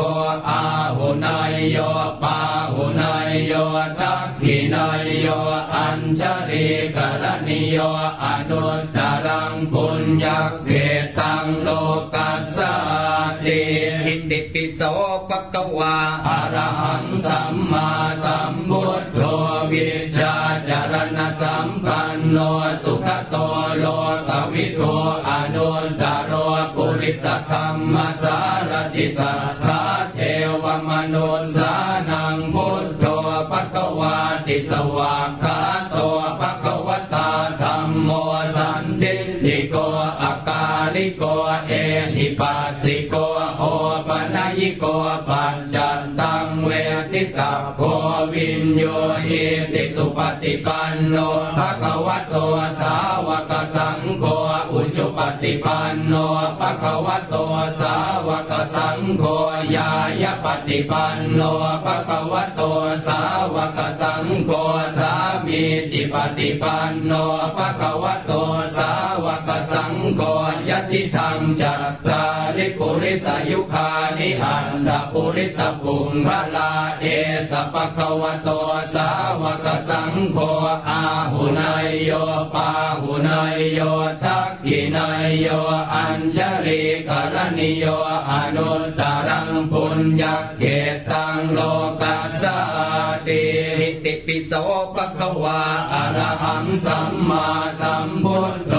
อาหุนายโยปาหุนาย โยทักขินายโยอัญชลีกรณิโยอนุตตรังปุญญเกตังโลกัสสติอิติปิโสปะคะวาอะระหังสัมมาสัมพุทโธวิชาจารณสัมปันโนสุขโตโลกวิทูอนุตตโรปุริสธรรมสารติสัทธาเทวมนุสา โยหิติสุปฏิปันโนภะคะวะโตสาวกสังโฆอุชุปฏิปันโนภะคะวะโตสาวกสังโฆยายปฏิปันโนภะคะวะโตสาวกสังโฆสามีจิปฏิปันโนภะคะวะโตสาว กสังโฆยติธรรมจัตตาริปุริสายุคานิอันตปุริสปุงพลาเอสปะควโตสาวกสังโฆอาหุนายโยปาหุนายโยทักขินายโยอัญชริกรณิโยอนุตตรังปุญญเกตังโลกัสสติติ ปิโสปะคะวาอะระหังสัมมาสัมพุทโธ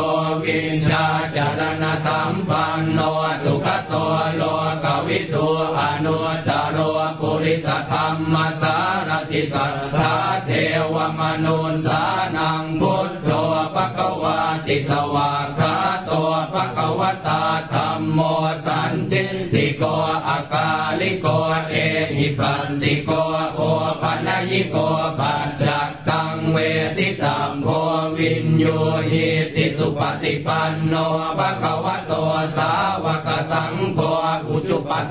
วินชาจารณสัมปันโนสุขโตโลกวิทูอนุตตรปุริสธรรมสารติสัทธาเทวมนุสานังพุทโธปะคะวาติสวาคาโตปะคะวตาธรรมโมสันติติโกอากาลิโกเอหิปัสสิโกโอ ทิโกปัจจตังเวทิตัมโพวินโยหิติสุปฏิปันโนภะคะวะโตสาวกสังโฆ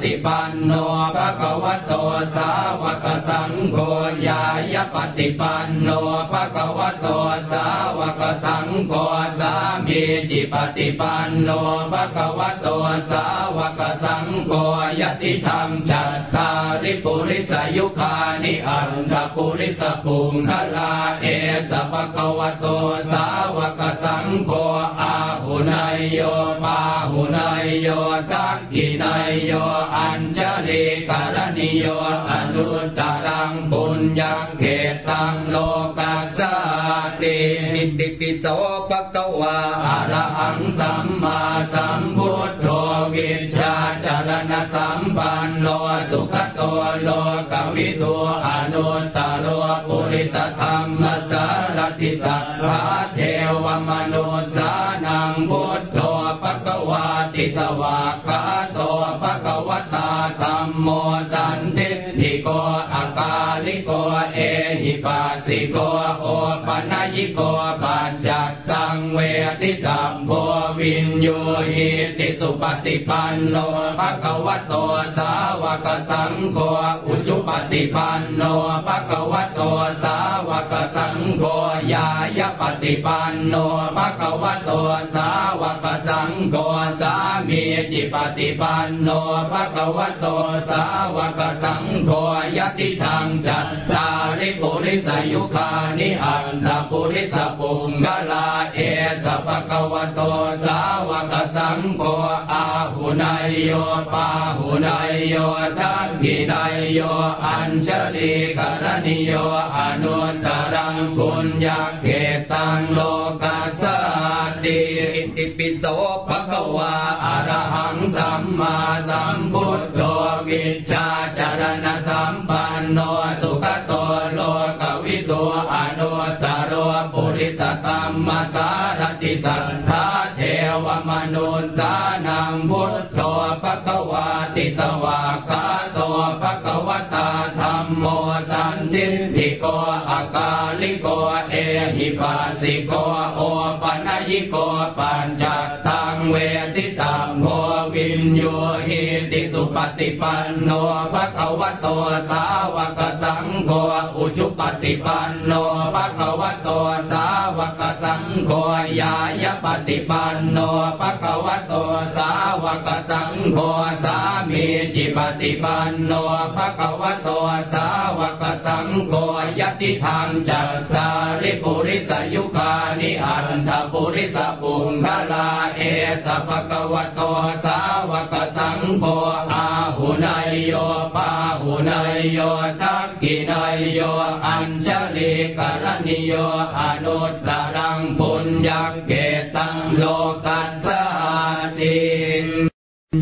ฏิปันโนภะคะวะโตสาวกสังโฆยายปฏิปันโนภะคะวะโตสาวกสังโฆสามีจิปฏิปันโนภะคะวะโตสาวกสังโฆยติธรรมจัตตาริปุริสายุคานิอันทปุริสปุงคลาเอสภะคะวะโตสาวกสังโฆอาหุนายโยปาหุนายโยทักขินายโยอัญชลิกรณิโยอนุตตรังปุญญเขตังโลกัสสตินิติปิโสภะคะวาอะระหังสัมมาสัมพุทโธวิชาจารณสัมปันโนสุขโตโลกวิทูอนุตตรปุริสธรรมสารติสัทธาเทวมนุสานังพุทโธปะคะวาติสวาก ปัสสิโกโอปัญญิโกปัจจัตตังเวทิตัมโพวินโยหิติสุปฏิปันโนภะคะวะโตสาวกสังโฆอุชุปฏิปันโนภะคะวะโตสาวกสังโฆยายปฏิปันโนภะคะวะโตสาวกสังโฆสามีจิปฏิปันโนภะคะวะโตสาวกสังโฆยติธรรมจัตตาริปุริสายุคานิอันตปุริสปุงกลาเอสภะคะวโตสาวกสังโฆอาหุนายโยปาหุนายโยทักขินายโยอัญชลีกรณิโยอนุตรังปุญญาเกตังโลกัสสติอิติปิโสภะคะวาอระหังสัมมาสัมพุทโธวิชชาจารณสัมปันโนสุ อนุตตรปุริสธรรมสารติสัทธาเทวมนุสานังพุทโธปะคะวาติสวากาโตปะคะวตาธรรมโมสันทิติโกอากาลิโกเอหิปัสสิโกโอปัญญิโกปะ สุปฏิปันโนภะคะวะโตสาวกสังโฆอุชุปฏิปันโนภะคะวะโตสาวกสสังโฆยายปฏิปันโนภะคะวะโตสาวกสังโฆสามีจิปฏิปันโนภะคะวะโตสาวกสังโฆยติธรรมจัตตาริปุริสายุคานิอันทปุริสปุงคลาเอสภะคะวะโตสาวกสังโฆอาหุนายโยปาหุนายโยทักขินายโยอัญชลีกรณิโยอนุตตรังปุญญเกตังโลกัสสติ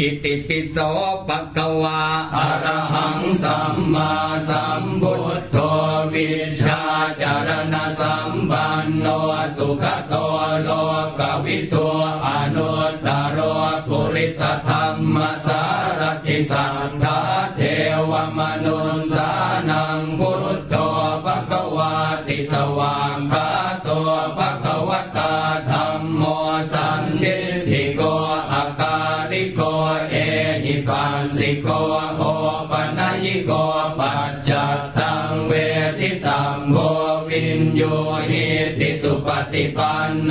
อิติปิโสปะคะวาอะระหังสัมมาสัมพุทโธวิชาจารณสัมปันโนสุขโตโลกวิทูอนุตตรปุริสธรรมสารติสัทธาเทวมน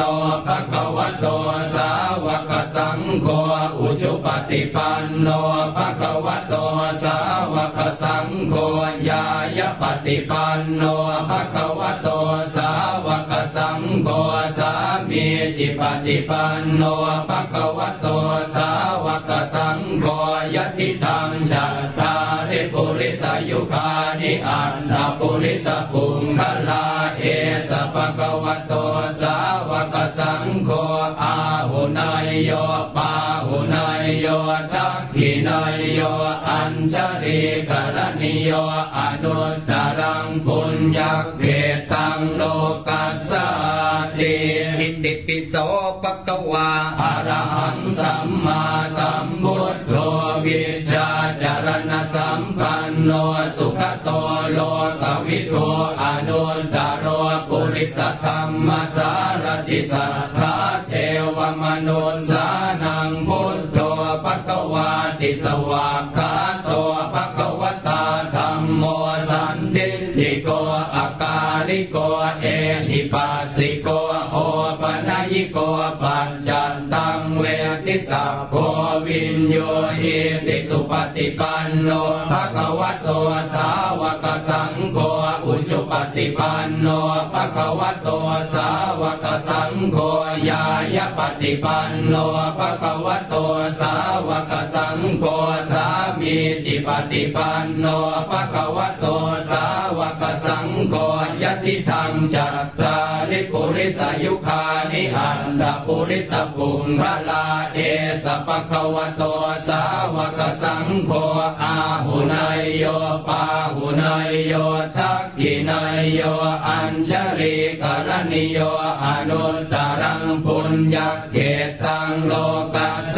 โนภะคะวะโตสาวกสังโฆอุชุปฏิปันโนภะคะวะโตสาวกสังโฆญาญปฏิปันโนภะคะวะโตสาว งโฆสามีจิปฏิปันโนภะคะวะโตสาวกสังโฆยติธรรมจัตตาริปุริสายุคานิอันตปุริสปุงคลาเอสภะคะวะโตสาวกสังโฆอาหุนายโยปาหุนายโยทัก นายโยอัญชลีกรณิโยอนุตตรังปุญญเกตังโลกัสสติอิติปิโสปะกวาอะระหังสัมมาสัมพุทโธวิชาจารณสัมปันโนสุขโตโลกวิโทอนุตตรโรปุริสธรรมสารติสัทธาเทวมนุสสา วากขาโตปะกวตาธรรมโมสันติติโกอากาลิโกเอ ทิตาโกวินโยหิติสุปฏิปันโนภะคะวะโตสาวกสังโฆอุชุปฏิปันโนภะคะวะโตสาวกสังโฆญาญปฏิปันโนภะคะวะโตสาวกสังโฆสามีจิปฏิปันโนภะคะวะโตสาว ยติธรรมจัตตาริปุริสายุคานิอันตปุริสปุงคลาเอสภะคะวะโตสาวกสังโฆอาหุนายโยปาหุนายโยทักขินายโยอัญชลีกรณิโยอนุตตรังปุญญเกตังโลกัสส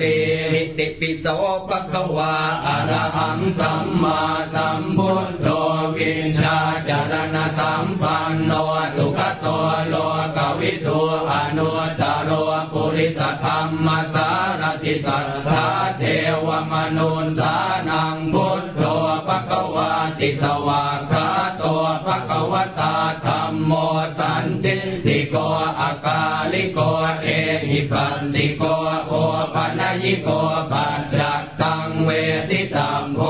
ติหิติปิโสปะคะวาอะระหังสัมมาสัมพุทโธ วินชาจารณสัมปันโนสุขโตโลกวิทูอนุตตรโรปุริสธรรมสารติสัทธาเทวมนุสานังพุทโธปะคะวาติสวากขาโตปะคะวตาธรรมโมสันติติโกอากาลิโกเอหิปัสสิโกโอปนัยิโกปัจจ ตังเวทิตัมโพ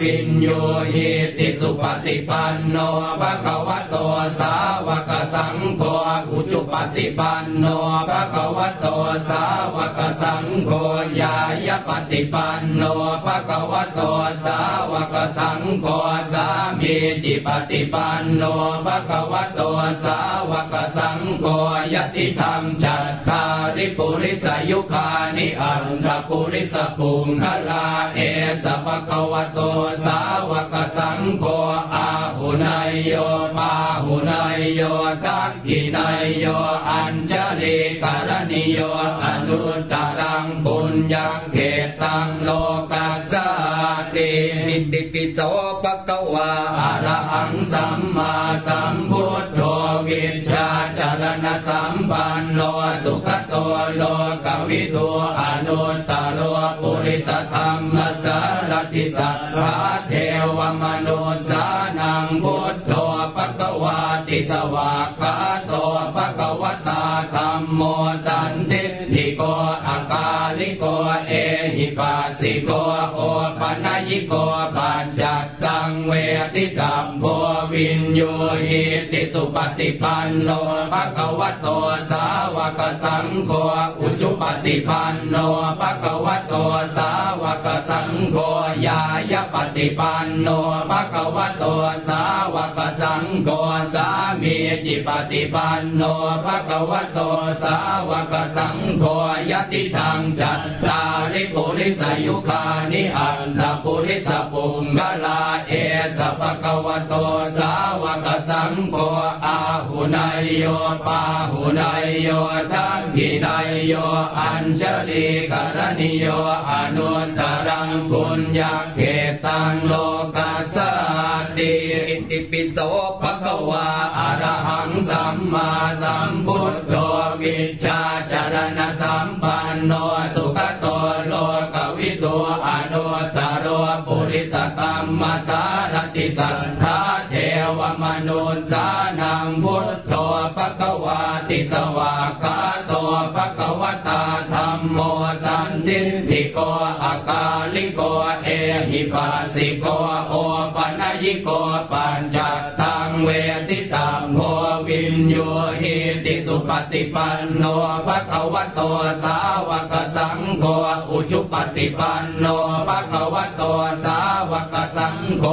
วินโยหิติสุปฏิปันโนภะคะวะโตสาวกสังโฆอุจุปฏิปันโนภะคะวะโตสาวกสังโฆญาญปฏิปันโนภะคะวะโตสาวกสังโฆสามีจิปฏิปันโนภะคะวะโตสาวกสังโฆยติธรรมจัตตาริปุริสายุคานิอันทปุริสปุงคลาเอสปะคะวโตสาวกสังโฆ หุนายโยปาหุนายโยทักขินายโยอัญชลีกรณิโยอนุตตรังปุญญเขตังโลกัสสตินิติปิโสปะกวาอะระหังสัมมาสัมพุทโธวิชาจารณสัมปันโนสุขโตโลกวิทูอนุตตรโรปุริสธรรมสารติสัทธาเทวมนุสานัง พุทโธปะกวาติสวากขาโตปะกวตาธรรมโมสันติทิโกอากาลิโกเอหิปัสสิโกโอปนัยิโกปัญจตังเว ทิตัมโพวินโยหิติสุปฏิปันโนภะคะวะโตสาวกสังโฆอุจุปฏิปันโนภะคะวะโตสาวกสังโฆญาญปฏิปันโนภะคะวะโตสาวกสังโฆสามีจิปฏิปันโนภะคะวะโตสาวกสังโฆยติทางจัตตาริปุริสายุคานิอันตปุริสปุงกลาเอสภะคะวะโตสาวกสังโฆอาหุนายโยปาหุนายโยทักขินายโยอัญชลีกรณิโยอนุตตรังปุญญเขตังโลกัสสติอิติปิโสภะคะวาอะระหังสัมมาสัมพุทโธวิชาจารณสัมปันโนสุขโตโลกวิโตอนุตตรโรปุ ริสธรรมาสารติสัทธาเทวมนุสสานังพุทโธปะติสวากาโตภะคะวตาธรรมโมสันทิติโกอากาลิโกเอหิปัสสิโกโอปัญญิโกปัญจตังเวทิตังโพวินโยหิติสุปฏิปันโนภะคะวะโตสาวก ฏิปันโนภะคะวะโตสาวกสังโฆ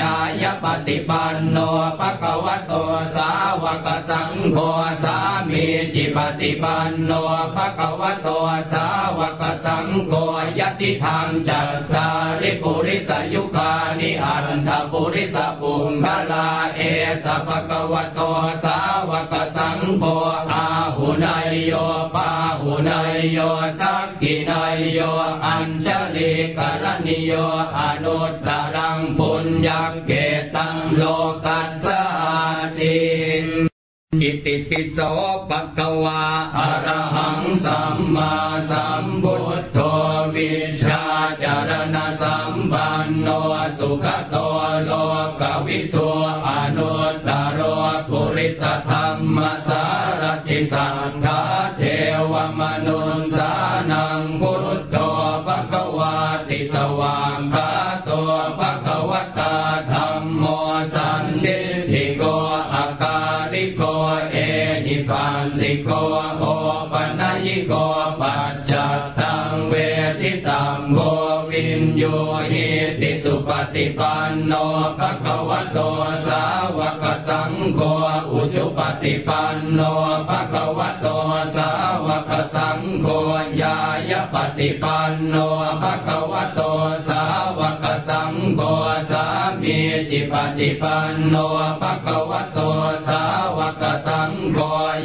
ยายปฏิปันโนภะคะวะโตสาวกสังโฆสามีจิปฏิปันโนภะคะวะโตสาวกสังโฆยติธรรมจัตตาริปุริสยุคานิอันทปุริสปุงคลาเอสภะคะวะโตสาวกสังโฆอาหุนายโยปาหุนายโยทักขินายโยอัญชลิกรณิโยอนุตตรังปุญญเกตังโลกัสสติอิติปิโสปะกวาอรหังสัมมาสัมพุทโธวิชาจารณสัมปันโนสุขโตโลกวิทูอนุตตรปุริสธรรมสารติสัท โยหิติสุปฏิปันโนภะคะวะโตสาวกสังโฆอุชุปฏิปันโนภะคะวะโตสาวกสัง โฆยายปฏิปันโนภะคะวะโตสาวกสังโฆสามีจิปฏิปันโนภะคะวะโตสาวกสังโฆ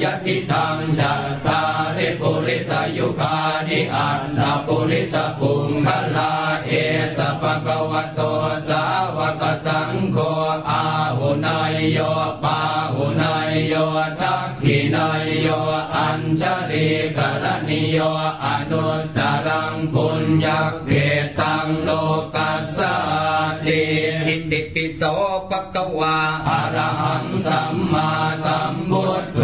ยติธรรมจัตตาริปุริสยุคานิอันตปุริสปุงคลาเอสภะคะวะโตสาวกสังโฆอาหุนายโยปาหุ โยทักขินายโยอัญชลิกรณิโยอนุตตรังปุญญเกตังโลกัสสติอิติปิโสปะกวาอะระหังสัมมาสัมพุทโธ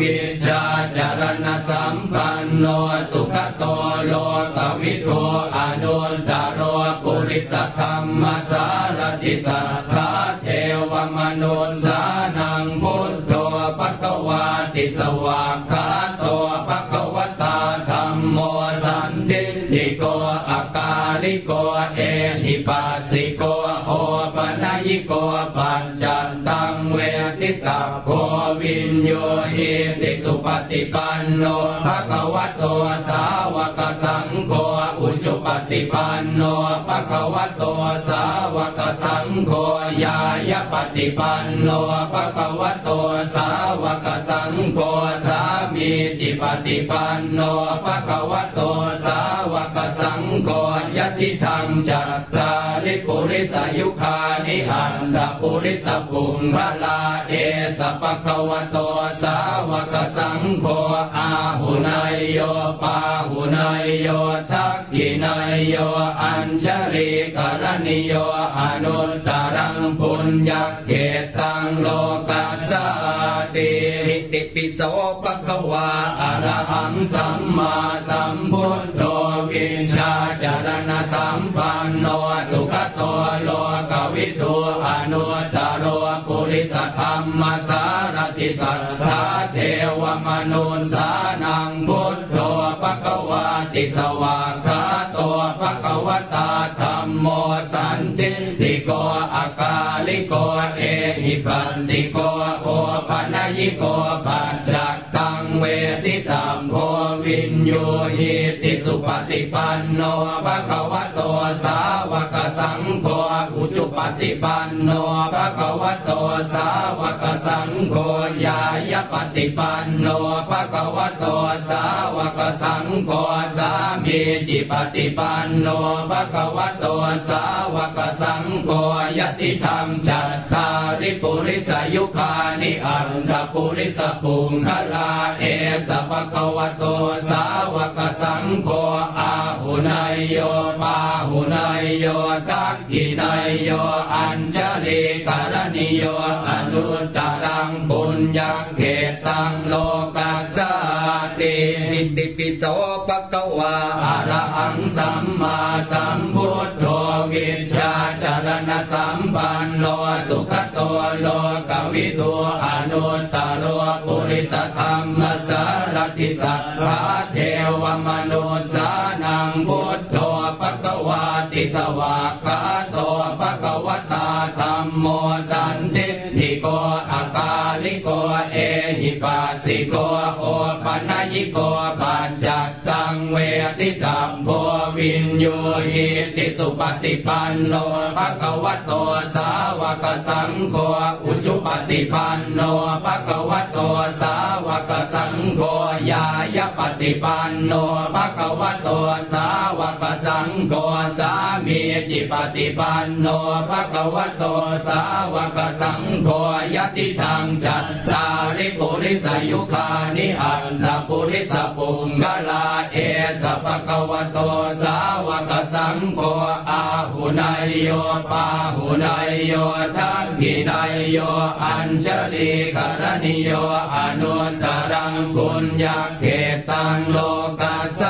วิชาจารณสัมปันโนสุขโตโลกวิทูอนุตตรปุริสธรรมสารติสัทธาเทวมนุสา วากขาโตปะกวตาธรรมโมสันติติโกอาการิโกเอหิปัสสิโกโอปัญญิโกปัญจันตังเวทิตาโพวินโยหิติสุปฏิปันโนภะคะวะโตสาวกสังโฆอุชุปฏิปันโนภะคะวะโตสาวกสังโฆยายปฏิปันโนภะคะวะโตสาวกสังโฆ จิปฏิปันโนภะคะวะโตสา วกสังโฆยทิทังจัตตาริปุริสยุคานิอัฏฐปุริสปุคคลาเอสภะคะวะโตสาวกสังโฆอาหุเนยโยปาหุเนยโยทักขิเณยโยอัญชลิกรณีโยอนุตตรังปุญญักเขตตังโลกัสสาติอิติปิโสปะคะวาอะระหังสัมมาสัมพุทโธวินชาจารณสัมปันโนสุขโตโลกวิทูอนุตตรปุริสธรรมสารติสัทธาเทวมนุสานังพุทโธปะกวาติสวากขาโตปะกวตาธรรมโมสันติติโกอากาลิโกเอหิปัสสิโกโอปัญญิโกปัจจักตังเวทิตัมโพวินโยหิติสุปฏิปันโนภะคะวะโตสาวกสังโฆอุจุปฏิปันโนภะคะวะโตสาวกสังโฆยายปฏิปันโนภะคะวะโตสาวกสังโฆสามีจิปฏิปันโนภะคะวะโตสาวกสังโฆยติธรรมจัตตาริปุริสยุคานิอันทปุริสปุงคลาเอสภะคะวะโตสาวกสังโฆอาหุนายโยปาหุนายโยทักขินายโยอัญชลิกรณิโยอนุตตรังปุญญเกตังโลกัสสติปิโสปะกวาอระหังสัมมาสัมพุทโธวิชชาจารณสัมปันโนสุขโตโลกวิทูอนุตตรโรปุริสธรรมสา รติสัทธาเทวมนุสานังพุทโธปะกวาติสวากขาโตปะกวตาธรรมโมสันติทิโกอากาลิโกเอหิปัสสิโกโอปัญญิโกปัญจตังเวทิตัมโพวินโยหิติสุปฏิปันโนภะคะวะโตสาวกสังโฆอุชุปฏิปันโนภะคะวะโตสาวกสังโฆยายปฏิปันโนภะคะวะโตสาวกสังโฆสามีจิปฏิปันโนภะคะวะโตสาวกสังโฆยติทางจัตตาริปุริสยุคานิอันตปุริสปุงกลาเอสภะคะวะโตสาวกสังโฆอาหุนายโยปาหุนายโยทักขินายโยอัญชลีกรณิโยอนุตตรังปุญญาเขตังโลกัสส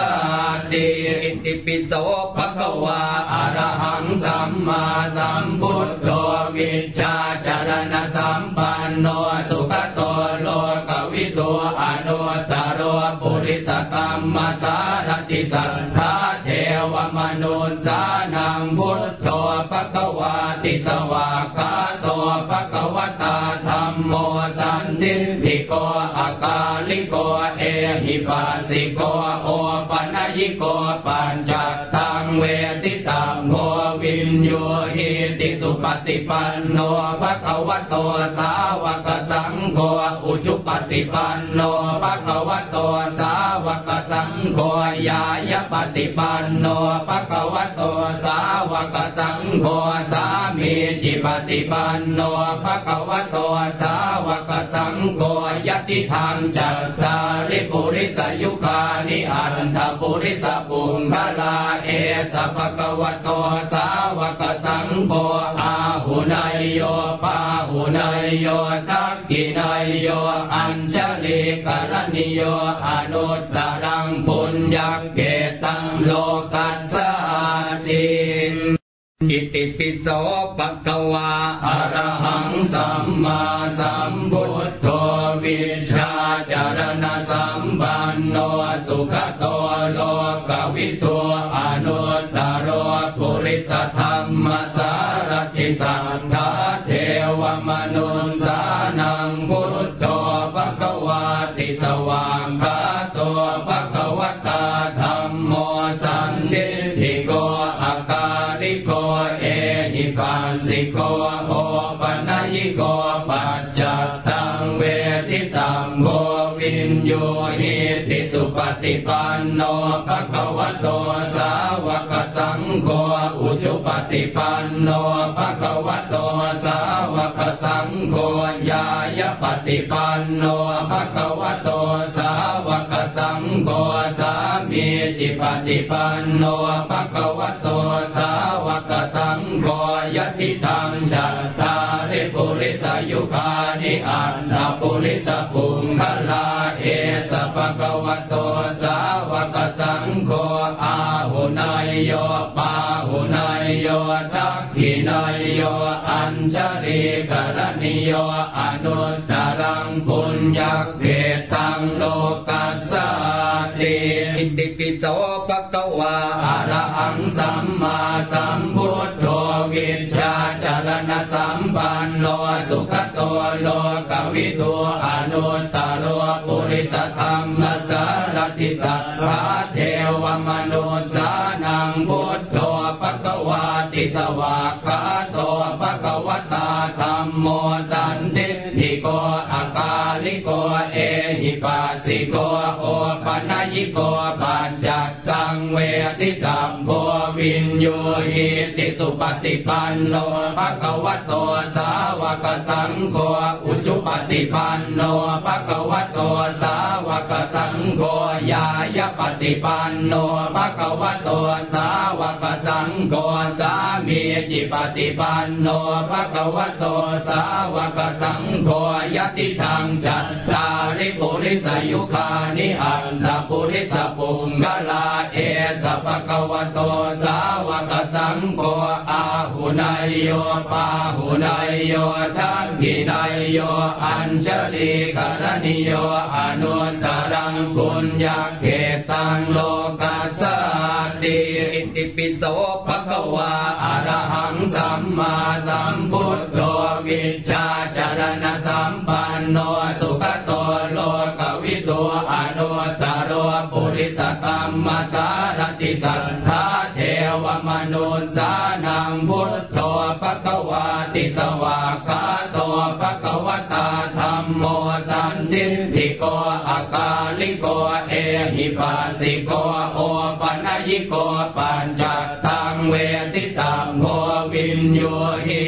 ติอิติปิโสปะกวาอะระหังสัมมาสัมพุทโธวิชาจารณสัมปันโนสุขโตโลกวิทูอนุตตรโปุริสธรรมสา ติสัทธาเทวมนุสานังพุทโธปะกวาติสวากาโตปะกวตาธรรมโมสันทิทิโกอากาลิโกเอหิปัสสิโกโอปัญญิโกปัญจตังเวทิตังโมวินโยหิติสุปฏิปันโนภะคะวะโตสาวกสังโฆอุชุปฏิปันโนภะคะวะโตสาว โฆยายปฏิปันโนภะคะวะโตสาวกสังโฆสามีจิปฏิปันโนภะคะวะโตสาวกสังโฆยติธรรมจัตตาริปุริสยุคานิอันทปุริสปุงคลาเอสภะคะวะโตสาวกสังโฆอาหุนายโยปาหุนาย โยทักขินายโยอัญชลีกรณิโยอนุตตรังปุญญเกตังโลกัสสติอิติปิโสปะกวาอะระหังสัมมาสัมพุทโธวิชาจารณสัมปันโนสุขโตโลกวิทูอนุตตรโรปุริสธรรมสารติสัทธา ฏิปันโนภะคะวะโตสาวกสังโฆอุชุปฏิปันโนภะคะวะโตสาวกสังโฆยายปฏิปันโนภะคะวะโตสา สังโฆสามีจิปฏิปันโนภะคะวะโตสาวกสังโฆยติธรรมจัตตาริปุริสยุคานิอันตปุริสปุงคลาเอสภะคะวะโตสาวกสังโฆอาหุนายโยปาหุนายโยทัก นายโยอัญชลีกรณิโยอนุตตรังปุญญาเกตังโลกัสสติอิติปิโสปะกวาอะระหังสัมมาสัมพุทโธวิชชาจารณสัมปันโนสุขโตโลกวิทูอนุตตรโรปุริสธรรมสารติสัทธาเทวมนุสานังพุทโธปะกวา ติสวะกขาโตปะกวตาธรรมโมสันติทิโกอากาลิโกเอหิปัสสิโกโอปัญญิโกปัญจ งเวทิตัมโพวินโยหิติสุปฏิปันโนภะคะวะโตสาวกสังโฆอุชุปฏิปันโนภะคะวะโตสาวกสังโฆยายปฏิปันโนภะคะวะโตสาวกสังโฆสามีจิปฏิปันโนภะคะวะโตสาวกสังโฆยติทางจัตตาริปุริสยุคานิอันตปุริสปุงกลาเอสภะคะวะโตสาวกสังโฆอาหุนายโยปาหุนายโยทักขินายโยอัญชลีกรณิโยอนุตตรังปุญญาเขตังโลกัสสติอิติปิโสภะคะวาอะระหังสัมมาสัมพุทโธวิชชาจารณสัมปันโนสุขโตโลก วิโตอนุตตรปุริสธรรมสารติสัทธาเทวมนุสานังพุทโธภะคะวาติสวากาโตภะคะวตาธรรมโมสันทิทิโกอากาลิโกเอหิปัสสิโกโอปัญญิโกปัญจตังเวทิตังโมวินโยหิ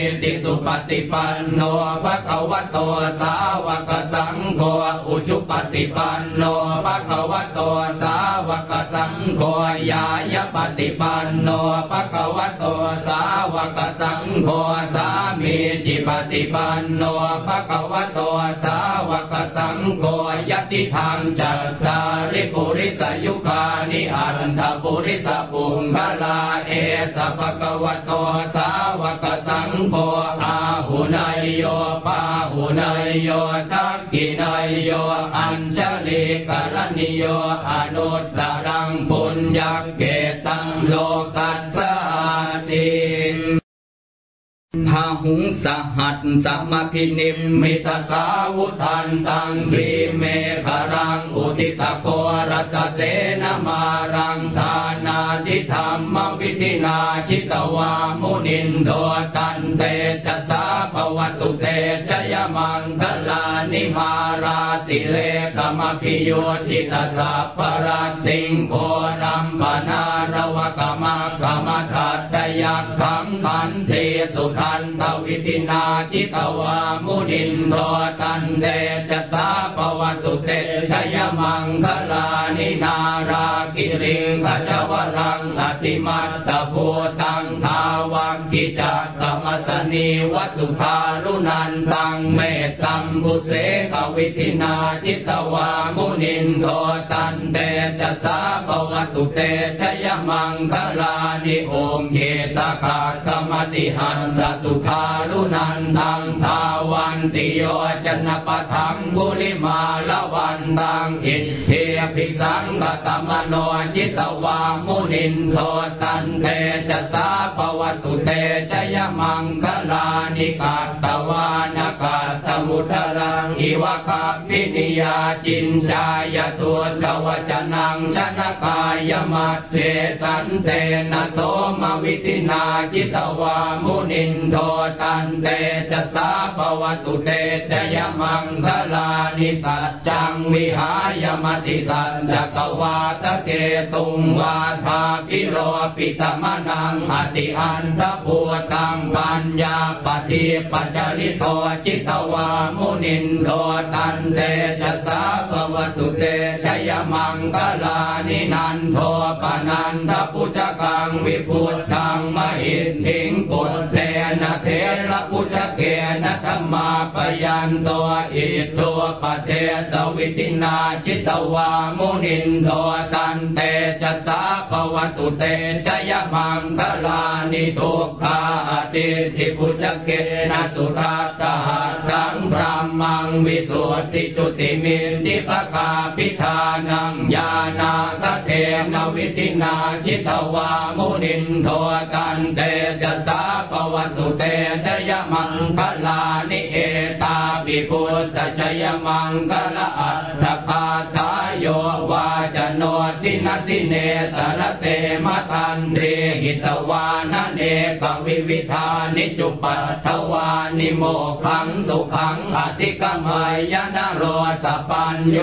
สุปฏิปันโนภะคะวะโตสาวกสังโฆอุชุปฏิปันโนภะคะวะโตสาวกสังโฆยายปฏิปันโนภะคะวะโตสาวกสังโฆสามีจิปฏิปันโนภะคะวะโตสาวกสังโฆยติทางจัตตาริปุริสยุคานิอันทปุริสปุงคลาเอสภะคะวะโตสาวกสังโฆ นายโยปาหุนายโยทักขินายโยอัญชลีกรณิโยอนุตตรังปุญญาเกตังโลกัสสติพาหุงสหัสสัมาพินิมมิตสาวุทันตังทีเมฆรังอุทิตโครัสเสนมารังทานาทิธรรมวิธินาชิตวามุนินโทตันเตจะ วัตุเตจยมังคลานิมาราติเรกมพิโยชิตสัพปรัตติงโครัมปนารวกมกรรมทัตยักขังขันเทสุขันตวิตินาจิตวามุนินโทตันเตจะสาปวัตุเตชยมังคลานินารากิริงขจวรังอติมัตตภูตังทาวังกิจักตมัสนีวสุภาลุนันตังเมตตัมบุเสกวิธินาจิตวามุนินโทตันเตจะสาปวัตุเตชยมังคลานิโอมเกตคาคมติหันสสุขาลุนันตังทาวันติโยจนปะทังบุริมาละวันตังอิทเทภิสังกตมโนจิตวามุนินโทตันเตจะสาปวัตุเตจยมังคลานิกาตวานกาตมุทรังอิวะคาปินิยาจินชายตัวทวจนังชนกายมัชเฌสันเตนะโสมวิธินาชิตวามุนินโทตันเตชะสาภวตุเตชยมังคลานิสัจจังวิหายมติสัจจกวาทะเกตุงวาทาภิโรปิตมนังอติอันธภูตังปัญญาปทีปชลิโตชิตวามุนินโทตันเตจะสาปวัตุเตชยมังคลานินันโทปนันทปุจกังวิพุทธังมหิทธิงปุตเทนะเทระพุจเกนะธรรมาปยันตัวอิตัวปเทสวิตินาจิตวามุนินโทตันเตจะสาปวัตุเตชยมังคลานิทุกขาติทิพุจเกนะสุทัตตหัตังพระมังวิสุทธิจุติมินทิปกาพิธานังญาณาคเทนวิตินาจิตวามุนินโทตันเตจะสาปวัตุเตชยมังคลานิเอตาปิพุทธชยมังคลาอัตถคาทายโยวาจโนทินติเนสรเตมตันเรหิตวานเนกวิวิธานิจุปัททวานิโมกขังสุขังอธิคเมยยนโรสปัญโญ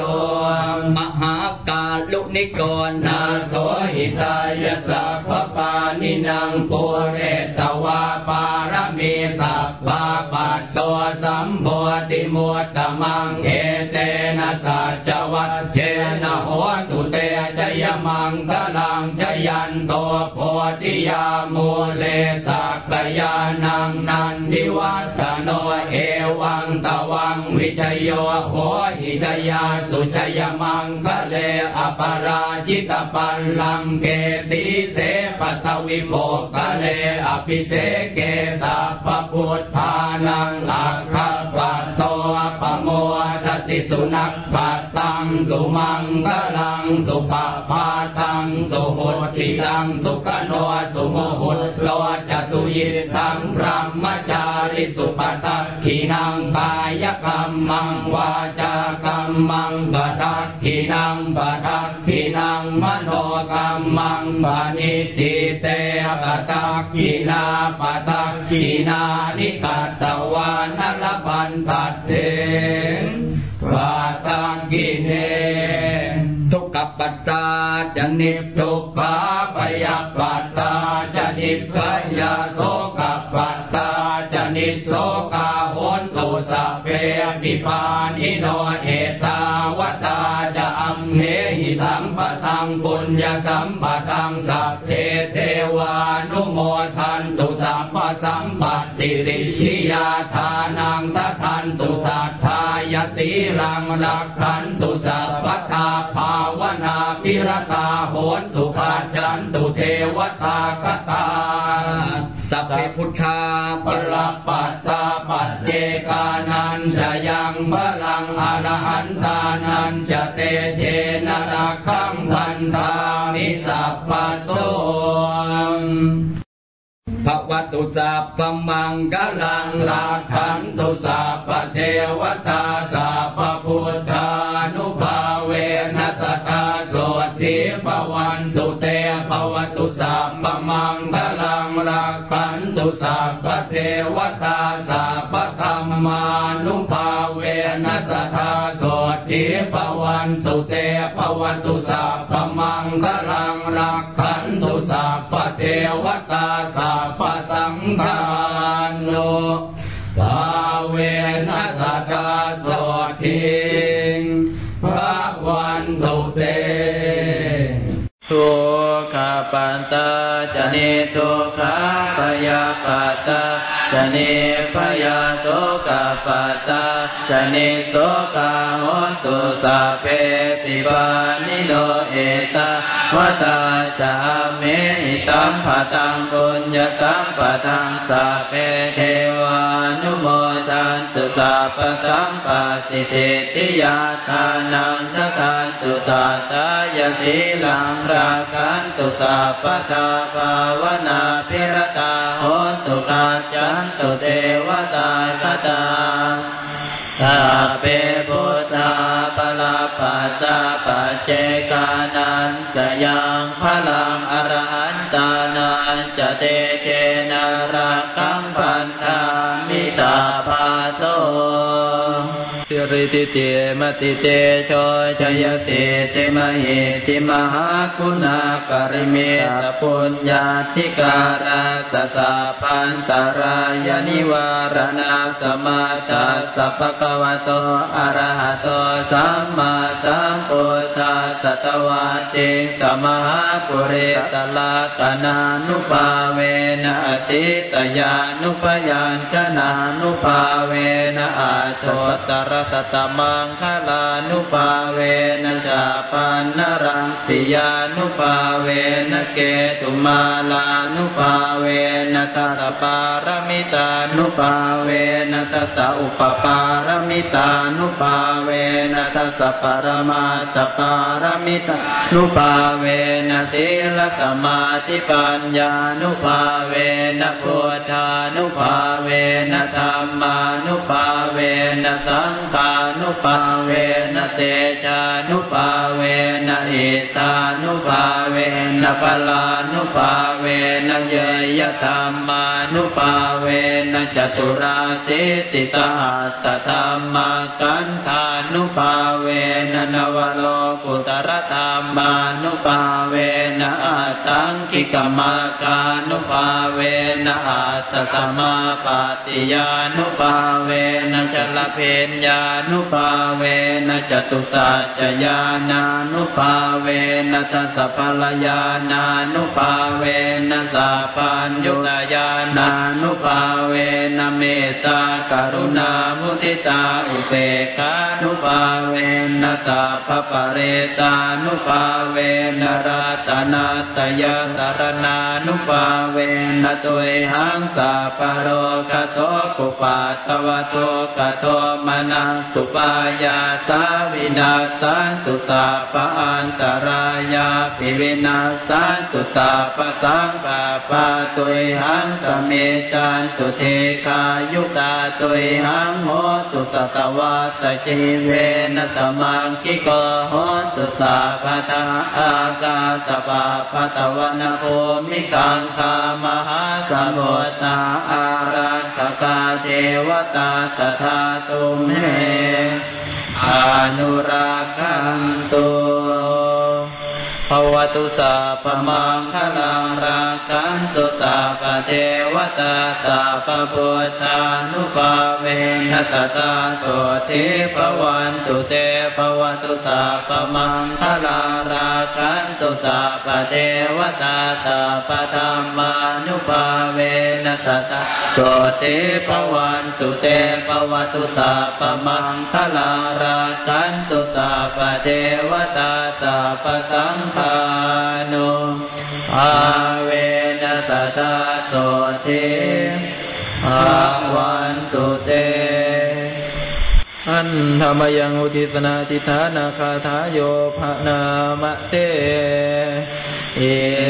มหาการุณิโกนาโถหิตายสัพพปาณินังปูเรตวาปารมีสัพพาปัตโตสัมโพธิมุตตมังเอเตนะสัจจวัชเชนะโหตุเตจยมังคลังจยันโตโพธิยามูเลสักยานังนันทิวัตโนเอวังตวังวิจโยโหหิจยาสุจยมังคะเลอปราจิตปัลลังเกสีเสปตวิโมคะเลอภิเสเกสัพพุทธานังอัคคปัตโตปโมทติ สุนักปัตตังสุมังกลังสุปปาตังสุหติตังสุขโนสุโมหุตโลจะสุยิทังพรหมจาริสุปทักขินังกายกรรมังวาจากรรมังปทักขินังปทักขินังมโนกรรมังปณิติเตปทักขินาปทักขินานิกัตตวานลปันตัดเถ ปทักขิเนทุกขปัตตาจะนิพทุกขาปยปัตตาจะนิพขยาโสกปัตตาจะนิโสกาโหนตุสเพปิปานิโนเอตาวตาจะอัมเหหิสัมปทังปุญญสัมปทังสัพเพเท วานุโมทันตุสัพพสัมปัสสิริทิยาทานังทัทันตุสัทธายสีลังรักขันตุสัพพทาภาวนาพิรตาโหนตุขาจันตุเทวตากตาสัพเพพุทธาปรปัตตาปัจเจกานันจะยังพลังอรหันตานันจะเตเทนะรักขังพันธามิสัพพโส ภวตุสัพพมังกลังลักขันตุสัพพเทวตาสัพพพุทธานุภาเวนัสตาโสติปวันตุเตภวตุสัพพมังกลังลักขันตุสัพพเทวตาสัพพสัมมานุภาเวนัสตาโสติปวันตุเตภวตุสัพพ ทุกขปันตาจเนทุกขาปยาปัตตาจเนพยาโสกปัตตาจเนโสกาโหตุสัพเพปิบานิโนเอตาวตาจาเมหิสัมปตังปุญญสัมปทังสัพเพเทวานุโม ตุสัพสัมปติสิทธิยาทานังทัตันตุสัตายสีลังราคันตุสัพพทาภาวนาพิรตาโหตุกาจันตุเทวตาคตาสาเป ติเตมติเตโชชยสิติมหิติมหาคุณากริเมตปุญญาธิการาสสะพันตรายนิวารณาสมาตาสัพพะวโตอรหะโตสัมมาสัมพุท ธัสสะตวะเจสมหาปุเรสลาตนานุภาเวนะอสิตยานุปยัญชนะนุภาเวนะอาโทตรสตมังคลานุภาเวนะชาปันนรังสิยานุภาเวนะเกตุมาลานุภาเวนะตตปารมิตานุภาเวนะตตอุปปารมิตานุภาเวนะทัสปรมาตปารมิตานุภาเวนะศีลสมาธิปัญญานุภาเวนะพุทธานุภาเวนะธรรมานุภาเวนะสังฆานุภาเวนะเตชานุภาเวนะอิตานุภาเวนะปลานุภาเวนะเยยธรรมานุภาเวนะจตุราสิติสหัสธรรมากันธานุภาเวนะนวโลกุตรธรรมานุภาเวนะอัตังคิกมากานุภาเวนะอัตตมาปฏิยานุภาเวนะจลเพนญานุภาเวนะจตุสัจญาณานุภาเวนะทัสพลญาณานุภาเวนะสาปัญญุตญาณานุภาเวนะเมตตากรุณามุทิตาอุเบกานุภาเวนะสัพพปเรตานุภาเวนรัตนาตยสารนานุภาเวนตุยหังสัพโรกโตกุปัตตวโตกโตมนัสุปายาสาวินาสันตุสัพพอันตรายาปิวินาสันตุสัพพสังกาปาตุยหังสเมจันตุเทคายุตาตุยหังโหตุสตวาสจิเวนตมังคิโกโหตุสาพตาอากาสปาปตวันโภมิกังคามหาสมุทตาอารังคกาเทวตาสทาตุมเมอนุรักขันตุ วตุสาปมังคลังรักขันตุสาปเทวตาสาปพุทธานุภาเวนัสตาโสทิภวันตุเตภวตุสาปมังคลังรักขันตุสาปเทวตาสาปธรรมานุภาเวนัสตาโสทิภวันตุเตภวตุสาปมังคลังรักขันตุสาปเทวตา สาสังฆานุอาเวนัสตาโสทิภวันตุเตอันธรรมยังอุทิศนาทิฏฐานาคาถาโยภนามะเสเอ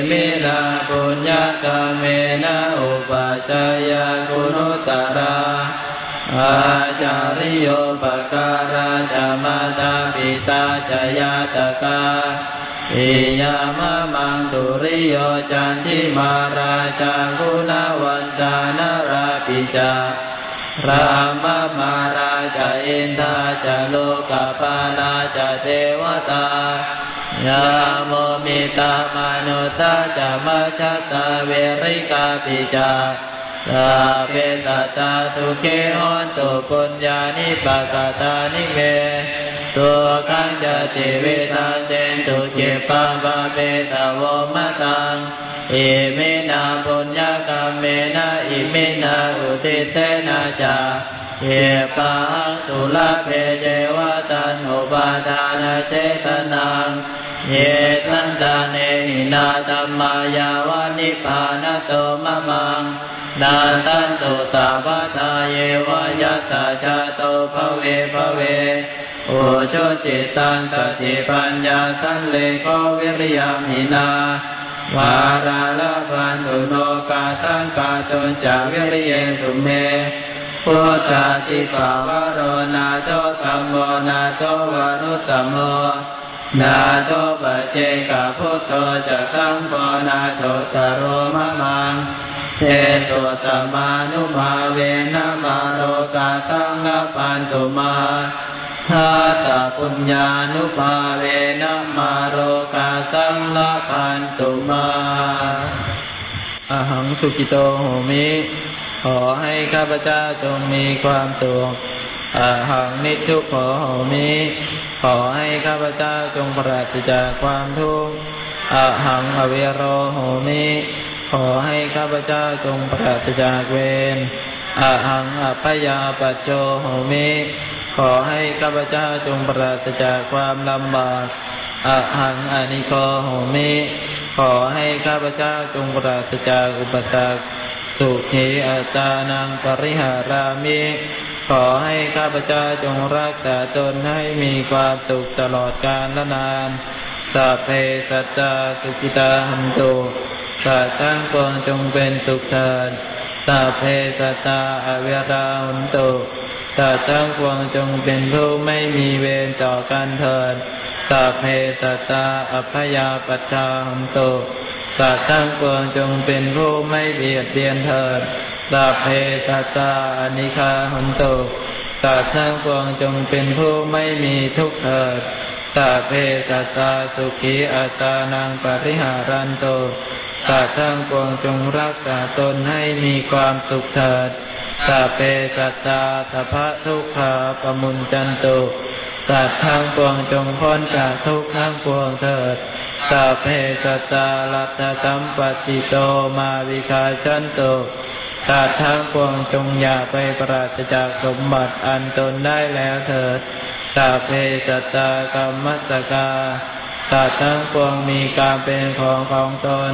มินาปุญญากาเมนะอุปัชายากุนุตระ อาจาริโยปการาจามาตาปิตาจยาตกาอิยามะมังสุริโยจันทิมาราชาคุณวันตานาราปิจารามมาราชาอินทาจาโลกาปาลาจาเทวตายาโมมิตามนุสาจามาชตาเวริกาปิจา สาเปตตาสุเขหนตุปุญญานิปกตานิเมสุขังจติเวทังเจนตุเกปังบาเปตาวมะตังอิเมนาปุญญากรรมเมนะอิเมนาอุติเสนาจาเยปังสุลเพเจวตันอุปาทานเจตนังเยตันตาเนหินาตัมมายาวานิพานโตมะมัง นาตันตุสาวัตาเยวายัตตาชาโตภเวภเวโอโชจิตังสติปัญญาสันเลโกวิริยมินาวาราลพันตุโนกาสังกาตุจาวิริเยสุเมพุทธาติปาวโรนาโตธรรมโมนาโตวารุตตมโมนาโตปัจเจกพุทโธจะสังโฆนาโตสโรมะมัง เทตุตมานุภาเวนะมาโลกาสังฆปันตุมาทาตาปุญญานุภาเวนะมาโลกาสังฆปันตุมาอหังสุกิโตโหมิ ขอให้ข้าพเจ้าจงมีความสุขอหังนิทุกขโหมิ ขอให้ข้าพเจ้าจงปราศจากความทุกข์อหังอเวโรโหมิ ขอให้ข้าพเจ้าจงปราศจากเวรอาหังอัยาปัจโจโหมิขอให้ข้าพเจ้าจงปราศจากความลำบากอาหังอนิโคโหมิขอให้ข้าพเจ้าจงปราศจากอุปสรรคสุขีอัตานังปริหารามิขอให้ข้าพเจ้าจงรักษาตนให้มีความสุขตลอดกาลและนานสัพเพสัตตาสุขิตาหันตุ สัตว์ทั้งปวงจงเป็นสุขเถิดสัพเพสัตตาอเวราหุนตุสัตว์ทั้งปวงจงเป็นผู้ไม่มีเวรต่อกันเถิดสัพเพสัตตาอัพยาปชชาหันตุสัตว์ทั้งปวงจงเป็นผู้ไม่เบียดเบียนเถิดสัพเพสัตตาอนิคาหันตุสัตว์ทั้งปวงจงเป็นผู้ไม่มีทุกข์เถิดสัพเพสัตตาสุขีอัตานังปริหารันโต สัตว์ทั้งปวงจงรักษาตนให้มีความสุขเถิดสัพเพสัตตาสัพพทุกขาปมุนจันตุสัตว์ทั้งปวงจงพ้นจากทุกข์ทั้งปวงเถิดสัพเพสัตตาลัตตสัมปติโตมาวิคาชันตุสัตว์ทั้งปวงจงอย่าไปปราศจากสมบัติอันตนได้แล้วเถิดสัพเพสัตตากรรมสกาสัตว์ทั้งปวงมีการเป็นของของตน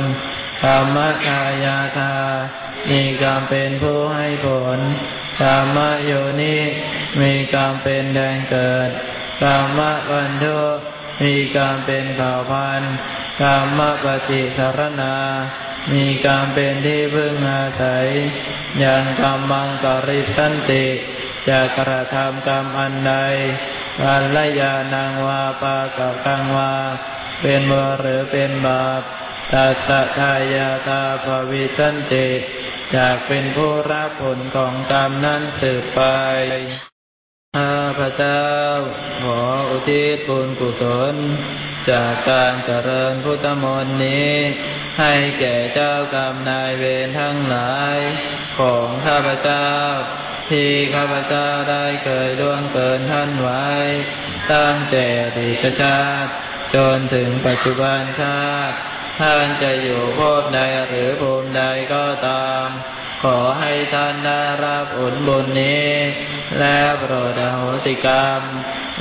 ธรรมทายาทามีกรรมเป็นผู้ให้ผลธรรมโยนิมีกรรมเป็นแดงเกิดธรรมบันทุมีกรรมเป็นข่าวพันธรรมปฏิสารนา มีกรรมเป็นที่พึ่งอาศัยยังกรรมังกริสันติ จะกระทำกรรมอันใดอัลยานังวาปากับกังวา เป็นบุหรือเป็นบาป ตัสสะทายาตาภวิสันติจากเป็นผู้รับผลของกรรมนั้นสืบไปข้าพระเจ้าขออุทิศบุญกุศล จากการเจริญพุทธมนต์นี้ ให้แก่เจ้ากรรมนายเวรทั้งหลาย ของข้าพเจ้า ที่ข้าพเจ้าได้เคยล่วงเกินท่านไว้ ตั้งแต่อดีตชาติ จนถึงปัจจุบันชาติ ท่านจะอยู่ภพใดหรือภูมิใดก็ตาม ขอให้ท่านได้รับอุนบุญนี้ และโปรดอโหสิกรรม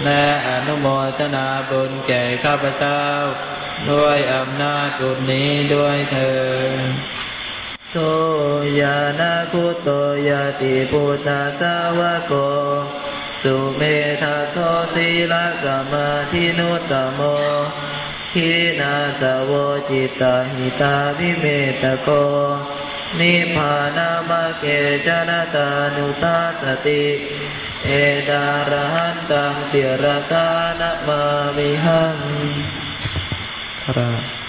และอนุโมทนาบุญแก่ข้าพเจ้า ด้วยอำนาจบุญนี้ด้วยเถิดโสยานาคุโตยาติพุทธาสาวโกสุเมธาโสสีลสมาธินุตตโม ขีนาสาวจิตาหิตาวิเมตโก นิพพานามเกจนตานุสาสติ เอดารหันตังเสียรสานมามิหังพระ